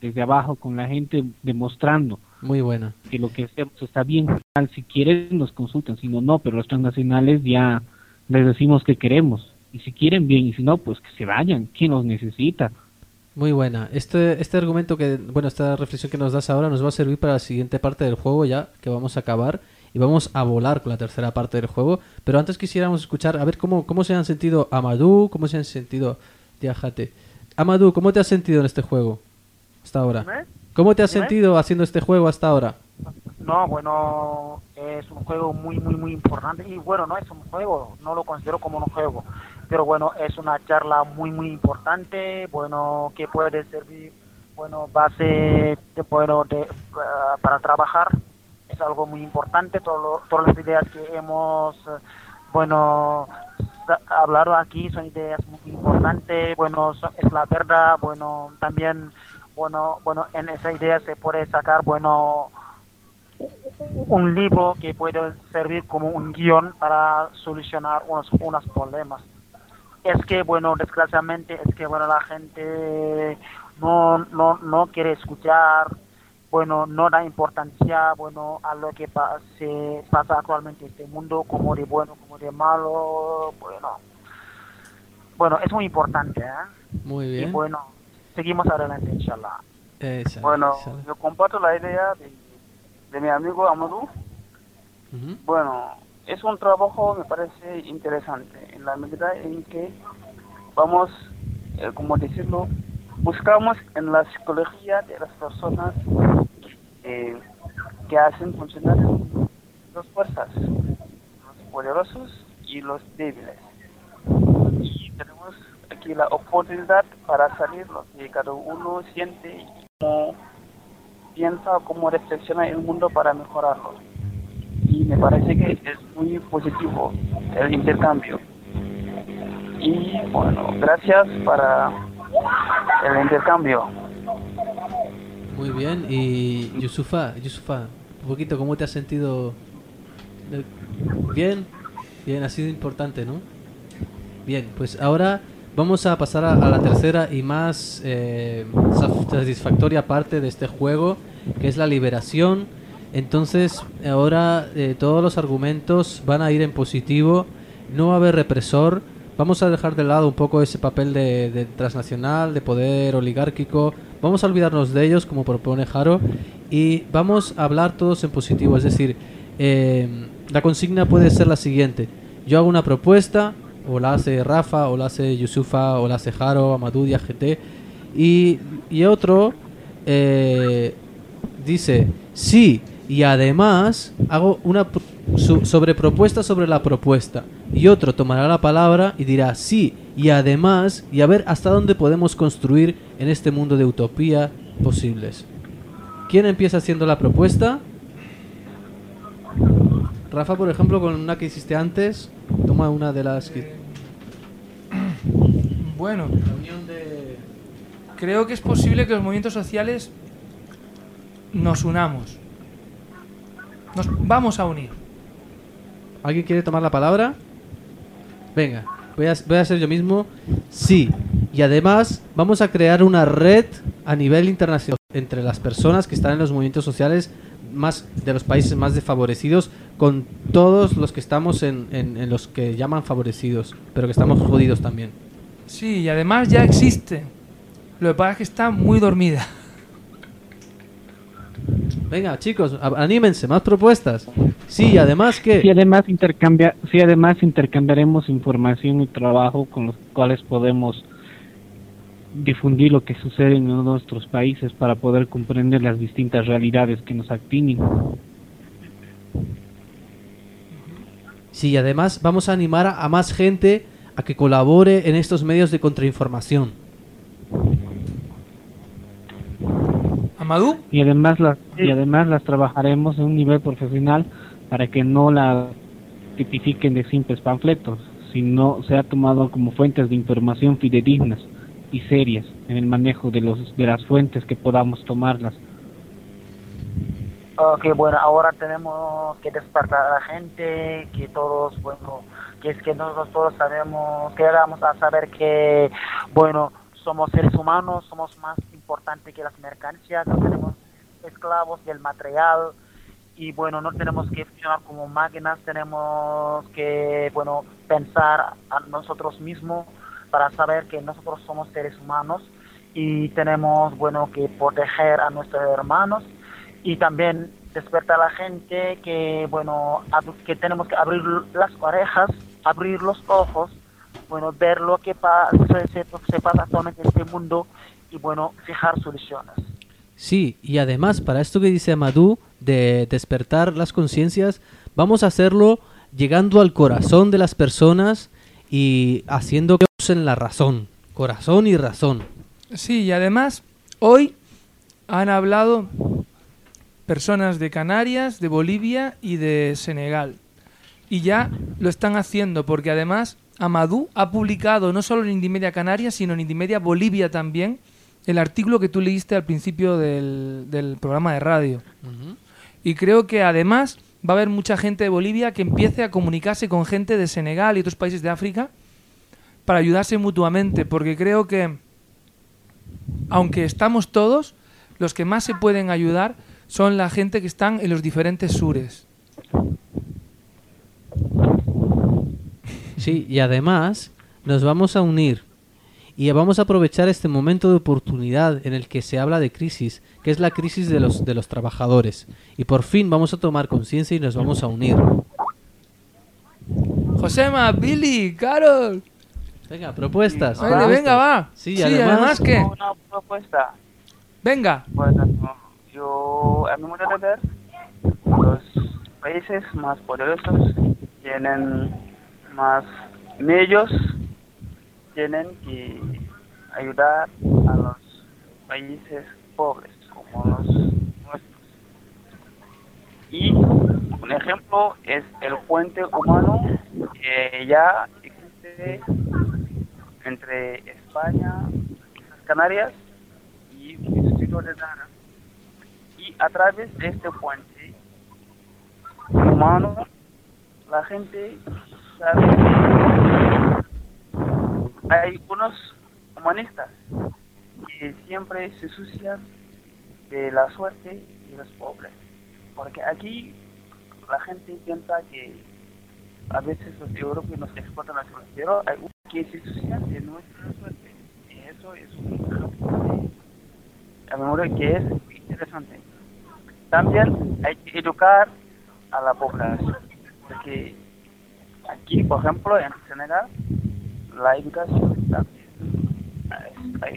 desde abajo con la gente demostrando Muy buena. que lo que hacemos está bien. Si quieren nos consultan, si no, no, pero los transnacionales ya les decimos que queremos. Y si quieren bien, y si no, pues que se vayan. ¿Quién los necesita? Muy buena. Este, este argumento que, bueno, esta reflexión que nos das ahora nos va a servir para la siguiente parte del juego ya, que vamos a acabar. Y vamos a volar con la tercera parte del juego. Pero antes quisiéramos escuchar, a ver cómo, cómo se han sentido Amadou, cómo se han sentido Diajate. Amadou, ¿cómo te has sentido en este juego hasta ahora? ¿Cómo te has sentido haciendo este juego hasta ahora? No, bueno, es un juego muy, muy, muy importante. Y bueno, no es un juego, no lo considero como un juego. Pero bueno, es una charla muy, muy importante, bueno, que puede servir, bueno, base ah, para trabajar. Es algo muy importante, todo todas las ideas que hemos, bueno, hablado aquí son ideas muy importantes, bueno, es la verdad, bueno, también, bueno, bueno, en esa idea se puede sacar, bueno, un libro que puede servir como un guion para solucionar unos, unos problemas. Es que, bueno, desgraciadamente, es que, bueno, la gente no, no, no quiere escuchar, bueno, no da importancia, bueno, a lo que pa- se pasa actualmente en este mundo, como de bueno, como de malo, bueno. Bueno, es muy importante, ¿eh? Muy Y bien. bueno, seguimos adelante, inshallah. Esa- Bueno, esa- yo comparto la idea de, de mi amigo Amadou. Bueno, es un trabajo, me parece interesante, en la medida en que vamos, eh, como decirlo, buscamos en la psicología de las personas eh, que hacen funcionar las fuerzas, los poderosos y los débiles. Y tenemos aquí la oportunidad para salir lo que cada uno siente cómo piensa, cómo reflexiona el mundo para mejorarlo y me parece que es muy positivo el intercambio. Y bueno, gracias para el intercambio. Muy bien. Y Yusufa, Yusufa, un poquito, ¿cómo te has sentido? Eh, Bien, bien, ha sido importante, ¿no? Bien, pues ahora vamos a pasar a, la tercera y más eh, satisfactoria parte de este juego, que es la liberación. Entonces, ahora eh, todos los argumentos van a ir en positivo, no va a haber represor. Vamos a dejar de lado un poco ese papel de, de transnacional, de poder oligárquico. Vamos a olvidarnos de ellos, como propone Jaro, y vamos a hablar todos en positivo. Es decir, eh, la consigna puede ser la siguiente. Yo hago una propuesta, o la hace Rafa, o la hace Yusufa, o la hace Jaro, Amadou y AGT, y, y otro eh, dice, sí, y además hago una sobrepropuesta sobre la propuesta. Y otro tomará la palabra y dirá, sí, y además, y a ver hasta dónde podemos construir en este mundo de utopía posibles. ¿Quién empieza haciendo la propuesta? Rafa, por ejemplo, con una que hiciste antes, toma una de las que... <clears throat> Bueno, creo que es posible que los movimientos sociales nos unamos. Nos vamos a unir. ¿Alguien quiere tomar la palabra? Venga, voy a, voy a hacer yo mismo. Sí. Y además vamos a crear una red a nivel internacional entre las personas que están en los movimientos sociales más de los países más desfavorecidos con todos los que estamos en, en- en los que llaman favorecidos, pero que estamos jodidos también. Sí, y además ya existe. Lo que pasa es que está muy dormida. Venga, chicos, anímense, más propuestas. Sí, además que... Sí, además, intercambia, sí, además intercambiaremos información y trabajo con los cuales podemos difundir lo que sucede en nuestros países para poder comprender las distintas realidades que nos activen. Sí, y además vamos a animar a, a más gente a que colabore en estos medios de contrainformación. ¿Amadú? Y además las y además las trabajaremos en un nivel profesional para que no la tipifiquen de simples panfletos, sino sea tomado como fuentes de información fidedignas y serias en el manejo de los de las fuentes que podamos tomarlas. Ok, bueno, ahora tenemos que despertar a la gente, que todos, bueno, que es que nosotros todos sabemos, que vamos a saber que, bueno, somos seres humanos, somos más importantes que las mercancías, no tenemos esclavos del material y, bueno, no tenemos que funcionar como máquinas, tenemos que, bueno, pensar a nosotros mismos para saber que nosotros somos seres humanos y tenemos, bueno, que proteger a nuestros hermanos y también despertar a la gente que bueno que tenemos que abrir las orejas abrir los ojos bueno ver lo que pa- se, se- se pasa actualmente en este mundo y bueno fijar soluciones Sí, y además para esto que dice Amadou de despertar las conciencias, vamos a hacerlo llegando al corazón de las personas y haciendo que usen la razón, corazón y razón. Sí, y además, hoy han hablado personas de Canarias, de Bolivia y de Senegal. Y ya lo están haciendo, porque además Amadou ha publicado no solo en Indimedia Canarias, sino en Indimedia Bolivia también, el artículo que tú leíste al principio del, del programa de radio. Y creo que además va a haber mucha gente de Bolivia que empiece a comunicarse con gente de Senegal y otros países de África para ayudarse mutuamente, porque creo que aunque estamos todos, los que más se pueden ayudar son la gente que están en los diferentes sures. Sí, y además nos vamos a unir y vamos a aprovechar este momento de oportunidad en el que se habla de crisis, que es la crisis de los, de los trabajadores. Y por fin vamos a tomar conciencia y nos vamos a unir. Josema, Billy, Carol. Venga, propuestas. Venga, propuestas. venga, va. Sí, Sí, además, además que- Una propuesta. Venga. Bueno, yo, a mi modo de ver, los países más poderosos tienen más medios, tienen que ayudar a los países pobres como los nuestros. Y un ejemplo es el puente humano que ya existe entre España, Canarias y un distrito de Dara. Y a través de este puente humano, la gente hay unos humanistas que siempre se sucian de la suerte de los pobres. Porque aquí la gente piensa que a veces los europeos nos explotan la suerte, pero hay unos que se sucian de nuestra suerte. Y eso es un ejemplo de memoria que es muy interesante. También hay que educar a la población, porque aquí, por ejemplo, en Senegal, la educación también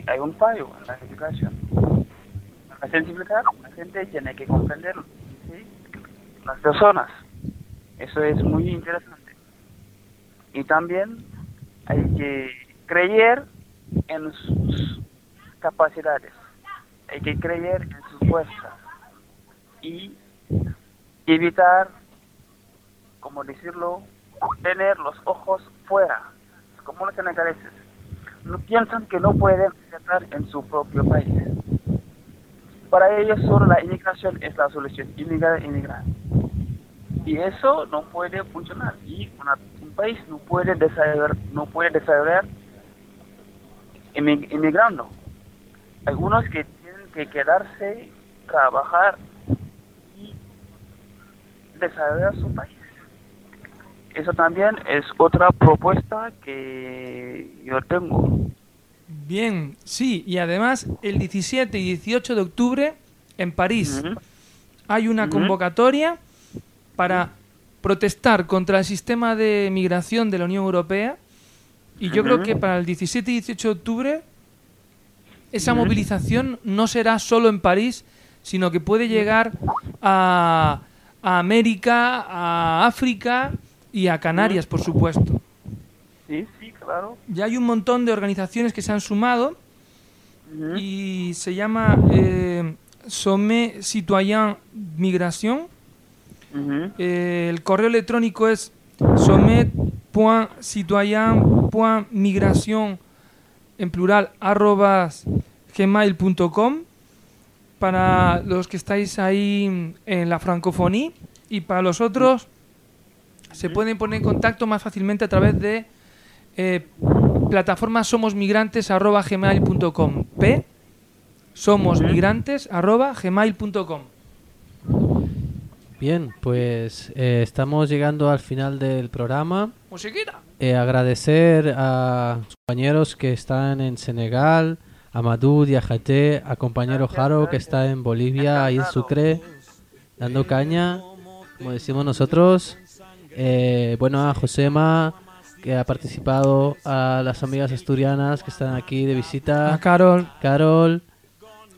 hay, un fallo en la educación. Para sensibilizar, la gente tiene que comprender las personas. Eso es muy interesante. Y también hay que creer en sus capacidades, hay que creer en sus fuerzas y evitar, como decirlo, tener los ojos fuera, como los senegaleses. No piensan que no pueden estar en su propio país. Para ellos solo la inmigración es la solución, inmigrar, inmigrar. Y eso no puede funcionar. Y un país no puede desarrollar, no puede desarrollar inmigrando. Algunos que tienen que quedarse, trabajar y desarrollar su país. Eso también es otra propuesta que yo tengo. Bien, sí, y además el 17 y 18 de octubre en París hay una convocatoria para protestar contra el sistema de migración de la Unión Europea y yo creo que para el 17 y 18 de octubre esa movilización no será solo en París, sino que puede llegar a, a América, a África y a Canarias, por supuesto. Sí, sí, claro. Ya hay un montón de organizaciones que se han sumado y se llama eh, Sommet Citoyen Migration. Eh, el correo electrónico es sommet.citoyen.migration en plural arrobas gmail.com para los que estáis ahí en la francofonía y para los otros se pueden poner en contacto más fácilmente a través de eh, plataforma somosmigrantes@gmail.com p somosmigrantes@gmail.com Bien, pues eh, estamos llegando al final del programa. Musiquita. Eh, agradecer a los compañeros que están en Senegal, a Madú, Diajate, a compañero Jaro que está en Bolivia, ahí en Sucre, dando caña, como decimos nosotros. Eh, bueno, a Josema que ha participado, a las amigas asturianas que están aquí de visita. A Carol. Carol.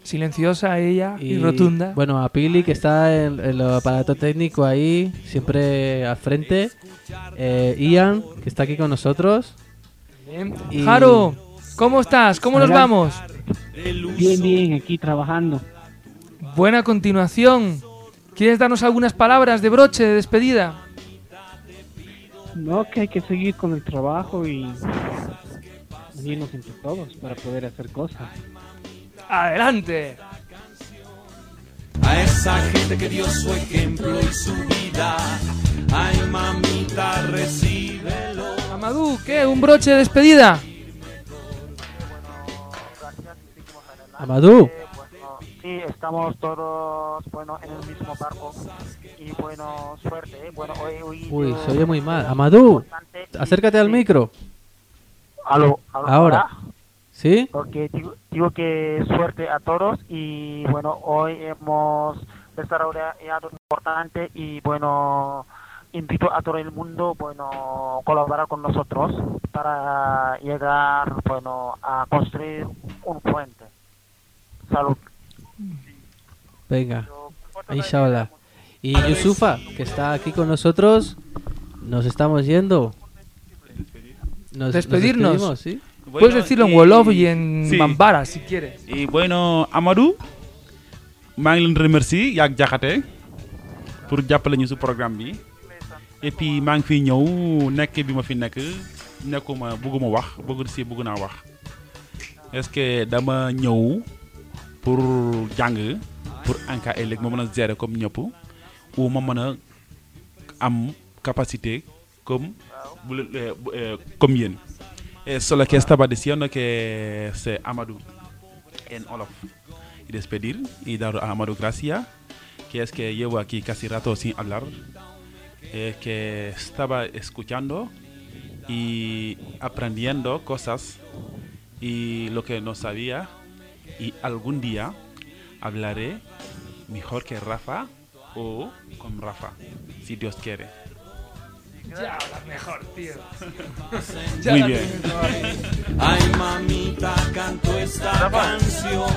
Silenciosa ella y, rotunda. Bueno, a Pili que está en, en el aparato técnico ahí, siempre al frente. Eh, Ian que está aquí con nosotros. Y- Jaro, ¿cómo estás? ¿Cómo nos vamos? Bien, bien, aquí trabajando. Buena continuación. ¿Quieres darnos algunas palabras de broche, de despedida? No, que hay que seguir con el trabajo y unirnos entre todos para poder hacer cosas. Adelante. A esa gente que dio su ejemplo y su vida. Ay, mamita, recíbelo. Amadú, ¿qué? ¿Un broche de despedida? Amadú. Sí, estamos todos, bueno, en el mismo barco y bueno, suerte, ¿eh? Bueno, hoy, hoy Uy, yo- se oye muy mal. Amadú, acércate al micro. Aló, aló, Ahora. hola. ¿Sí? Porque digo, digo que suerte a todos y bueno, hoy hemos desarrollado algo importante y bueno, invito a todo el mundo, bueno, a colaborar con nosotros para llegar, bueno, a construir un puente. Salud. Venga. Inshallah. Y Yusufa, que está aquí con nosotros, nos estamos yendo. Nos- nos Despedirnos. despedimos, ¿sí? Puedes decirlo en Wolof y en sí. Bambara si quieres. Et bueno Amadou maa ngi leen remercier yaag jaxate pour jàppale ñu si programme bi et puis maa ngi fi ñëw nekk bi ma fi nekk nekkuma bëgguma wax bëgg si bëgg naa wax est-ce que dama ñëw pour jàng pour en cas ëllëg ma mën a gérer comme ñëpp ou ma mën a am capacité comme bu eh, comme yéen. E solo che stava dicendo che se Amadou en Olof. Y despedir y dar a Amadou gracias que es que llevo aquí casi rato sin hablar eh, que estaba escuchando y aprendiendo cosas y lo que no sabía y algún día hablaré mejor que Rafa o con Rafa si Dios quiere Ya hablas mejor, tío. <laughs> Muy la bien. Ay, mamita, canto esta canción.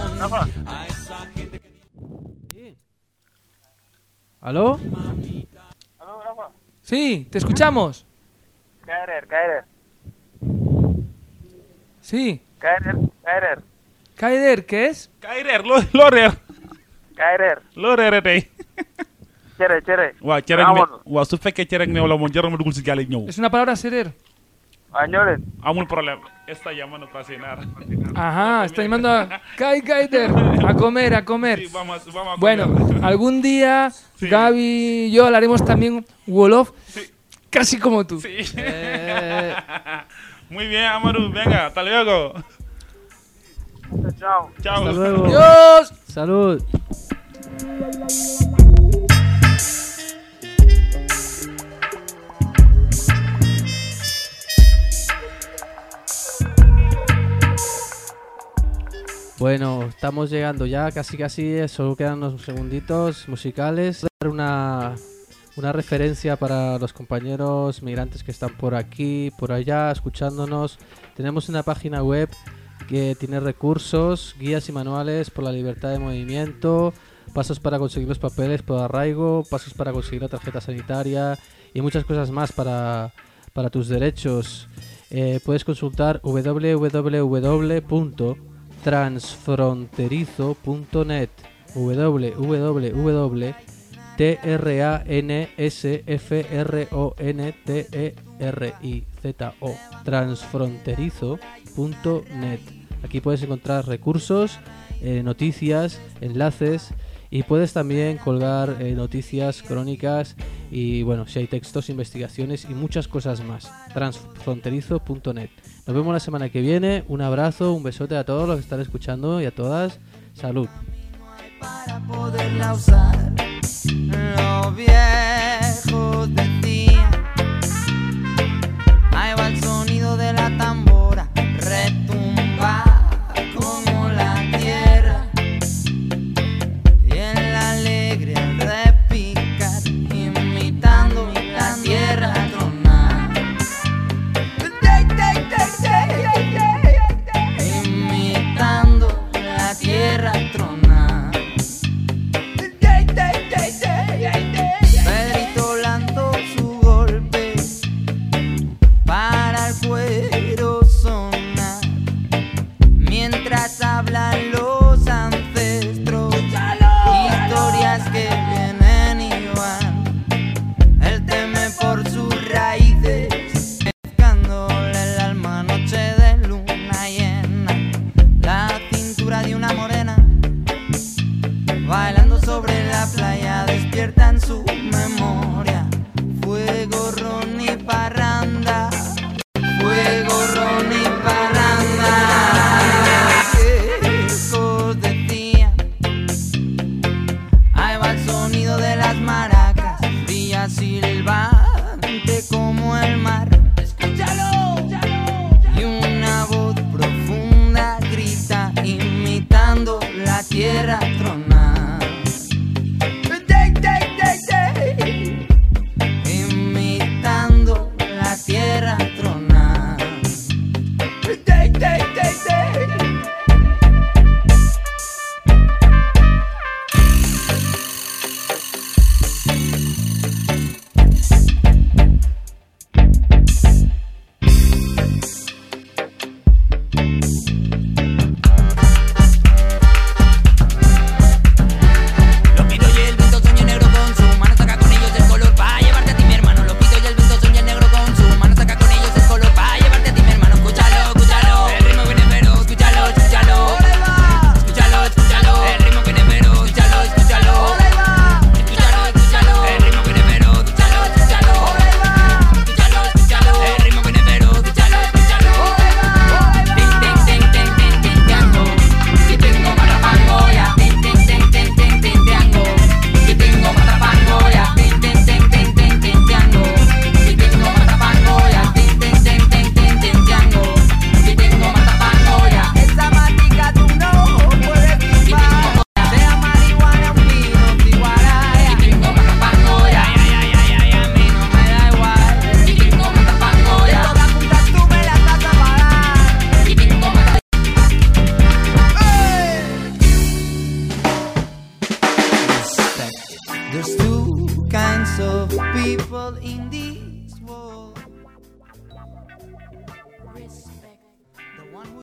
A esa gente que... ¿Aló? Sí, te escuchamos. Kairer, Kairer, Sí. Kairer, Kairer, Kaider, ¿qué es? Kairer, lo, lorer. Kairer. Lorer. Cere, cere. waaw cere waaw su fekkee cere meew la moom jarul ma dugul si gaal yi ñëw. Es una palabra serer. Ah, ñëw leen. amul problème. Está llamando para cenar. Ajá, está llamando a Kai Kaider a comer, a comer. Sí, vamos, vamos a Bueno, comer. algún día Gaby y yo hablaremos también Wolof, casi como tú. Sí. <laughs> Muy bien, Amaru, venga, hasta luego. Chao. Chao. Hasta luego. Adiós. Salud. Bueno, estamos llegando ya casi casi, solo quedan unos segunditos musicales. Dar una, una referencia para los compañeros migrantes que están por aquí, por allá, escuchándonos. Tenemos una página web que tiene recursos, guías y manuales por la libertad de movimiento, pasos para conseguir los papeles por arraigo, pasos para conseguir la tarjeta sanitaria y muchas cosas más para, para tus derechos. Eh, puedes consultar www.transfronterizo.net www.transfronterizo transfronterizo.net Aquí puedes encontrar recursos, eh, noticias, enlaces y puedes también colgar eh, noticias, crónicas y bueno, si hay textos, investigaciones y muchas cosas más. Transfronterizo.net. Nos vemos la semana que viene. Un abrazo, un besote a todos los que están escuchando y a todas. Salud. ahí va el sonido de la tambora,